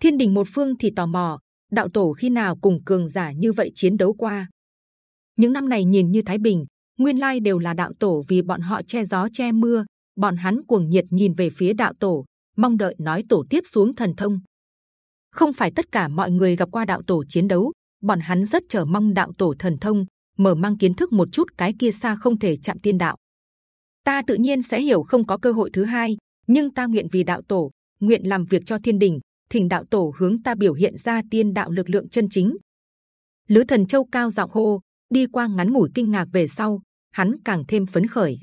Thiên đình một phương thì tò mò, đạo tổ khi nào cùng cường giả như vậy chiến đấu qua? Những năm này nhìn như thái bình, nguyên lai đều là đạo tổ vì bọn họ che gió che mưa, bọn hắn cuồng nhiệt nhìn về phía đạo tổ, mong đợi nói tổ tiếp xuống thần thông. Không phải tất cả mọi người gặp qua đạo tổ chiến đấu bọn hắn rất chờ mong đạo tổ thần thông, mở mang kiến thức một chút cái kia xa không thể chạm tiên đạo. Ta tự nhiên sẽ hiểu không có cơ hội thứ hai, nhưng ta nguyện vì đạo tổ, nguyện làm việc cho thiên đình, thỉnh đạo tổ hướng ta biểu hiện ra tiên đạo lực lượng chân chính. Lữ thần châu cao giọng hô, đi qua ngắn ngủi kinh ngạc về sau, hắn càng thêm phấn khởi.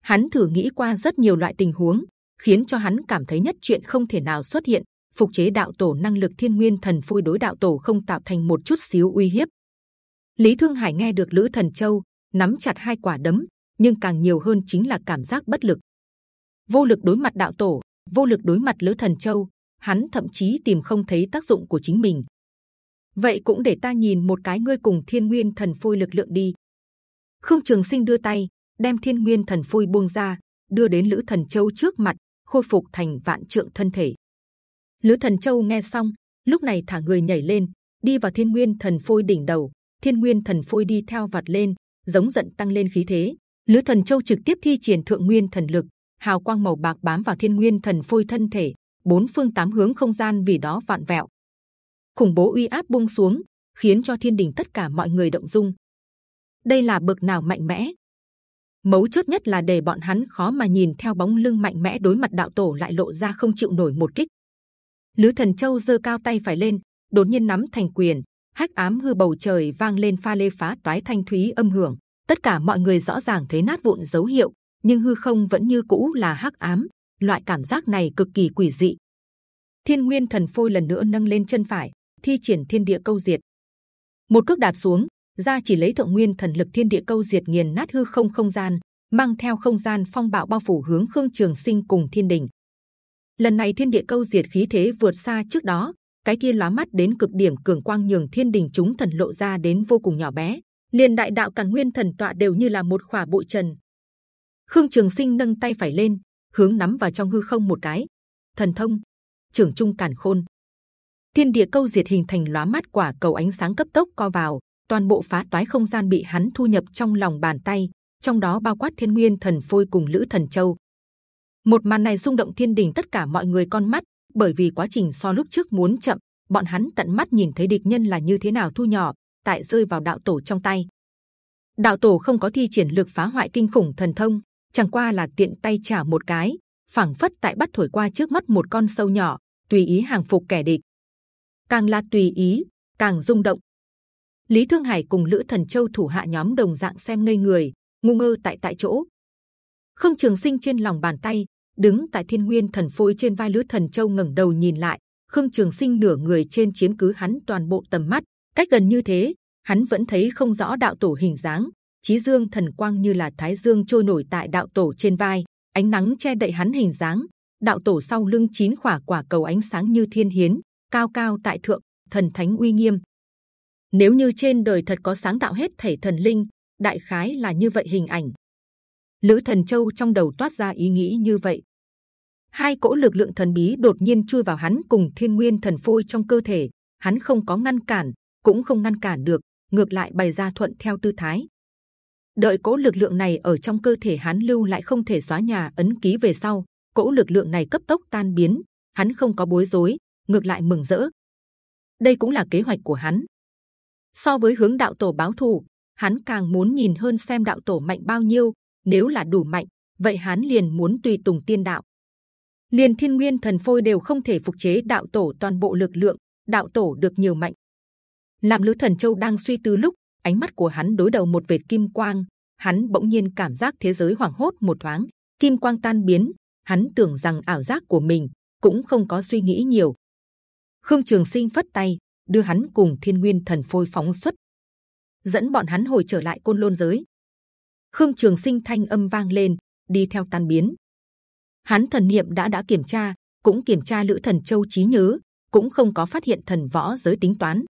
Hắn thử nghĩ qua rất nhiều loại tình huống, khiến cho hắn cảm thấy nhất chuyện không thể nào xuất hiện phục chế đạo tổ năng lực thiên nguyên thần phôi đối đạo tổ không tạo thành một chút xíu uy hiếp lý thương hải nghe được lữ thần châu nắm chặt hai quả đấm nhưng càng nhiều hơn chính là cảm giác bất lực, vô lực đối mặt đạo tổ, vô lực đối mặt lữ thần châu. Hắn thậm chí tìm không thấy tác dụng của chính mình. Vậy cũng để ta nhìn một cái ngươi cùng Thiên Nguyên Thần Phôi lực lượng đi. Khương Trường Sinh đưa tay đem Thiên Nguyên Thần Phôi buông ra, đưa đến Lữ Thần Châu trước mặt, khôi phục thành vạn trượng thân thể. Lữ Thần Châu nghe xong, lúc này thả người nhảy lên, đi vào Thiên Nguyên Thần Phôi đỉnh đầu. Thiên Nguyên Thần Phôi đi theo vặt lên, giống giận tăng lên khí thế. Lữ Thần Châu trực tiếp thi triển Thượng Nguyên Thần Lực, hào quang màu bạc bám vào Thiên Nguyên Thần Phôi thân thể, bốn phương tám hướng không gian vì đó vạn vẹo. khủng bố uy áp buông xuống, khiến cho thiên đình tất cả mọi người động dung. Đây là bậc nào mạnh mẽ? Mấu chốt nhất là để bọn hắn khó mà nhìn theo bóng lưng mạnh mẽ đối mặt đạo tổ lại lộ ra không chịu nổi một kích. Lữ Thần Châu giơ cao tay phải lên, đột nhiên nắm thành quyền, hắc ám hư bầu trời vang lên pha lê phá toái thanh thúy âm hưởng. Tất cả mọi người rõ ràng thấy nát vụn dấu hiệu, nhưng hư không vẫn như cũ là hắc ám. Loại cảm giác này cực kỳ quỷ dị. Thiên Nguyên Thần Phôi lần nữa nâng lên chân phải, thi triển Thiên Địa Câu Diệt. Một cước đạp xuống, ra chỉ lấy thượng nguyên thần lực Thiên Địa Câu Diệt nghiền nát hư không không gian, mang theo không gian phong bạo bao phủ hướng Khương Trường Sinh cùng Thiên Đình. Lần này Thiên Địa Câu Diệt khí thế vượt xa trước đó, cái kia lóa mắt đến cực điểm cường quang nhường Thiên Đình chúng thần lộ ra đến vô cùng nhỏ bé, liền đại đạo càn nguyên thần tọa đều như là một khỏa bụi trần. Khương Trường Sinh nâng tay phải lên, hướng nắm vào trong hư không một cái, thần thông, trưởng trung càn khôn. Thiên địa câu diệt hình thành lóa mắt quả cầu ánh sáng cấp tốc co vào, toàn bộ phá toái không gian bị hắn thu nhập trong lòng bàn tay, trong đó bao quát thiên nguyên thần phôi cùng lữ thần châu. Một màn này rung động thiên đình tất cả mọi người con mắt, bởi vì quá trình so lúc trước muốn chậm, bọn hắn tận mắt nhìn thấy địch nhân là như thế nào thu nhỏ, tại rơi vào đạo tổ trong tay. Đạo tổ không có thi triển lực phá hoại kinh khủng thần thông, chẳng qua là tiện tay trả một cái, phảng phất tại bắt thổi qua trước mắt một con sâu nhỏ, tùy ý hàng phục kẻ địch. Càng là tùy ý, càng rung động. Lý Thương Hải cùng Lữ Thần Châu thủ hạ nhóm đồng dạng xem ngây người, ngu ngơ tại tại chỗ. Khương Trường Sinh trên lòng bàn tay, đứng tại Thiên Nguyên Thần Phôi trên vai Lữ Thần Châu ngẩng đầu nhìn lại, Khương Trường Sinh nửa người trên chiếm cứ hắn toàn bộ tầm mắt, cách gần như thế, hắn vẫn thấy không rõ đạo tổ hình dáng, chí dương thần quang như là thái dương trôi nổi tại đạo tổ trên vai, ánh nắng che đậy hắn hình dáng. Đạo tổ sau lưng chín quả quả cầu ánh sáng như thiên hiến, cao cao tại thượng, thần thánh uy nghiêm. Nếu như trên đời thật có sáng tạo hết thể thần linh, đại khái là như vậy hình ảnh. Lữ Thần Châu trong đầu toát ra ý nghĩ như vậy. Hai cỗ lực lượng thần bí đột nhiên chui vào hắn cùng Thiên Nguyên Thần Phôi trong cơ thể, hắn không có ngăn cản, cũng không ngăn cản được, ngược lại bày ra thuận theo tư thái. Đợi cỗ lực lượng này ở trong cơ thể hắn lưu lại không thể xóa nhà ấn ký về sau cỗ lực lượng này cấp tốc tan biến. Hắn không có bối rối ngược lại mừng rỡ. Đây cũng là kế hoạch của hắn. So với hướng đạo tổ báo thù hắn càng muốn nhìn hơn xem đạo tổ mạnh bao nhiêu nếu là đủ mạnh, vậy hắn liền muốn tùy tùng tiên đạo. Liền thiên nguyên thần phôi đều không thể phục chế đạo tổ toàn bộ lực lượng, đạo tổ được nhiều mạnh. Làm lữ thần châu đang suy tư lúc, ánh mắt của hắn đối đầu một vệt kim quang, hắn bỗng nhiên cảm giác thế giới hoảng hốt một thoáng, kim quang tan biến, hắn tưởng rằng ảo giác của mình cũng không có suy nghĩ nhiều. Khương trường sinh phất tay, đưa hắn cùng thiên nguyên thần phôi phóng xuất, dẫn bọn hắn hồi trở lại côn lôn giới khương trường sinh thanh âm vang lên, đi theo tan biến. Hắn thần niệm đã đã kiểm tra, cũng kiểm tra lữ thần châu trí nhớ, cũng không có phát hiện thần võ giới tính toán.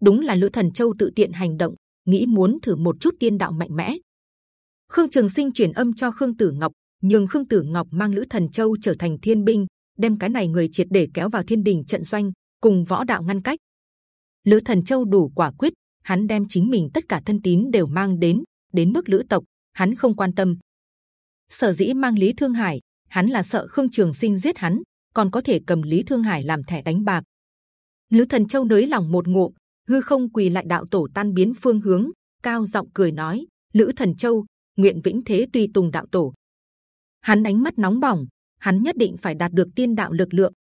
Đúng là lữ thần châu tự tiện hành động, nghĩ muốn thử một chút tiên đạo mạnh mẽ. Khương trường sinh truyền âm cho khương tử ngọc, nhường khương tử ngọc mang lữ thần châu trở thành thiên binh, đem cái này người triệt để kéo vào thiên đình trận doanh, cùng võ đạo ngăn cách. Lữ thần châu đủ quả quyết, hắn đem chính mình tất cả thân tín đều mang đến đến mức lữ tộc, hắn không quan tâm. Sở dĩ mang lý thương hải, hắn là sợ khương trường sinh giết hắn, còn có thể cầm lý thương hải làm thẻ đánh bạc. Lữ thần châu nới lòng một ngụm, hư không quỳ lại đạo tổ tan biến phương hướng, cao giọng cười nói, lữ thần châu, nguyện vĩnh thế tùy tùng đạo tổ. Hắn ánh mắt nóng bỏng, hắn nhất định phải đạt được tiên đạo lực lượng.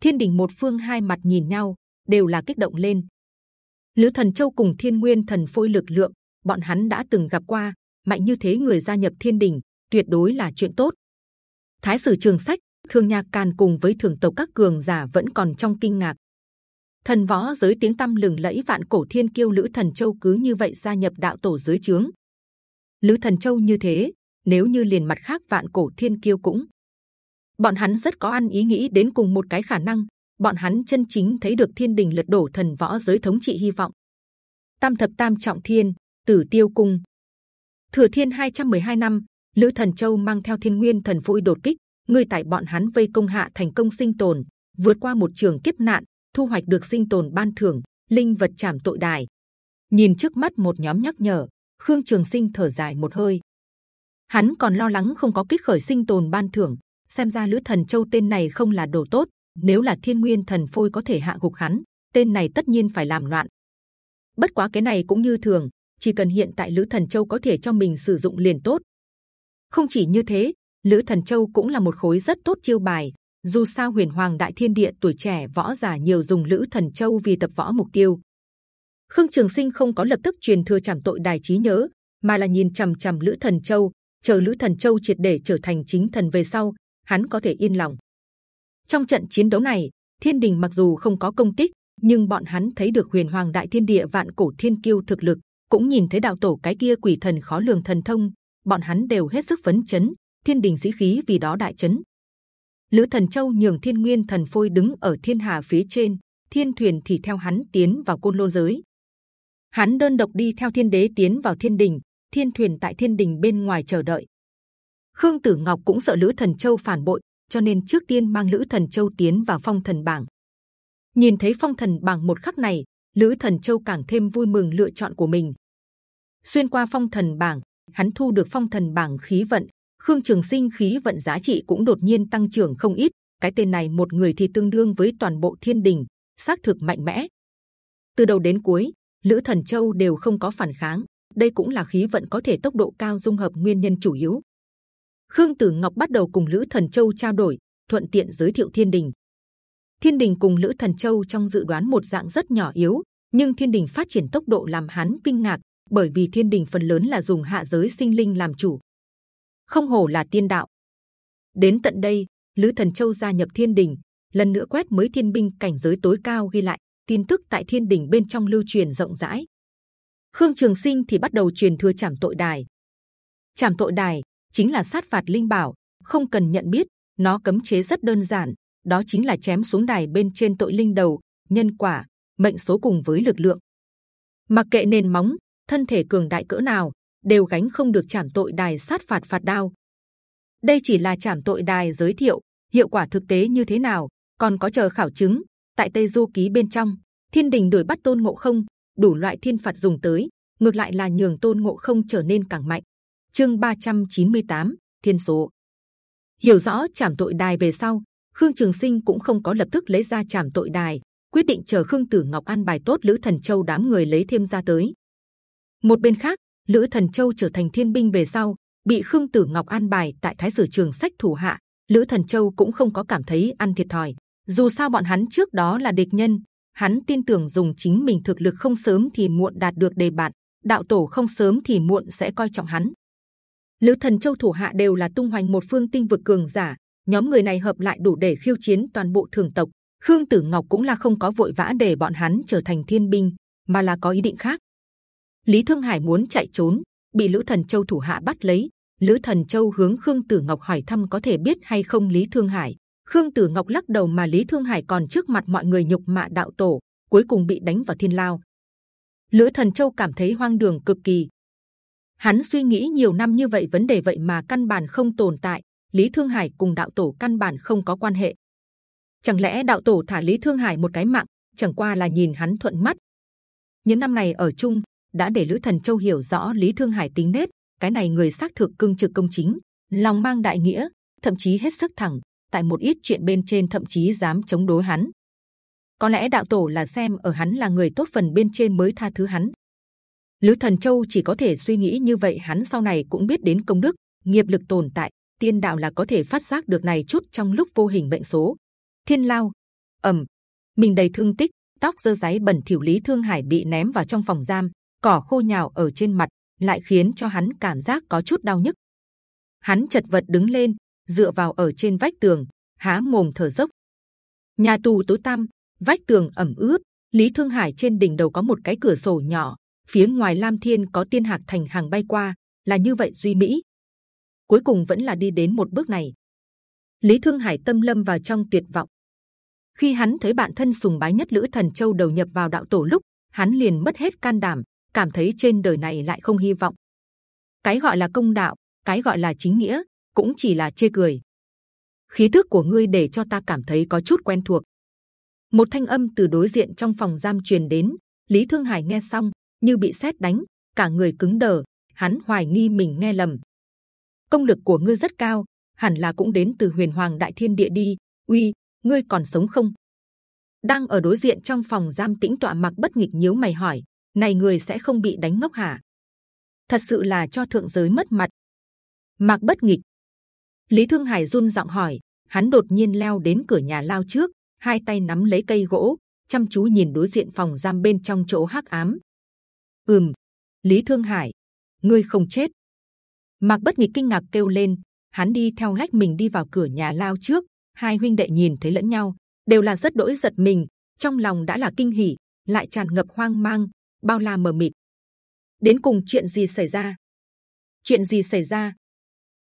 Thiên đình một phương hai mặt nhìn nhau, đều là kích động lên. Lữ thần châu cùng thiên nguyên thần phôi lực lượng bọn hắn đã từng gặp qua, mạnh như thế người gia nhập thiên đình, tuyệt đối là chuyện tốt. Thái sử trường sách thương nhạc càn cùng với thường tộc các cường giả vẫn còn trong kinh ngạc. Thần võ giới tiếng tâm lừng lẫy vạn cổ thiên kiêu lữ thần châu cứ như vậy gia nhập đạo tổ dưới trướng. Lữ thần châu như thế, nếu như liền mặt khác vạn cổ thiên kiêu cũng. Bọn hắn rất có ăn ý nghĩ đến cùng một cái khả năng, bọn hắn chân chính thấy được thiên đình lật đổ thần võ giới thống trị hy vọng. Tam thập tam trọng thiên tử tiêu cung. Thừa thiên 212 năm, lữ thần châu mang theo thiên nguyên thần phôi đột kích người tại bọn hắn vây công hạ thành công sinh tồn, vượt qua một trường kiếp nạn, thu hoạch được sinh tồn ban thưởng, linh vật trảm tội đài. Nhìn trước mắt một nhóm nhắc nhở, khương trường sinh thở dài một hơi. Hắn còn lo lắng không có kích khởi sinh tồn ban thưởng, xem ra lữ thần châu tên này không là đồ tốt, nếu là thiên nguyên thần phôi có thể hạ gục hắn, tên này tất nhiên phải làm loạn. Bất quá cái này cũng như thường chỉ cần hiện tại lữ thần châu có thể cho mình sử dụng liền tốt. Không chỉ như thế, lữ thần châu cũng là một khối rất tốt chiêu bài. Dù sao huyền hoàng đại thiên địa tuổi trẻ võ giả nhiều dùng lữ thần châu vì tập võ mục tiêu. Khương trường sinh không có lập tức truyền thừa trảm tội đài trí nhớ, mà là nhìn trầm trầm lữ thần châu, chờ lữ thần châu triệt để trở thành chính thần về sau, hắn có thể yên lòng. Trong trận chiến đấu này, thiên đình mặc dù không có công tích nhưng bọn hắn thấy được huyền hoàng đại thiên địa vạn cổ thiên kiêu thực lực cũng nhìn thấy đạo tổ cái kia quỷ thần khó lường thần thông, bọn hắn đều hết sức phấn chấn, thiên đình sĩ khí vì đó đại chấn. Lữ thần châu nhường thiên nguyên thần phôi đứng ở thiên hà phía trên, thiên thuyền thì theo hắn tiến vào côn lôn giới. Hắn đơn độc đi theo thiên đế tiến vào thiên đình, thiên thuyền tại thiên đình bên ngoài chờ đợi. Khương tử ngọc cũng sợ lữ thần châu phản bội, cho nên trước tiên mang lữ thần châu tiến vào phong thần bảng. Nhìn thấy phong thần bảng một khắc này, lữ thần châu càng thêm vui mừng lựa chọn của mình xuyên qua phong thần bảng, hắn thu được phong thần bảng khí vận. Khương trường sinh khí vận giá trị cũng đột nhiên tăng trưởng không ít. Cái tên này một người thì tương đương với toàn bộ thiên đình, xác thực mạnh mẽ. Từ đầu đến cuối, lữ thần châu đều không có phản kháng. Đây cũng là khí vận có thể tốc độ cao dung hợp nguyên nhân chủ yếu. Khương tử ngọc bắt đầu cùng lữ thần châu trao đổi, thuận tiện giới thiệu thiên đình. Thiên đình cùng lữ thần châu trong dự đoán một dạng rất nhỏ yếu, nhưng thiên đình phát triển tốc độ làm hắn kinh ngạc bởi vì thiên đình phần lớn là dùng hạ giới sinh linh làm chủ. Không hổ là tiên đạo. Đến tận đây, lữ thần châu gia nhập thiên đình, lần nữa quét mới thiên binh cảnh giới tối cao ghi lại, tin tức tại thiên đình bên trong lưu truyền rộng rãi. Khương trường sinh thì bắt đầu truyền thừa trảm tội đài. Trảm tội đài chính là sát phạt linh bảo, không cần nhận biết, nó cấm chế rất đơn giản, đó chính là chém xuống đài bên trên tội linh đầu, nhân quả, mệnh số cùng với lực lượng. Mặc kệ nền móng thân thể cường đại cỡ nào đều gánh không được trảm tội đài sát phạt phạt đao. Đây chỉ là trảm tội đài giới thiệu hiệu quả thực tế như thế nào còn có chờ khảo chứng tại tây du ký bên trong thiên đình đuổi bắt tôn ngộ không đủ loại thiên phạt dùng tới ngược lại là nhường tôn ngộ không trở nên càng mạnh. Chương 398, thiên số. Hiểu rõ trảm tội đài về sau khương trường sinh cũng không có lập tức lấy ra trảm tội đài quyết định chờ khương tử ngọc an bài tốt lữ thần châu đám người lấy thêm ra tới một bên khác lữ thần châu trở thành thiên binh về sau bị khương tử ngọc an bài tại thái sử trường sách thủ hạ. Lữ thần châu cũng không có cảm thấy ăn thiệt thòi. Dù sao bọn hắn trước đó là địch nhân hắn tin tưởng dùng chính mình thực lực không sớm thì muộn đạt được đề bạn, đạo tổ không sớm thì muộn sẽ coi trọng hắn. Lữ thần châu thủ hạ đều là tung hoành một phương tinh vực cường giả nhóm người này hợp lại đủ để khiêu chiến toàn bộ thường tộc. Khương tử ngọc cũng là không có vội vã để bọn hắn trở thành thiên binh mà là có ý định khác lý thương hải muốn chạy trốn, bị lữ thần châu thủ hạ bắt lấy. Lữ thần châu hướng khương tử ngọc hỏi thăm có thể biết hay không lý thương hải. Khương tử ngọc lắc đầu mà lý thương hải còn trước mặt mọi người nhục mạ đạo tổ, cuối cùng bị đánh vào thiên lao. Lữ thần châu cảm thấy hoang đường cực kỳ. Hắn suy nghĩ nhiều năm như vậy vấn đề vậy mà căn bản không tồn tại. Lý thương hải cùng đạo tổ căn bản không có quan hệ. Chẳng lẽ đạo tổ thả lý thương hải một cái mạng, chẳng qua là nhìn hắn thuận mắt. Những năm này ở chung đã để lữ thần châu hiểu rõ lý thương hải tính nết. Cái này người xác thực cương trực công chính, lòng mang đại nghĩa, thậm chí hết sức thẳng, tại một ít chuyện bên trên thậm chí dám chống đối hắn. Có lẽ đạo tổ là xem ở hắn là người tốt phần bên trên mới tha thứ hắn. Lữ thần châu chỉ có thể suy nghĩ như vậy, hắn sau này cũng biết đến công đức, nghiệp lực tồn tại, tiên đạo là có thể phát giác được này chút trong lúc vô hình bệnh số. Thiên lao, ầm, mình đầy thương tích, tóc dơ giấy bẩn thỉu lý thương hải bị ném vào trong phòng giam cỏ khô nhào ở trên mặt lại khiến cho hắn cảm giác có chút đau nhức hắn chật vật đứng lên dựa vào ở trên vách tường há mồm thở dốc nhà tù tối tăm vách tường ẩm ướt lý thương hải trên đỉnh đầu có một cái cửa sổ nhỏ phía ngoài lam thiên có tiên hạc thành hàng bay qua là như vậy duy mỹ. Cuối cùng vẫn là đi đến một bước này. Lý Thương Hải tâm lâm vào trong tuyệt vọng. Khi hắn thấy bạn thân sùng bái nhất lữ thần châu đầu nhập vào đạo tổ lúc, hắn liền mất hết can đảm, cảm thấy trên đời này lại không hy vọng. Cái gọi là công đạo, cái gọi là chính nghĩa, cũng chỉ là chê cười. Khí tức của ngươi để cho ta cảm thấy có chút quen thuộc. Một thanh âm từ đối diện trong phòng giam truyền đến. Lý Thương Hải nghe xong, như bị sét đánh, cả người cứng đờ. Hắn hoài nghi mình nghe lầm. Công lực của ngươi rất cao, hẳn là cũng đến từ Huyền Hoàng Đại Thiên Địa đi. Uy, ngươi còn sống không? Đang ở đối diện trong phòng giam tĩnh tọa mặc bất nghịch nhíu mày hỏi, này người sẽ không bị đánh ngốc hả? Thật sự là cho thượng giới mất mặt. Mặc bất nghịch. Lý Thương Hải run giọng hỏi, hắn đột nhiên leo đến cửa nhà lao trước, hai tay nắm lấy cây gỗ, chăm chú nhìn đối diện phòng giam bên trong chỗ hắc ám. Ừm, Lý Thương Hải, ngươi không chết. Mạc Bất Nghịch kinh ngạc kêu lên, hắn đi theo lách mình đi vào cửa nhà lao trước. Hai huynh đệ nhìn thấy lẫn nhau, đều là rất đỗi giật mình, trong lòng đã là kinh hỉ, lại tràn ngập hoang mang, bao la mờ mịt. Đến cùng chuyện gì xảy ra? Chuyện gì xảy ra?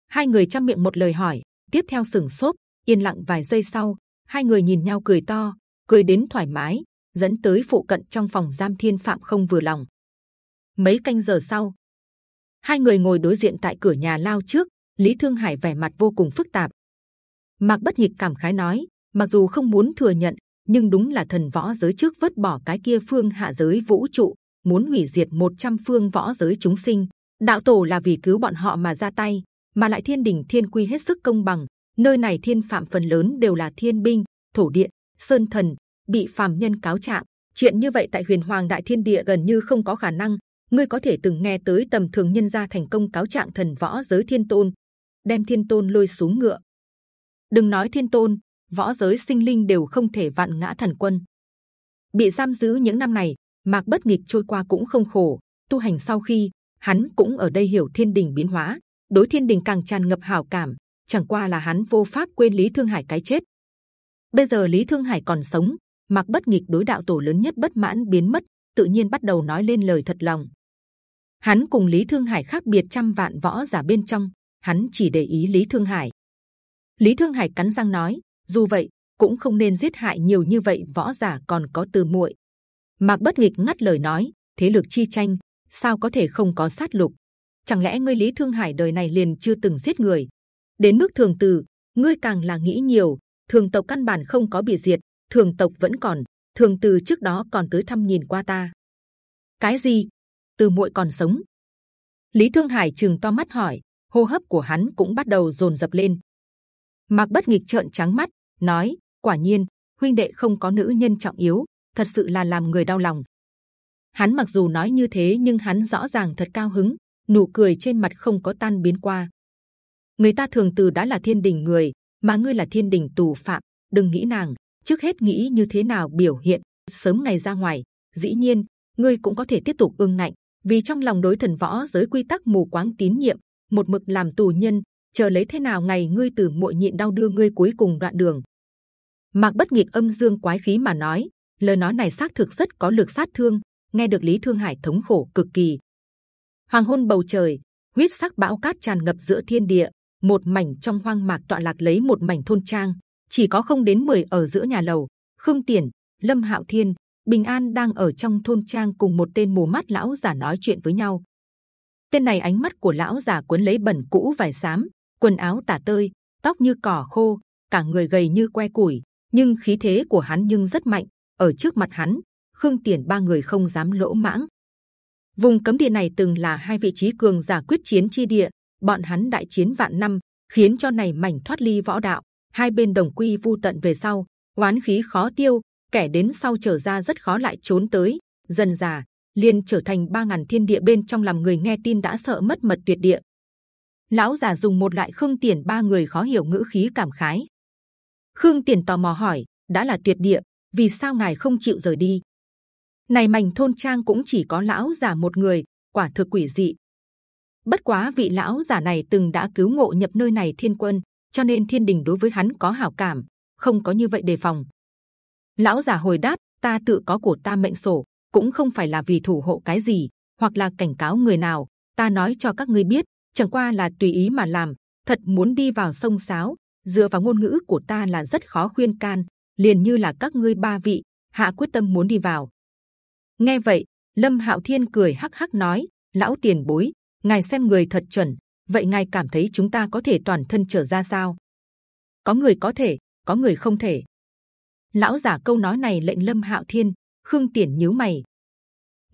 Hai người chăm miệng một lời hỏi, tiếp theo sừng sốt, yên lặng vài giây sau, hai người nhìn nhau cười to, cười đến thoải mái, dẫn tới phụ cận trong phòng giam thiên phạm không vừa lòng. Mấy canh giờ sau, hai người ngồi đối diện tại cửa nhà lao trước, Lý Thương Hải vẻ mặt vô cùng phức tạp. Mạc Bất Nhịch cảm khái nói, mặc dù không muốn thừa nhận, nhưng đúng là thần võ giới trước vứt bỏ cái kia phương hạ giới vũ trụ, muốn hủy diệt 100 phương võ giới chúng sinh. Đạo tổ là vì cứu bọn họ mà ra tay, mà lại thiên đình thiên quy hết sức công bằng, nơi này thiên phạm phần lớn đều là thiên binh, thổ địa, sơn thần, bị phàm nhân cáo trạng. Chuyện như vậy tại huyền hoàng đại thiên địa gần như không có khả năng. Ngươi có thể từng nghe tới tầm thường nhân gia thành công cáo trạng thần võ giới thiên tôn, đem thiên tôn lôi xuống ngựa. Đừng nói thiên tôn, võ giới sinh linh đều không thể vạn ngã thần quân. Bị giam giữ những năm này, mạc bất nghịch trôi qua cũng không khổ. Tu hành sau khi hắn cũng ở đây hiểu thiên đình biến hóa, đối thiên đình càng tràn ngập hảo cảm, chẳng qua là hắn vô pháp quên lý thương hải cái chết bây giờ lý thương hải còn sống mạc bất nghịch đối đạo tổ lớn nhất bất mãn biến mất tự nhiên bắt đầu nói lên lời thật lòng hắn cùng lý thương hải khác biệt trăm vạn võ giả bên trong hắn chỉ để ý lý thương hải lý thương hải cắn răng nói dù vậy, cũng không nên giết hại nhiều như vậy võ giả còn có từ muội. Mạc bất nghịch ngắt lời nói, thế lực chi tranh, sao có thể không có sát lục? Chẳng lẽ ngươi lý thương hải đời này liền chưa từng giết người? Đến mức thường từ, ngươi càng là nghĩ nhiều, thường tộc căn bản không có bị diệt, thường tộc vẫn còn, thường từ trước đó còn tới thăm nhìn qua ta. Cái gì? Từ muội còn sống? Lý thương hải chừng to mắt hỏi, hô hấp của hắn cũng bắt đầu rồn dập lên mặc bất nghịch trợn trắng mắt, nói, quả nhiên, huynh đệ không có nữ nhân trọng yếu, thật sự là làm người đau lòng. Hắn mặc dù nói như thế nhưng hắn rõ ràng thật cao hứng, nụ cười trên mặt không có tan biến qua. Người ta thường từ đã là thiên đình người, mà ngươi là thiên đình tù phạm, đừng nghĩ nàng, trước hết nghĩ như thế nào biểu hiện, sớm ngày ra ngoài, dĩ nhiên, ngươi cũng có thể tiếp tục ương ngạnh, vì trong lòng đối thần võ giới quy tắc mù quáng tín nhiệm, một mực làm tù nhân chờ lấy thế nào ngày ngươi từ muội nhịn đau đưa ngươi cuối cùng đoạn đường? Mạc bất nghịch âm dương quái khí mà nói, lời nói này xác thực rất có lực sát thương, nghe được lý thương hải thống khổ cực kỳ. Hoàng hôn bầu trời, huyết sắc bão cát tràn ngập giữa thiên địa, một mảnh trong hoang mạc tọa lạc lấy một mảnh thôn trang, chỉ có không đến 10 ở giữa nhà lầu, khương tiền lâm hạo thiên, bình an đang ở trong thôn trang cùng một tên mù mắt lão giả nói chuyện với nhau. Tên này ánh mắt của lão giả cuốn lấy bẩn cũ vải xám quần áo tả tơi, tóc như cỏ khô, cả người gầy như que củi, nhưng khí thế của hắn nhưng rất mạnh. Ở trước mặt hắn, khương tiền ba người không dám lỗ mãng. Vùng cấm địa này từng là hai vị trí cường giả quyết chiến chi địa. Bọn hắn đại chiến vạn năm, khiến cho này mảnh thoát ly võ đạo. Hai bên đồng quy vu tận về sau, oán khí khó tiêu, kẻ đến sau trở ra rất khó lại trốn tới. Dần già liền trở thành ba ngàn thiên địa bên trong làm người nghe tin đã sợ mất mật tuyệt địa lão già dùng một loại khương tiền, ba người khó hiểu ngữ khí cảm khái. Khương tiền tò mò hỏi, đã là tuyệt địa, vì sao ngài không chịu rời đi? Này mảnh thôn trang cũng chỉ có lão già một người, quả thực quỷ dị. Bất quá vị lão già này từng đã cứu ngộ nhập nơi này thiên quân, cho nên thiên đình đối với hắn có hảo cảm, không có như vậy đề phòng. Lão già hồi đáp, ta tự có của ta mệnh sổ, cũng không phải là vì thủ hộ cái gì, hoặc là cảnh cáo người nào, ta nói cho các ngươi biết chẳng qua là tùy ý mà làm, thật muốn đi vào sông sáo, dựa vào ngôn ngữ của ta là rất khó khuyên can, liền như là các ngươi ba vị, hạ quyết tâm muốn đi vào. Nghe vậy, lâm hạo thiên cười hắc hắc nói, lão tiền bối, ngài xem người thật chuẩn, vậy ngài cảm thấy chúng ta có thể toàn thân trở ra sao? Có người có thể, có người không thể. Lão giả câu nói này lệnh lâm hạo thiên, khương tiền nhíu mày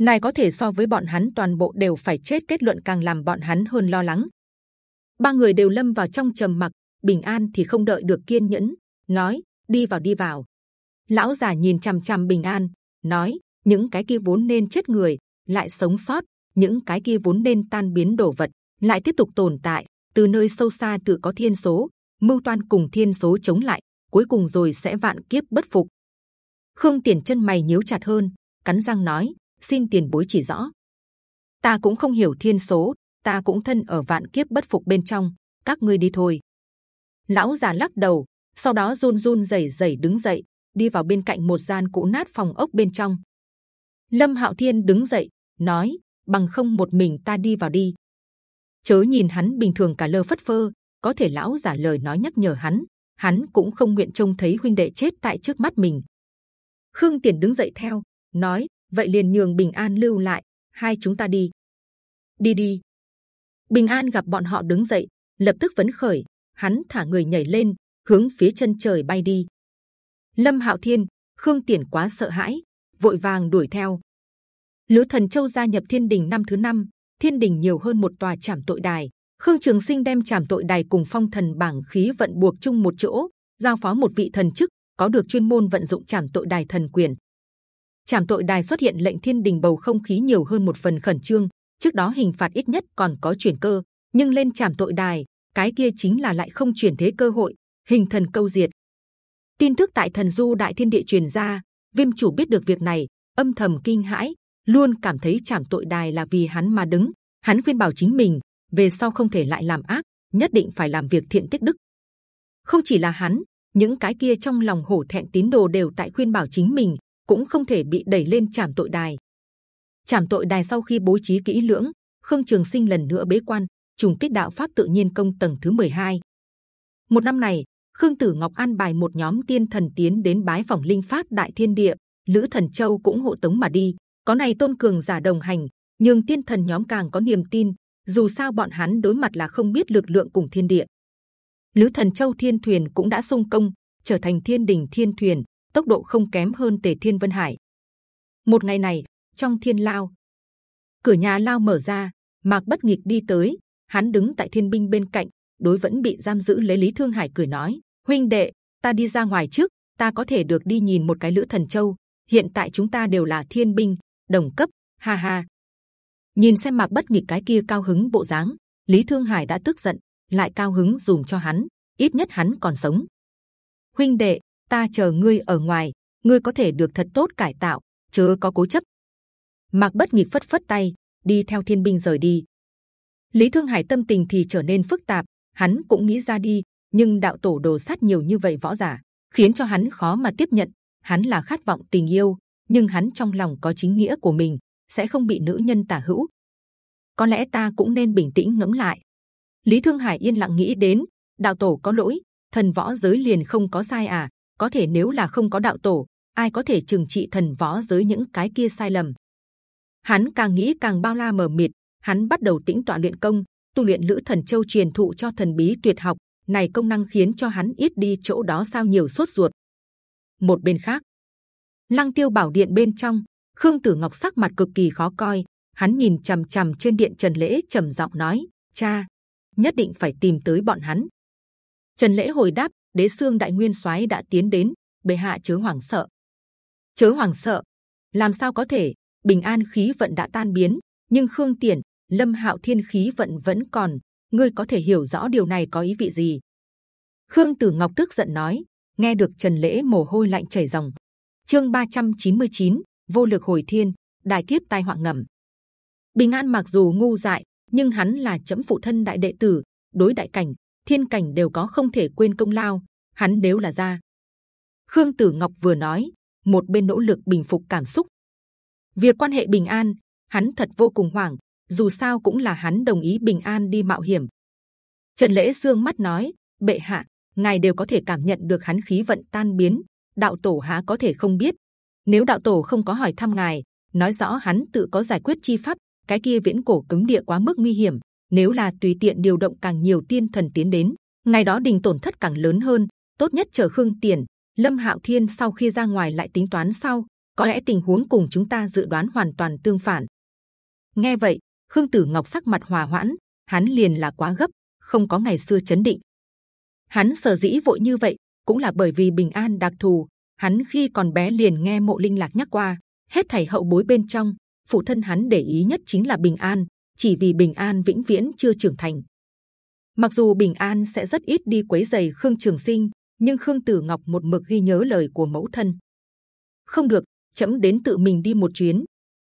này có thể so với bọn hắn, toàn bộ đều phải chết, kết luận càng làm bọn hắn hơn lo lắng. Ba người đều lâm vào trong trầm mặc, bình an thì không đợi được kiên nhẫn, nói, đi vào đi vào. Lão già nhìn c h ầ m c h ầ m bình an, nói, những cái kia vốn nên chết người, lại sống sót, những cái kia vốn nên tan biến đổ vật, lại tiếp tục tồn tại, từ nơi sâu xa tự có thiên số, mưu toan cùng thiên số chống lại, cuối cùng rồi sẽ vạn kiếp bất phục. Khương tiền chân mày nhíu chặt hơn, cắn răng nói xin tiền bối chỉ rõ. Ta cũng không hiểu thiên số, ta cũng thân ở vạn kiếp bất phục bên trong, các ngươi đi thôi. Lão già lắc đầu, sau đó run run rẩy rẩy đứng dậy, đi vào bên cạnh một gian cũ nát phòng ốc bên trong. Lâm hạo thiên đứng dậy, nói, bằng không một mình ta đi vào đi. Chớ nhìn hắn bình thường cả lơ phất phơ, có thể lão giả lời nói nhắc nhở hắn hắn cũng không nguyện trông thấy huynh đệ chết tại trước mắt mình. Khương tiền đứng dậy theo, nói vậy liền nhường bình an lưu lại. Hai chúng ta đi. Đi đi. Bình an gặp bọn họ đứng dậy, lập tức vấn khởi. Hắn thả người nhảy lên, hướng phía chân trời bay đi. Lâm hạo thiên, khương tiền quá sợ hãi, vội vàng đuổi theo. Lữ thần châu gia nhập thiên đình năm thứ năm, thiên đình nhiều hơn một tòa trảm tội đài. Khương trường sinh đem trảm tội đài cùng phong thần bảng khí vận buộc chung một chỗ, giao phó một vị thần chức, có được chuyên môn vận dụng trảm tội đài thần quyền trảm tội đài xuất hiện lệnh thiên đình bầu không khí nhiều hơn một phần khẩn trương, trước đó hình phạt ít nhất còn có chuyển cơ, nhưng lên trảm tội đài, cái kia chính là lại không chuyển thế cơ hội, hình thần câu diệt. Tin tức tại thần du đại thiên địa truyền ra, viêm chủ biết được việc này, âm thầm kinh hãi, luôn cảm thấy chảm tội đài là vì hắn mà đứng, hắn khuyên bảo chính mình, về sau không thể lại làm ác, nhất định phải làm việc thiện tích đức. Không chỉ là hắn, những cái kia trong lòng hổ thẹn tín đồ đều tại khuyên bảo chính mình cũng không thể bị đẩy lên trảm tội đài. Trảm tội đài sau khi bố trí kỹ lưỡng, khương trường sinh lần nữa bế quan, trùng kích đạo pháp tự nhiên công tầng thứ 12. một năm này, khương tử ngọc an bài một nhóm tiên thần tiến đến bái phòng linh phát đại thiên địa, lữ thần châu cũng hộ tống mà đi. Có này tôn cường giả đồng hành nhưng tiên thần nhóm càng có niềm tin, dù sao bọn hắn đối mặt là không biết lực lượng cùng thiên địa. Lữ thần châu thiên thuyền cũng đã sung công, trở thành thiên đình thiên thuyền tốc độ không kém hơn tề thiên vân hải. Một ngày này, trong thiên lao, cửa nhà lao mở ra, mạc bất nghịch đi tới, hắn đứng tại thiên binh bên cạnh, đối vẫn bị giam giữ lấy lý thương hải cười nói, huynh đệ, ta đi ra ngoài trước, ta có thể được đi nhìn một cái lữ thần châu. Hiện tại chúng ta đều là thiên binh, đồng cấp, ha ha. Nhìn xem mạc bất nghịch cái kia cao hứng bộ dáng, lý thương hải đã tức giận, lại cao hứng dùng cho hắn, ít nhất hắn còn sống. Huynh đệ ta chờ ngươi ở ngoài ngươi có thể được thật tốt cải tạo chớ có cố chấp mạc bất nghịch phất phất tay đi theo thiên binh rời đi Lý Thương Hải tâm tình thì trở nên phức tạp. Hắn cũng nghĩ ra đi, nhưng đạo tổ đồ sát nhiều như vậy võ giả, khiến cho hắn khó mà tiếp nhận. Hắn là khát vọng tình yêu, nhưng hắn trong lòng có chính nghĩa của mình, sẽ không bị nữ nhân tả hữu. Có lẽ ta cũng nên bình tĩnh ngẫm lại. Lý Thương Hải yên lặng nghĩ đến, đạo tổ có lỗi, thần võ giới liền không có sai à? Có thể nếu là không có đạo tổ, ai có thể trừng trị thần võ giới những cái kia sai lầm? Hắn càng nghĩ càng bao la mờ mịt, hắn bắt đầu tĩnh tọa luyện công, tu luyện lữ thần châu truyền thụ cho thần bí tuyệt học. Này công năng khiến cho hắn ít đi chỗ đó sao nhiều sốt ruột. Một bên khác, lăng tiêu bảo điện bên trong, khương tử ngọc sắc mặt cực kỳ khó coi. Hắn nhìn trầm trầm trên điện trần lễ trầm giọng nói: Cha, nhất định phải tìm tới bọn hắn. Trần lễ hồi đáp: Đế xương đại nguyên soái đã tiến đến, bệ hạ chớ hoảng sợ. Chớ hoảng sợ, làm sao có thể? Bình an khí vận đã tan biến, nhưng khương tiền Lâm Hạo Thiên khí vận vẫn còn, ngươi có thể hiểu rõ điều này có ý vị gì? Khương Tử Ngọc tức giận nói. Nghe được Trần Lễ mồ hôi lạnh chảy ròng. Chương 399, vô lực hồi thiên, đại kiếp tai họa ngầm. Bình An mặc dù ngu dại, nhưng hắn là chấm phụ thân đại đệ tử, đối đại cảnh, thiên cảnh đều có không thể quên công lao. Hắn nếu là ra, Khương Tử Ngọc vừa nói, một bên nỗ lực bình phục cảm xúc. Việc quan hệ bình an, hắn thật vô cùng hoảng, dù sao cũng là hắn đồng ý bình an đi mạo hiểm. Trần lễ dương mắt nói, bệ hạ, ngài đều có thể cảm nhận được hắn khí vận tan biến, đạo tổ há có thể không biết? Nếu đạo tổ không có hỏi thăm ngài, nói rõ hắn tự có giải quyết chi pháp, cái kia viễn cổ cứng địa quá mức nguy hiểm. Nếu là tùy tiện điều động càng nhiều tiên thần tiến đến, ngày đó đình tổn thất càng lớn hơn. Tốt nhất chờ khương tiền, lâm hạo thiên sau khi ra ngoài lại tính toán sau. Có lẽ tình huống cùng chúng ta dự đoán hoàn toàn tương phản. Nghe vậy, khương tử ngọc sắc mặt hòa hoãn, hắn liền là quá gấp, không có ngày xưa chấn định. Hắn sở dĩ vội như vậy cũng là bởi vì bình an đặc thù. Hắn khi còn bé liền nghe mộ linh lạc nhắc qua, hết thảy hậu bối bên trong, phụ thân hắn để ý nhất chính là bình an, chỉ vì bình an vĩnh viễn chưa trưởng thành. Mặc dù bình an sẽ rất ít đi quấy giày khương trường sinh, nhưng khương tử ngọc một mực ghi nhớ lời của mẫu thân. Không được, chậm đến tự mình đi một chuyến.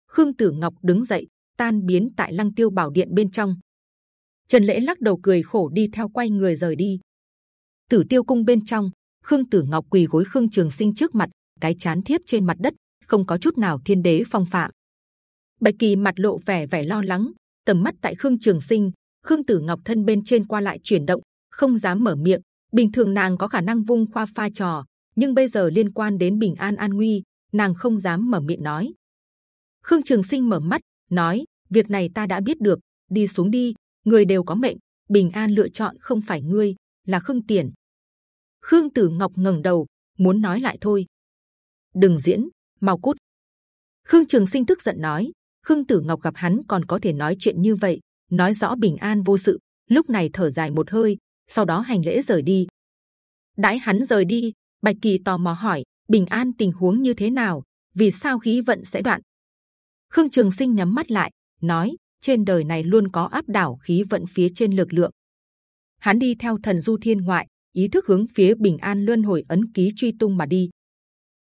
Khương tử ngọc đứng dậy, tan biến tại lăng tiêu bảo điện bên trong. Trần lễ lắc đầu cười khổ đi theo quay người rời đi. Tử tiêu cung bên trong, Khương Tử Ngọc quỳ gối Khương Trường Sinh trước mặt, cái chán thiếp trên mặt đất, không có chút nào thiên đế phong phạm. Bạch Kỳ mặt lộ vẻ vẻ lo lắng, tầm mắt tại Khương Trường Sinh, Khương Tử Ngọc thân bên trên qua lại chuyển động, không dám mở miệng. Bình thường nàng có khả năng vung khoa pha trò, nhưng bây giờ liên quan đến bình an an nguy, nàng không dám mở miệng nói. Khương Trường Sinh mở mắt, nói: việc này ta đã biết được, đi xuống đi, người đều có mệnh, bình an lựa chọn không phải ngươi, là Khương Tiền. Khương Tử Ngọc ngẩng đầu, muốn nói lại thôi. Đừng diễn, mau cút. Khương Trường Sinh tức giận nói. Khương Tử Ngọc gặp hắn còn có thể nói chuyện như vậy, nói rõ bình an vô sự. Lúc này thở dài một hơi, sau đó hành lễ rời đi. Đãi hắn rời đi, Bạch Kỳ tò mò hỏi: Bình an tình huống như thế nào? Vì sao khí vận sẽ đoạn? Khương Trường Sinh nhắm mắt lại, nói: trên đời này luôn có áp đảo khí vận phía trên lực lượng. Hắn đi theo thần du thiên ngoại, ý thức hướng phía bình an luân hồi ấn ký truy tung mà đi.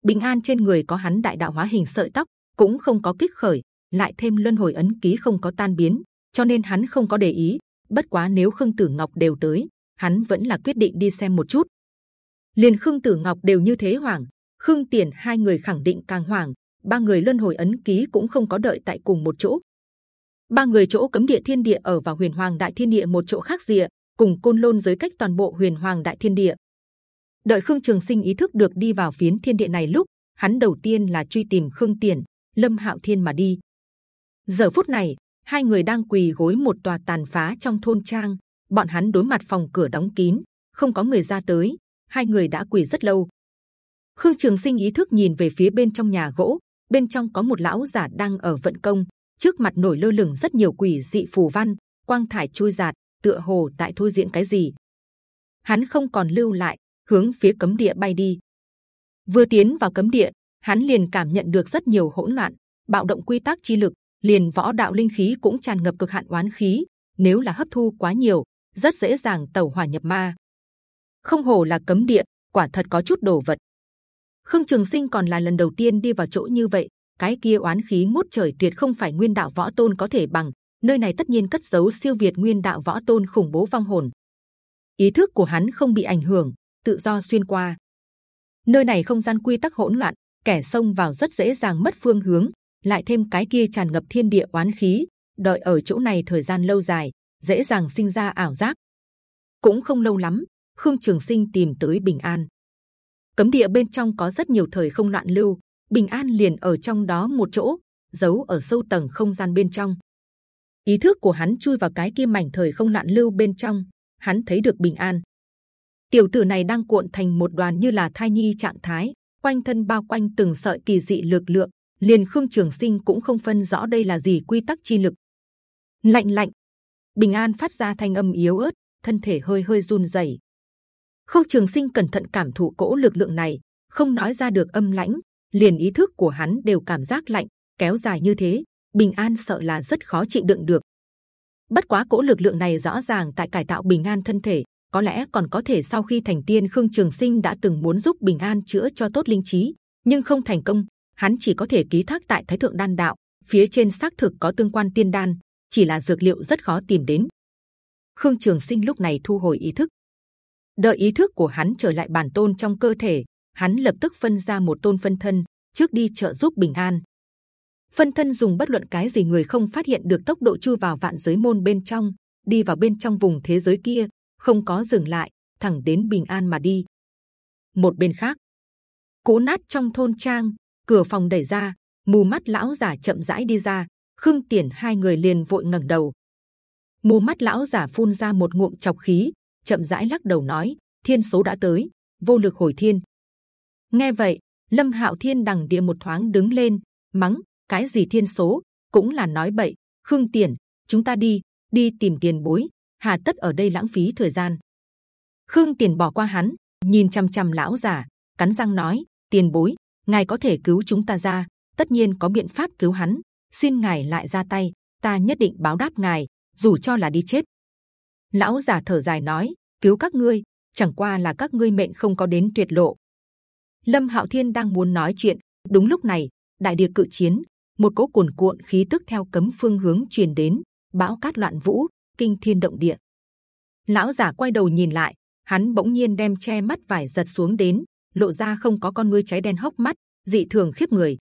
Bình an trên người có hắn đại đạo hóa hình sợi tóc, cũng không có kích khởi, lại thêm luân hồi ấn ký không có tan biến, cho nên hắn không có để ý. Bất quá nếu Khương Tử Ngọc đều tới, hắn vẫn là quyết định đi xem một chút. Liền Khương Tử Ngọc đều như thế hoảng, Khương Tiền hai người khẳng định càng hoảng. Ba người luân hồi ấn ký cũng không có đợi tại cùng một chỗ. Ba người chỗ cấm địa thiên địa ở vào huyền hoàng đại thiên địa một chỗ khác rìa, cùng côn lôn giới cách toàn bộ huyền hoàng đại thiên địa. Đợi Khương Trường Sinh ý thức được đi vào phiến thiên địa này lúc hắn đầu tiên là truy tìm Khương Tiền, Lâm Hạo Thiên mà đi. Giờ phút này hai người đang quỳ gối một tòa tàn phá trong thôn trang. Bọn hắn đối mặt phòng cửa đóng kín, không có người ra tới. Hai người đã quỳ rất lâu. Khương Trường Sinh ý thức nhìn về phía bên trong nhà gỗ, bên trong có một lão giả đang ở vận công, trước mặt nổi lơ lửng rất nhiều quỷ dị phù văn, quang thải chui giạt, tựa hồ tại thôi diễn cái gì. Hắn không còn lưu lại, hướng phía cấm địa bay đi. Vừa tiến vào cấm địa, hắn liền cảm nhận được rất nhiều hỗn loạn, bạo động quy tắc chi lực, liền võ đạo linh khí cũng tràn ngập cực hạn oán khí. Nếu là hấp thu quá nhiều, rất dễ dàng tẩu hỏa nhập ma. Không hồ là cấm địa, quả thật có chút đồ vật. Khương Trường Sinh còn là lần đầu tiên đi vào chỗ như vậy, cái kia oán khí ngút trời tuyệt không phải nguyên đạo võ tôn có thể bằng, nơi này tất nhiên cất giấu siêu việt nguyên đạo võ tôn khủng bố vong hồn. Ý thức của hắn không bị ảnh hưởng, tự do xuyên qua. Nơi này không gian quy tắc hỗn loạn, kẻ xông vào rất dễ dàng mất phương hướng. Lại thêm cái kia tràn ngập thiên địa oán khí, đợi ở chỗ này thời gian lâu dài, dễ dàng sinh ra ảo giác. Cũng không lâu lắm, Khương Trường Sinh tìm tới Bình An. Cấm địa bên trong có rất nhiều thời không loạn lưu, Bình An liền ở trong đó một chỗ, giấu ở sâu tầng không gian bên trong ý thức của hắn chui vào cái kia mảnh thời không loạn lưu bên trong hắn thấy được bình an tiểu tử này đang cuộn thành một đoàn như là thai nhi trạng thái quanh thân bao quanh từng sợi kỳ dị lực lượng liền khương trường sinh cũng không phân rõ đây là gì quy tắc chi lực lạnh lạnh bình an phát ra thanh âm yếu ớt thân thể hơi hơi run rẩy khương trường sinh cẩn thận cảm thụ cỗ lực lượng này không nói ra được âm lãnh liền ý thức của hắn đều cảm giác lạnh kéo dài như thế bình an sợ là rất khó chịu đựng được. Bất quá cỗ lực lượng này rõ ràng tại cải tạo bình an thân thể, có lẽ còn có thể sau khi thành tiên khương trường sinh đã từng muốn giúp bình an chữa cho tốt linh trí, nhưng không thành công. Hắn chỉ có thể ký thác tại thái thượng đan đạo, phía trên xác thực có tương quan tiên đan, chỉ là dược liệu rất khó tìm đến. Khương Trường Sinh lúc này thu hồi ý thức, đợi ý thức của hắn trở lại bản tôn trong cơ thể, hắn lập tức phân ra một tôn phân thân trước đi trợ giúp bình an. phân thân dùng bất luận cái gì người không phát hiện được tốc độ chui vào vạn giới môn bên trong, đi vào bên trong vùng thế giới kia, không có dừng lại, thẳng đến bình an mà đi. Một bên khác, cố nát trong thôn trang, cửa phòng đẩy ra, mù mắt lão giả chậm rãi đi ra, khương tiền hai người liền vội ngẩng đầu. mù mắt lão giả phun ra một ngụm chọc khí, chậm rãi lắc đầu nói: thiên số đã tới, vô lực hồi thiên. Nghe vậy, lâm hạo thiên đằng địa một thoáng đứng lên, mắng: cái gì thiên số, cũng là nói bậy. khương tiền, chúng ta đi, đi tìm tiền bối, hà tất ở đây lãng phí thời gian. khương tiền bỏ qua hắn, nhìn chăm chăm lão già, cắn răng nói: tiền bối, ngài có thể cứu chúng ta ra, tất nhiên có biện pháp cứu hắn. xin ngài lại ra tay, ta nhất định báo đáp ngài, dù cho là đi chết. Lão già thở dài nói: cứu các ngươi, chẳng qua là các ngươi mệnh không có đến tuyệt lộ. Lâm Hạo Thiên đang muốn nói chuyện, đúng lúc này, đại địa cự chiến, một cỗ cuồn cuộn khí tức theo cấm phương hướng truyền đến, bão cát loạn vũ, kinh thiên động địa. Lão giả quay đầu nhìn lại, hắn bỗng nhiên đem che mắt vải giật xuống đến, lộ ra không có con ngươi cháy đen hốc mắt, dị thường khiếp người.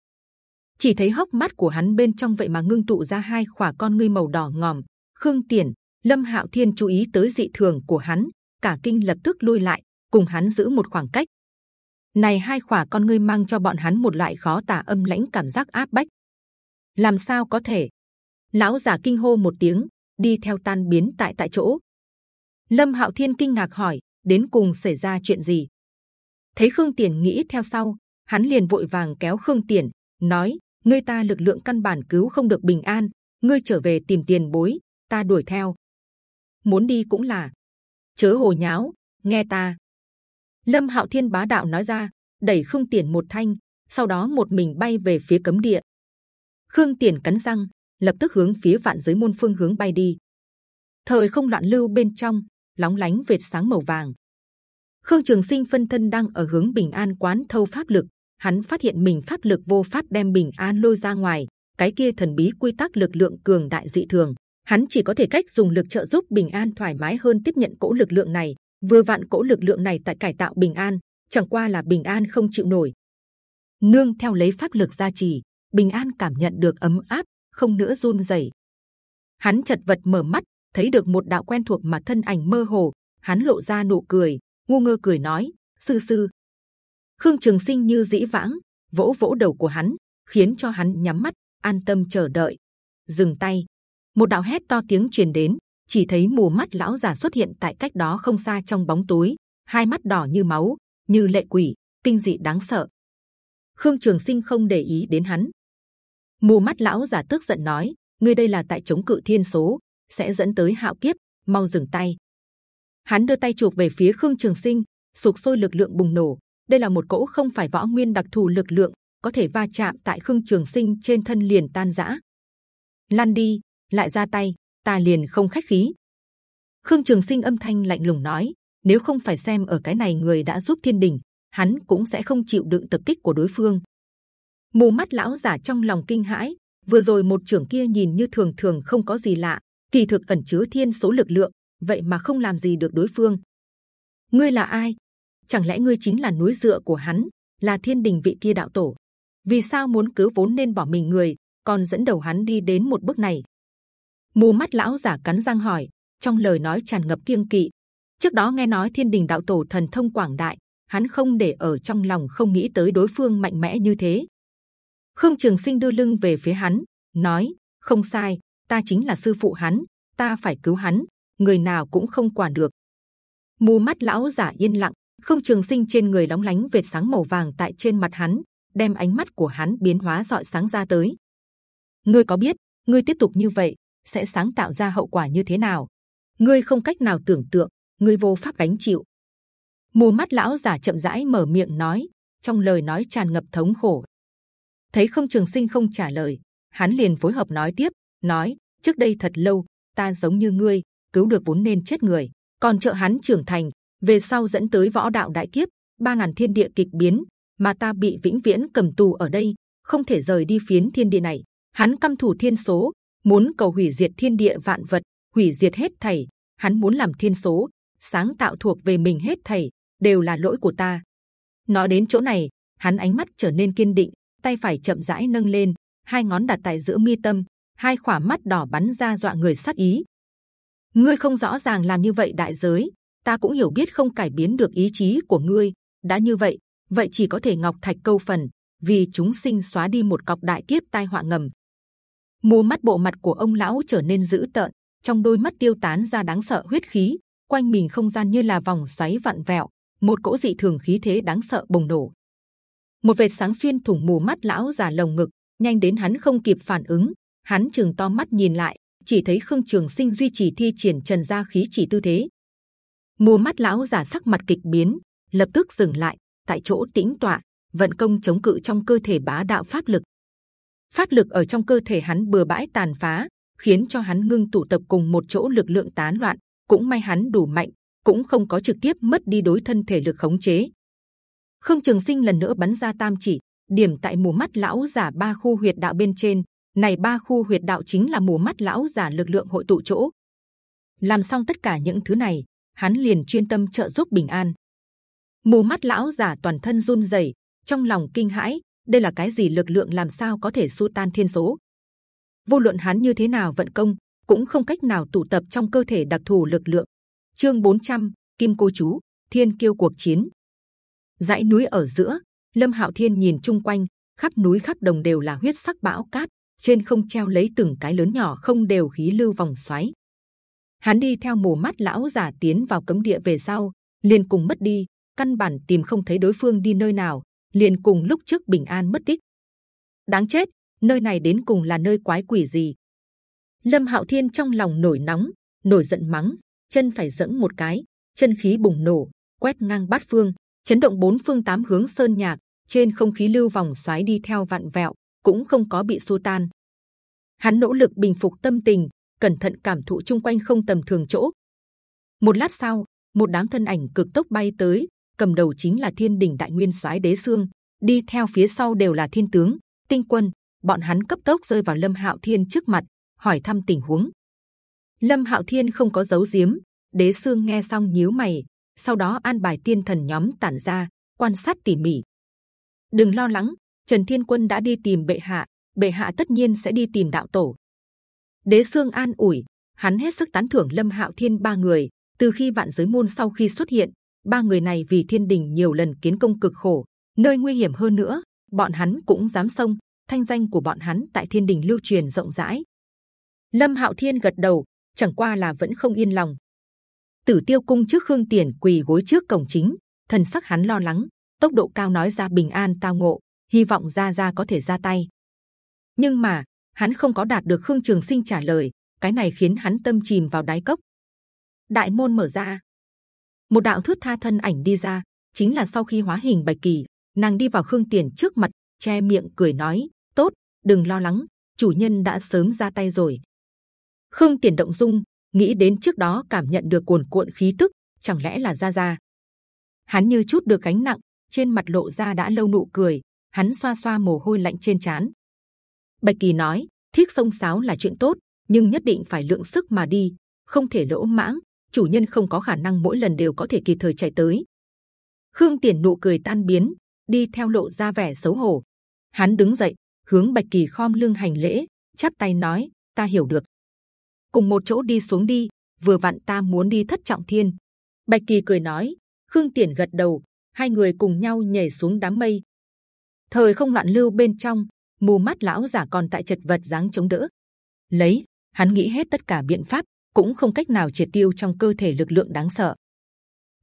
Chỉ thấy hốc mắt của hắn bên trong vậy mà ngưng tụ ra hai khỏa con ngươi màu đỏ ngòm. Khương Tiền, Lâm Hạo Thiên chú ý tới dị thường của hắn, cả kinh lập tức lui lại, cùng hắn giữ một khoảng cách. Này hai khỏa con ngươi mang cho bọn hắn một loại khó tả âm lãnh cảm giác áp bách. Làm sao có thể? Lão giả kinh hô một tiếng, đi theo tan biến tại tại chỗ. Lâm Hạo Thiên kinh ngạc hỏi, đến cùng xảy ra chuyện gì? Thấy Khương Tiền nghĩ theo sau, hắn liền vội vàng kéo Khương Tiền, nói: ngươi ta lực lượng căn bản cứu không được bình an, ngươi trở về tìm tiền bối, ta đuổi theo. Muốn đi cũng là, chớ hồ nháo, nghe ta. Lâm Hạo Thiên bá đạo nói ra, đẩy Khương Tiền một thanh, sau đó một mình bay về phía cấm địa. Khương Tiền cắn răng, lập tức hướng phía vạn giới môn phương hướng bay đi. Thời không loạn lưu bên trong, lóng lánh vệt sáng màu vàng. Khương Trường Sinh phân thân đang ở hướng Bình An quán thâu pháp lực, hắn phát hiện mình pháp lực vô pháp đem Bình An lôi ra ngoài, cái kia thần bí quy tắc lực lượng cường đại dị thường, hắn chỉ có thể cách dùng lực trợ giúp Bình An thoải mái hơn tiếp nhận cỗ lực lượng này. Vừa vạn cỗ lực lượng này tại cải tạo Bình An, chẳng qua là Bình An không chịu nổi. Nương theo lấy pháp lực gia trì, Bình An cảm nhận được ấm áp, không nữa run rẩy. Hắn chật vật mở mắt, thấy được một đạo quen thuộc mà thân ảnh mơ hồ, hắn lộ ra nụ cười, ngu ngơ cười nói: sư sư. Khương Trường Sinh như dĩ vãng vỗ vỗ đầu của hắn, khiến cho hắn nhắm mắt, an tâm chờ đợi. Dừng tay, một đạo hét to tiếng truyền đến, chỉ thấy mù mắt lão già xuất hiện tại cách đó không xa trong bóng tối, hai mắt đỏ như máu, như lệ quỷ, tinh dị đáng sợ. Khương Trường Sinh không để ý đến hắn. Mù mắt lão già tức giận nói: ngươi đây là tại chống cự thiên số, sẽ dẫn tới hạo kiếp, mau dừng tay. Hắn đưa tay chụp về phía Khương Trường Sinh, sục sôi lực lượng bùng nổ. Đây là một cỗ không phải võ nguyên đặc thù lực lượng, có thể va chạm tại Khương Trường Sinh trên thân liền tan rã. Lăn đi, lại ra tay, ta liền không khách khí. Khương Trường Sinh âm thanh lạnh lùng nói: nếu không phải xem ở cái này người đã giúp Thiên Đình, hắn cũng sẽ không chịu đựng tập kích của đối phương. Mù mắt lão giả trong lòng kinh hãi, vừa rồi một trưởng kia nhìn như thường thường không có gì lạ, kỳ thực ẩn chứa thiên số lực lượng, vậy mà không làm gì được đối phương. Ngươi là ai? Chẳng lẽ ngươi chính là núi dựa của hắn, là Thiên Đình vị kia đạo tổ? Vì sao muốn cứu vốn nên bỏ mình người, còn dẫn đầu hắn đi đến một bước này? mù mắt lão giả cắn răng hỏi trong lời nói tràn ngập kiêng kỵ trước đó nghe nói thiên đình đạo tổ thần thông quảng đại hắn không để ở trong lòng không nghĩ tới đối phương mạnh mẽ như thế khương trường sinh đưa lưng về phía hắn nói không sai ta chính là sư phụ hắn ta phải cứu hắn người nào cũng không quản được. Mù mắt lão giả yên lặng, không trường sinh trên người lóng lánh vệt sáng màu vàng tại trên mặt hắn, đem ánh mắt của hắn biến hóa dọi sáng ra tới. Ngươi có biết, ngươi tiếp tục như vậy, sẽ sáng tạo ra hậu quả như thế nào? Ngươi không cách nào tưởng tượng, ngươi vô pháp gánh chịu. Mù mắt lão giả chậm rãi mở miệng nói, trong lời nói tràn ngập thống khổ. Thấy không trường sinh không trả lời, hắn liền phối hợp nói tiếp, nói, trước đây thật lâu, ta giống như ngươi cứu được vốn nên chết người còn trợ hắn trưởng thành về sau dẫn tới võ đạo đại kiếp ba ngàn thiên địa kịch biến mà ta bị vĩnh viễn cầm tù ở đây không thể rời đi phiến thiên địa này hắn căm thù thiên số muốn cầu hủy diệt thiên địa vạn vật, hủy diệt hết thảy. Hắn muốn làm thiên số, sáng tạo thuộc về mình hết thảy, đều là lỗi của ta. Nói đến chỗ này, hắn ánh mắt trở nên kiên định, tay phải chậm rãi nâng lên, hai ngón đặt tại giữa mi tâm, hai khỏa mắt đỏ bắn ra dọa người sát ý. Ngươi không rõ ràng làm như vậy đại giới, ta cũng hiểu biết không cải biến được ý chí của ngươi. đã như vậy, vậy chỉ có thể ngọc thạch câu phần, vì chúng sinh xóa đi một cọc đại kiếp tai họa ngầm. Mù mắt bộ mặt của ông lão trở nên dữ tợn, trong đôi mắt tiêu tán ra đáng sợ huyết khí, quanh mình không gian như là vòng xoáy vặn vẹo, một cỗ dị thường khí thế đáng sợ bùng nổ. Một vệt sáng xuyên thủng mù mắt lão già lồng ngực, nhanh đến hắn không kịp phản ứng, hắn chừng to mắt nhìn lại, chỉ thấy khương trường sinh duy trì thi triển trần gia khí chỉ tư thế. Mù mắt lão giả sắc mặt kịch biến, lập tức dừng lại, tại chỗ tĩnh tọa, vận công chống cự trong cơ thể bá đạo pháp lực. Pháp lực ở trong cơ thể hắn bừa bãi tàn phá, khiến cho hắn ngưng tụ tập cùng một chỗ lực lượng tán loạn. Cũng may hắn đủ mạnh, cũng không có trực tiếp mất đi đối thân thể lực khống chế. Khương Trường Sinh lần nữa bắn ra tam chỉ, điểm tại mù mắt lão giả ba khu huyệt đạo bên trên. Này ba khu huyệt đạo chính là mù mắt lão giả lực lượng hội tụ chỗ. Làm xong tất cả những thứ này, hắn liền chuyên tâm trợ giúp bình an. Mù mắt lão giả toàn thân run rẩy, trong lòng kinh hãi. Đây là cái gì lực lượng làm sao có thể xua tan thiên số? Vô luận hắn như thế nào vận công, cũng không cách nào tụ tập trong cơ thể đặc thù lực lượng. Chương 400, Kim Cô chú, Thiên Kiêu cuộc chiến. Dãy núi ở giữa, Lâm Hạo Thiên nhìn chung quanh, khắp núi khắp đồng đều là huyết sắc bão cát, trên không treo lấy từng cái lớn nhỏ không đều khí lưu vòng xoáy. Hắn đi theo mù mắt lão giả tiến vào cấm địa về sau, liền cùng mất đi, căn bản tìm không thấy đối phương đi nơi nào, liền cùng lúc trước bình an mất tích. Đáng chết, nơi này đến cùng là nơi quái quỷ gì? Lâm Hạo Thiên trong lòng nổi nóng, nổi giận mắng, chân phải dẫn một cái, chân khí bùng nổ, quét ngang bát phương, chấn động bốn phương tám hướng sơn nhạc, trên không khí lưu vòng xoáy đi theo vạn vẹo, cũng không có bị xua tan. Hắn nỗ lực bình phục tâm tình, cẩn thận cảm thụ chung quanh không tầm thường chỗ. Một lát sau, một đám thân ảnh cực tốc bay tới, cầm đầu chính là Thiên Đình Đại Nguyên Soái Đế Sương, đi theo phía sau đều là Thiên tướng, Tinh Quân. Bọn hắn cấp tốc rơi vào Lâm Hạo Thiên trước mặt, hỏi thăm tình huống. Lâm Hạo Thiên không có giấu giếm, Đế Sương nghe xong nhíu mày, sau đó an bài tiên thần nhóm tản ra quan sát tỉ mỉ. Đừng lo lắng, Trần Thiên Quân đã đi tìm bệ hạ, bệ hạ tất nhiên sẽ đi tìm đạo tổ. Đế Sương an ủi, hắn hết sức tán thưởng Lâm Hạo Thiên ba người. Từ khi vạn giới môn sau khi xuất hiện, ba người này vì thiên đình nhiều lần kiến công cực khổ, nơi nguy hiểm hơn nữa, bọn hắn cũng dám xông. Thanh danh của bọn hắn tại thiên đình lưu truyền rộng rãi. Lâm Hạo Thiên gật đầu, chẳng qua là vẫn không yên lòng. Tử Tiêu cung trước Khương Tiền quỳ gối trước cổng chính, thần sắc hắn lo lắng, tốc độ cao nói ra bình an tao ngộ, hy vọng gia gia có thể ra tay. Nhưng mà hắn không có đạt được Khương Trường Sinh trả lời, cái này khiến hắn tâm chìm vào đáy cốc. Đại môn mở ra, một đạo thướt tha thân ảnh đi ra, chính là sau khi hóa hình bạch kỳ, nàng đi vào Khương Tiền trước mặt, che miệng cười nói: tốt, đừng lo lắng, chủ nhân đã sớm ra tay rồi. Khương Tiền động dung, nghĩ đến trước đó cảm nhận được cuồn cuộn khí tức, chẳng lẽ là gia gia Hắn như chút được gánh nặng, trên mặt lộ ra đã lâu nụ cười, hắn xoa xoa mồ hôi lạnh trên trán. Bạch Kỳ nói: thiết sông sáo là chuyện tốt, nhưng nhất định phải lượng sức mà đi, không thể lỗ mãng. Chủ nhân không có khả năng mỗi lần đều có thể kịp thời chạy tới. Khương Tiền nụ cười tan biến, đi theo lộ ra vẻ xấu hổ. Hắn đứng dậy, hướng Bạch Kỳ khom lưng hành lễ, chắp tay nói: Ta hiểu được. Cùng một chỗ đi xuống đi. Vừa vặn ta muốn đi thất trọng thiên. Bạch Kỳ cười nói. Khương Tiền gật đầu. Hai người cùng nhau nhảy xuống đám mây. Thời không loạn lưu bên trong, mù mắt lão giả còn tại chật vật dáng chống đỡ. Lấy, hắn nghĩ hết tất cả biện pháp, cũng không cách nào triệt tiêu trong cơ thể lực lượng đáng sợ.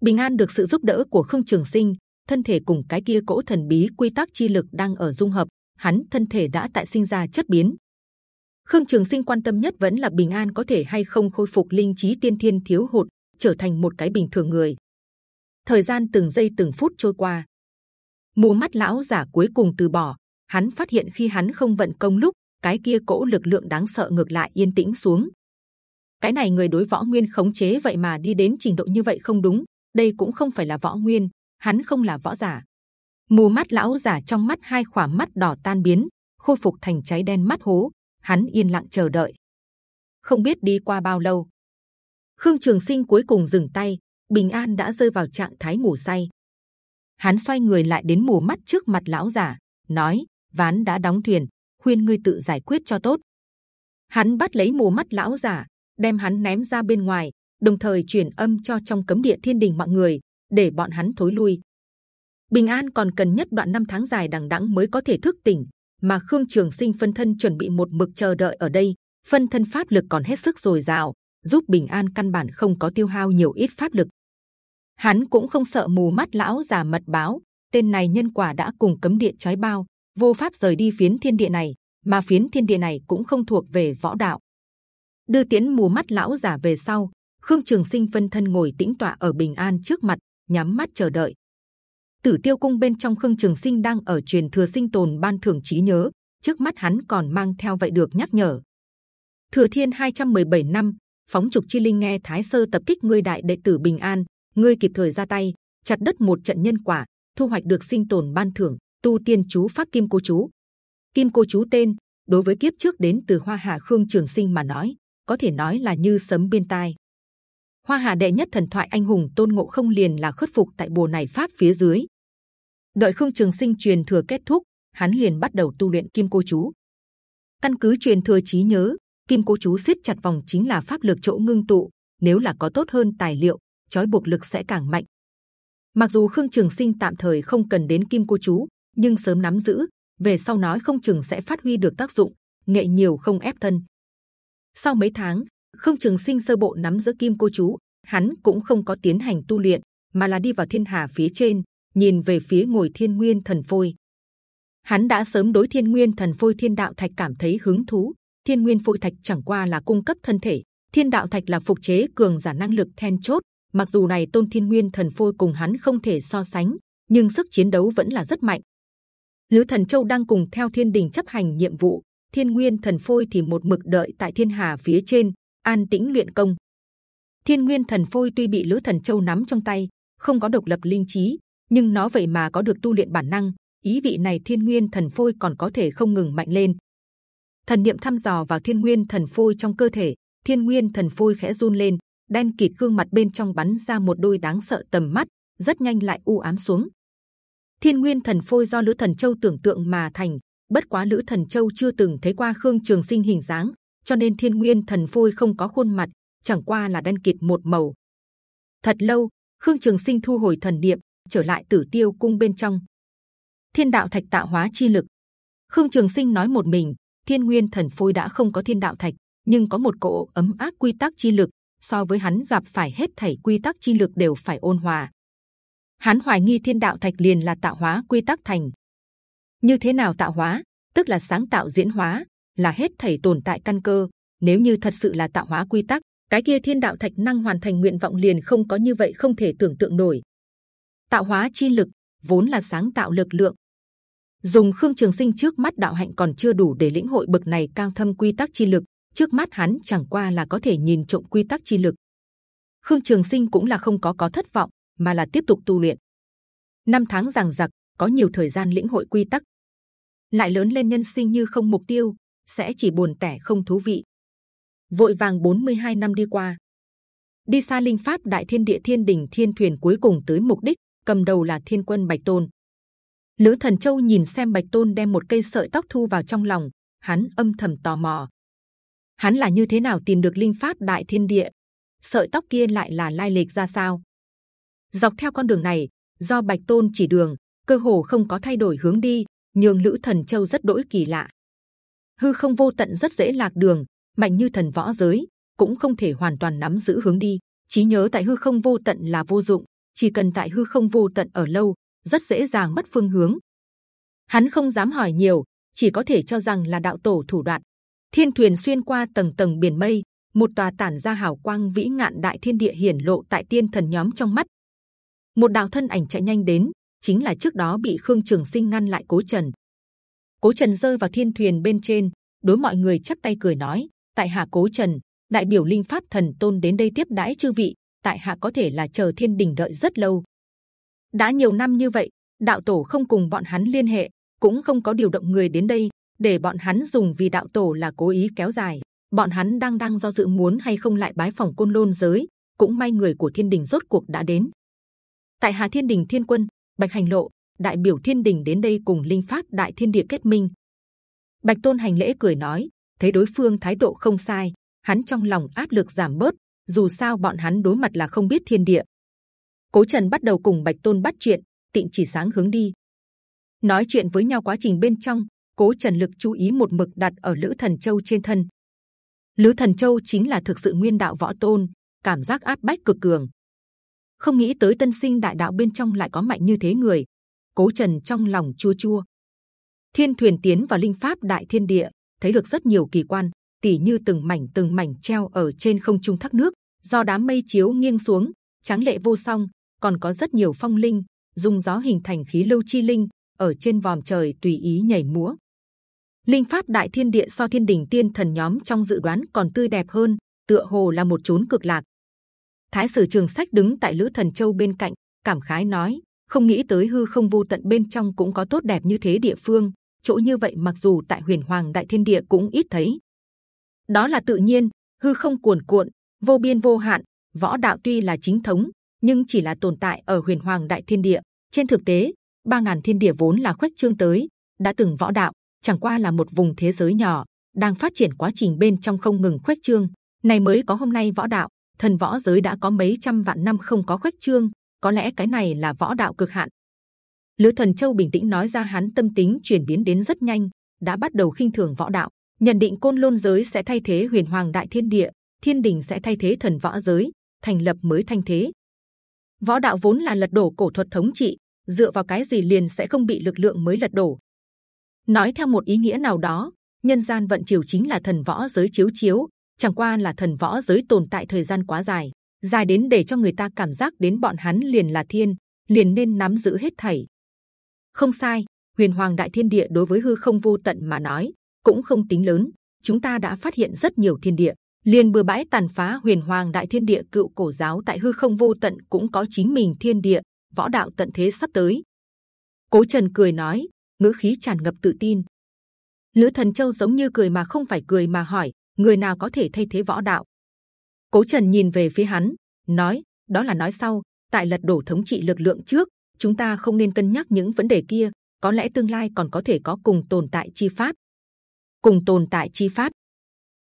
Bình An được sự giúp đỡ của Khương Trường Sinh, thân thể cùng cái kia cỗ thần bí quy tắc chi lực đang ở dung hợp, hắn thân thể đã tại sinh ra chất biến. Khương Trường Sinh quan tâm nhất vẫn là Bình An có thể hay không khôi phục linh trí tiên thiên thiếu hụt, trở thành một cái bình thường người. Thời gian từng giây từng phút trôi qua, mù mắt lão giả cuối cùng từ bỏ. Hắn phát hiện khi hắn không vận công lúc, cái kia cỗ lực lượng đáng sợ ngược lại yên tĩnh xuống. Cái này người đối võ nguyên khống chế vậy mà đi đến trình độ như vậy không đúng. Đây cũng không phải là võ nguyên, hắn không là võ giả. Mù mắt lão giả trong mắt hai khỏa mắt đỏ tan biến, khôi phục thành cháy đen mắt hố. Hắn yên lặng chờ đợi. Không biết đi qua bao lâu, Khương Trường Sinh cuối cùng dừng tay. Bình An đã rơi vào trạng thái ngủ say hắn xoay người lại đến mù mắt trước mặt lão giả nói ván đã đóng thuyền khuyên ngươi tự giải quyết cho tốt. Hắn bắt lấy mù mắt lão giả, đem hắn ném ra bên ngoài, đồng thời truyền âm cho trong cấm địa thiên đình mọi người để bọn hắn thối lui. Bình an còn cần nhất đoạn năm tháng dài đằng đẵng mới có thể thức tỉnh, mà Khương Trường Sinh phân thân chuẩn bị một mực chờ đợi ở đây, phân thân pháp lực còn hết sức dồi dào, giúp Bình An căn bản không có tiêu hao nhiều ít pháp lực. Hắn cũng không sợ mù mắt lão già mật báo, tên này nhân quả đã cùng cấm địa trói bao, vô pháp rời đi phiến thiên địa này, mà phiến thiên địa này cũng không thuộc về võ đạo. Đưa tiến mù mắt lão già về sau, Khương Trường Sinh phân thân ngồi tĩnh tọa ở Bình An trước mặt, nhắm mắt chờ đợi. Tử Tiêu Cung bên trong Khương Trường Sinh đang ở truyền thừa sinh tồn ban thưởng trí nhớ, trước mắt hắn còn mang theo vậy được nhắc nhở. Thừa Thiên 217 năm, phóng trục chi linh nghe Thái Sơ tập kích ngươi đại đệ tử Bình An, ngươi kịp thời ra tay, chặt đất một trận nhân quả, thu hoạch được sinh tồn ban thưởng, tu tiên chú pháp kim cô chú. Kim cô chú tên đối với kiếp trước đến từ Hoa Hà Khương Trường Sinh mà nói, có thể nói là như sấm bên tai. Hoa Hà đệ nhất thần thoại anh hùng tôn ngộ không liền là khuất phục tại bồ này pháp phía dưới. Đợi Khương Trường Sinh truyền thừa kết thúc, hắn liền bắt đầu tu luyện kim cô chú. Căn cứ truyền thừa trí nhớ, kim cô chú siết chặt vòng chính là pháp lực chỗ ngưng tụ. Nếu là có tốt hơn tài liệu, trói buộc lực sẽ càng mạnh. Mặc dù Khương Trường Sinh tạm thời không cần đến kim cô chú, nhưng sớm nắm giữ, về sau nói không chừng sẽ phát huy được tác dụng. Nghệ nhiều không ép thân. Sau mấy tháng, Khương Trường Sinh sơ bộ nắm giữ kim cô chú, hắn cũng không có tiến hành tu luyện, mà là đi vào thiên hà phía trên, nhìn về phía ngồi thiên nguyên thần phôi. Hắn đã sớm đối thiên nguyên thần phôi thiên đạo thạch cảm thấy hứng thú. Thiên nguyên phôi thạch chẳng qua là cung cấp thân thể, thiên đạo thạch là phục chế cường giả năng lực then chốt. Mặc dù này tôn thiên nguyên thần phôi cùng hắn không thể so sánh, nhưng sức chiến đấu vẫn là rất mạnh. Lữ Thần Châu đang cùng theo Thiên Đình chấp hành nhiệm vụ, Thiên Nguyên Thần Phôi thì một mực đợi tại Thiên Hà phía trên, an tĩnh luyện công. Thiên Nguyên Thần Phôi tuy bị Lữ Thần Châu nắm trong tay, không có độc lập linh trí, nhưng nó vậy mà có được tu luyện bản năng. Ý vị này Thiên Nguyên Thần Phôi còn có thể không ngừng mạnh lên. Thần niệm thăm dò vào Thiên Nguyên Thần Phôi trong cơ thể, Thiên Nguyên Thần Phôi khẽ run lên, đen kịt gương mặt bên trong bắn ra một đôi đáng sợ tầm mắt, rất nhanh lại u ám xuống. Thiên Nguyên Thần Phôi do Lữ Thần Châu tưởng tượng mà thành, bất quá Lữ Thần Châu chưa từng thấy qua Khương Trường Sinh hình dáng, cho nên Thiên Nguyên Thần Phôi không có khuôn mặt, chẳng qua là đen kịt một màu. Thật lâu, Khương Trường Sinh thu hồi thần niệm, trở lại Tử Tiêu Cung bên trong. Thiên đạo thạch tạo hóa chi lực. Khương Trường Sinh nói một mình, Thiên Nguyên Thần Phôi đã không có thiên đạo thạch, nhưng có một cỗ ấm áp quy tắc chi lực. So với hắn gặp phải hết thảy quy tắc chi lực đều phải ôn hòa. Hắn hoài nghi thiên đạo thạch liền là tạo hóa quy tắc thành. Như thế nào tạo hóa? Tức là sáng tạo diễn hóa, là hết thảy tồn tại căn cơ. Nếu như thật sự là tạo hóa quy tắc, cái kia thiên đạo thạch năng hoàn thành nguyện vọng liền không có như vậy không thể tưởng tượng nổi. Tạo hóa chi lực vốn là sáng tạo lực lượng. Dùng khương trường sinh trước mắt đạo hạnh còn chưa đủ để lĩnh hội bậc này cao thâm quy tắc chi lực. Trước mắt hắn chẳng qua là có thể nhìn trộm quy tắc chi lực. Khương Trường Sinh cũng là không có có thất vọng, mà là tiếp tục tu luyện. Năm tháng giằng giặc, có nhiều thời gian lĩnh hội quy tắc, lại lớn lên nhân sinh như không mục tiêu, sẽ chỉ buồn tẻ không thú vị. Vội vàng 42 năm đi qua, đi xa linh pháp đại thiên địa thiên đình thiên thuyền cuối cùng tới mục đích, cầm đầu là thiên quân bạch tôn. Lữ Thần Châu nhìn xem Bạch Tôn đem một cây sợi tóc thu vào trong lòng, hắn âm thầm tò mò. Hắn là như thế nào tìm được linh pháp đại thiên địa? Sợi tóc kia lại là lai lịch ra sao? Dọc theo con đường này, do Bạch Tôn chỉ đường, cơ hồ không có thay đổi hướng đi, nhường Lữ Thần Châu rất đỗi kỳ lạ. Hư không vô tận rất dễ lạc đường, mạnh như thần võ giới cũng không thể hoàn toàn nắm giữ hướng đi. trí nhớ tại hư không vô tận là vô dụng, chỉ cần tại hư không vô tận ở lâu, rất dễ dàng mất phương hướng. Hắn không dám hỏi nhiều, chỉ có thể cho rằng là đạo tổ thủ đoạn. Thiên thuyền xuyên qua tầng tầng biển mây, một tòa tản ra hào quang vĩ ngạn đại thiên địa hiển lộ tại tiên thần nhóm trong mắt. Một đạo thân ảnh chạy nhanh đến, chính là trước đó bị khương trường sinh ngăn lại cố trần. Cố trần rơi vào thiên thuyền bên trên đối mọi người chắp tay cười nói tại hạ cố trần đại biểu linh pháp thần tôn đến đây tiếp đãi chư vị tại hạ có thể là chờ thiên đình đợi rất lâu. Đã nhiều năm như vậy đạo tổ không cùng bọn hắn liên hệ cũng không có điều động người đến đây để bọn hắn dùng vì đạo tổ là cố ý kéo dài bọn hắn đang đang do dự muốn hay không lại bái phòng côn lôn giới cũng may người của thiên đình rốt cuộc đã đến tại hà thiên đình thiên quân bạch hành lộ đại biểu thiên đình đến đây cùng linh pháp đại thiên địa kết minh Bạch Tôn hành lễ cười nói, thấy đối phương thái độ không sai, hắn trong lòng áp lực giảm bớt. Dù sao bọn hắn đối mặt là không biết thiên địa. Cố Trần bắt đầu cùng Bạch Tôn bắt chuyện, tịnh chỉ sáng hướng đi. Nói chuyện với nhau quá trình bên trong, Cố Trần lực chú ý một mực đặt ở Lữ Thần Châu trên thân. Lữ Thần Châu chính là thực sự nguyên đạo võ tôn, cảm giác áp bách cực cường. Không nghĩ tới tân sinh đại đạo bên trong lại có mạnh như thế người. Cố Trần trong lòng chua chua. Thiên thuyền tiến vào linh pháp đại thiên địa, thấy được rất nhiều kỳ quan, tỉ như từng mảnh từng mảnh treo ở trên không trung thác nước, do đám mây chiếu nghiêng xuống, trắng lệ vô song. Còn có rất nhiều phong linh, dùng gió hình thành khí lưu chi linh ở trên vòm trời tùy ý nhảy múa. Linh pháp đại thiên địa so thiên đình tiên thần nhóm trong dự đoán còn tươi đẹp hơn, tựa hồ là một chốn cực lạc. Thái sử trường sách đứng tại lữ thần châu bên cạnh, cảm khái nói: không nghĩ tới hư không vô tận bên trong cũng có tốt đẹp như thế địa phương. chỗ như vậy mặc dù tại huyền hoàng đại thiên địa cũng ít thấy. đó là tự nhiên, hư không cuồn cuộn, vô biên vô hạn. võ đạo tuy là chính thống, nhưng chỉ là tồn tại ở huyền hoàng đại thiên địa. trên thực tế, ba ngàn thiên địa vốn là khuếch trương tới, đã từng võ đạo chẳng qua là một vùng thế giới nhỏ, đang phát triển quá trình bên trong không ngừng khuếch trương. Này mới có hôm nay võ đạo, thần võ giới đã có mấy trăm vạn năm không có khuếch trương, có lẽ cái này là võ đạo cực hạn. Lữ thần châu bình tĩnh nói ra hắn tâm tính chuyển biến đến rất nhanh, đã bắt đầu khinh thường võ đạo, nhận định côn lôn giới sẽ thay thế huyền hoàng đại thiên địa, thiên đình sẽ thay thế thần võ giới, thành lập mới thanh thế. Võ đạo vốn là lật đổ cổ thuật thống trị, dựa vào cái gì liền sẽ không bị lực lượng mới lật đổ? Nói theo một ý nghĩa nào đó, nhân gian vận chiều chính là thần võ giới chiếu chiếu, chẳng qua là thần võ giới tồn tại thời gian quá dài dài đến để cho người ta cảm giác đến bọn hắn liền là thiên, liền nên nắm giữ hết thảy. Không sai, huyền hoàng đại thiên địa đối với hư không vô tận mà nói, cũng không tính lớn, chúng ta đã phát hiện rất nhiều thiên địa, liền bừa bãi tàn phá huyền hoàng đại thiên địa cựu cổ giáo tại hư không vô tận cũng có chính mình thiên địa, võ đạo tận thế sắp tới. Cố trần cười nói ngữ khí tràn ngập tự tin. Lữ Thần Châu giống như cười mà không phải cười mà hỏi, người nào có thể thay thế võ đạo? Cố Trần nhìn về phía hắn, nói, đó là nói sau. Tại lật đổ thống trị lực lượng trước, chúng ta không nên cân nhắc những vấn đề kia. Có lẽ tương lai còn có thể có cùng tồn tại chi pháp. Cùng tồn tại chi pháp.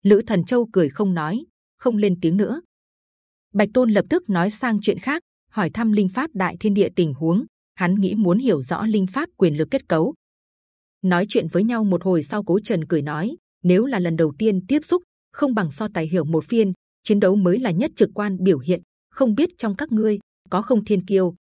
Lữ Thần Châu cười không nói, không lên tiếng nữa. Bạch Tôn lập tức nói sang chuyện khác, hỏi thăm linh pháp đại thiên địa tình huống hắn nghĩ muốn hiểu rõ linh pháp quyền lực kết cấu. Nói chuyện với nhau một hồi sau, cố Trần cười nói: nếu là lần đầu tiên tiếp xúc, không bằng so tài hiểu một phiên, chiến đấu mới là nhất trực quan biểu hiện. Không biết trong các ngươi có không thiên kiêu,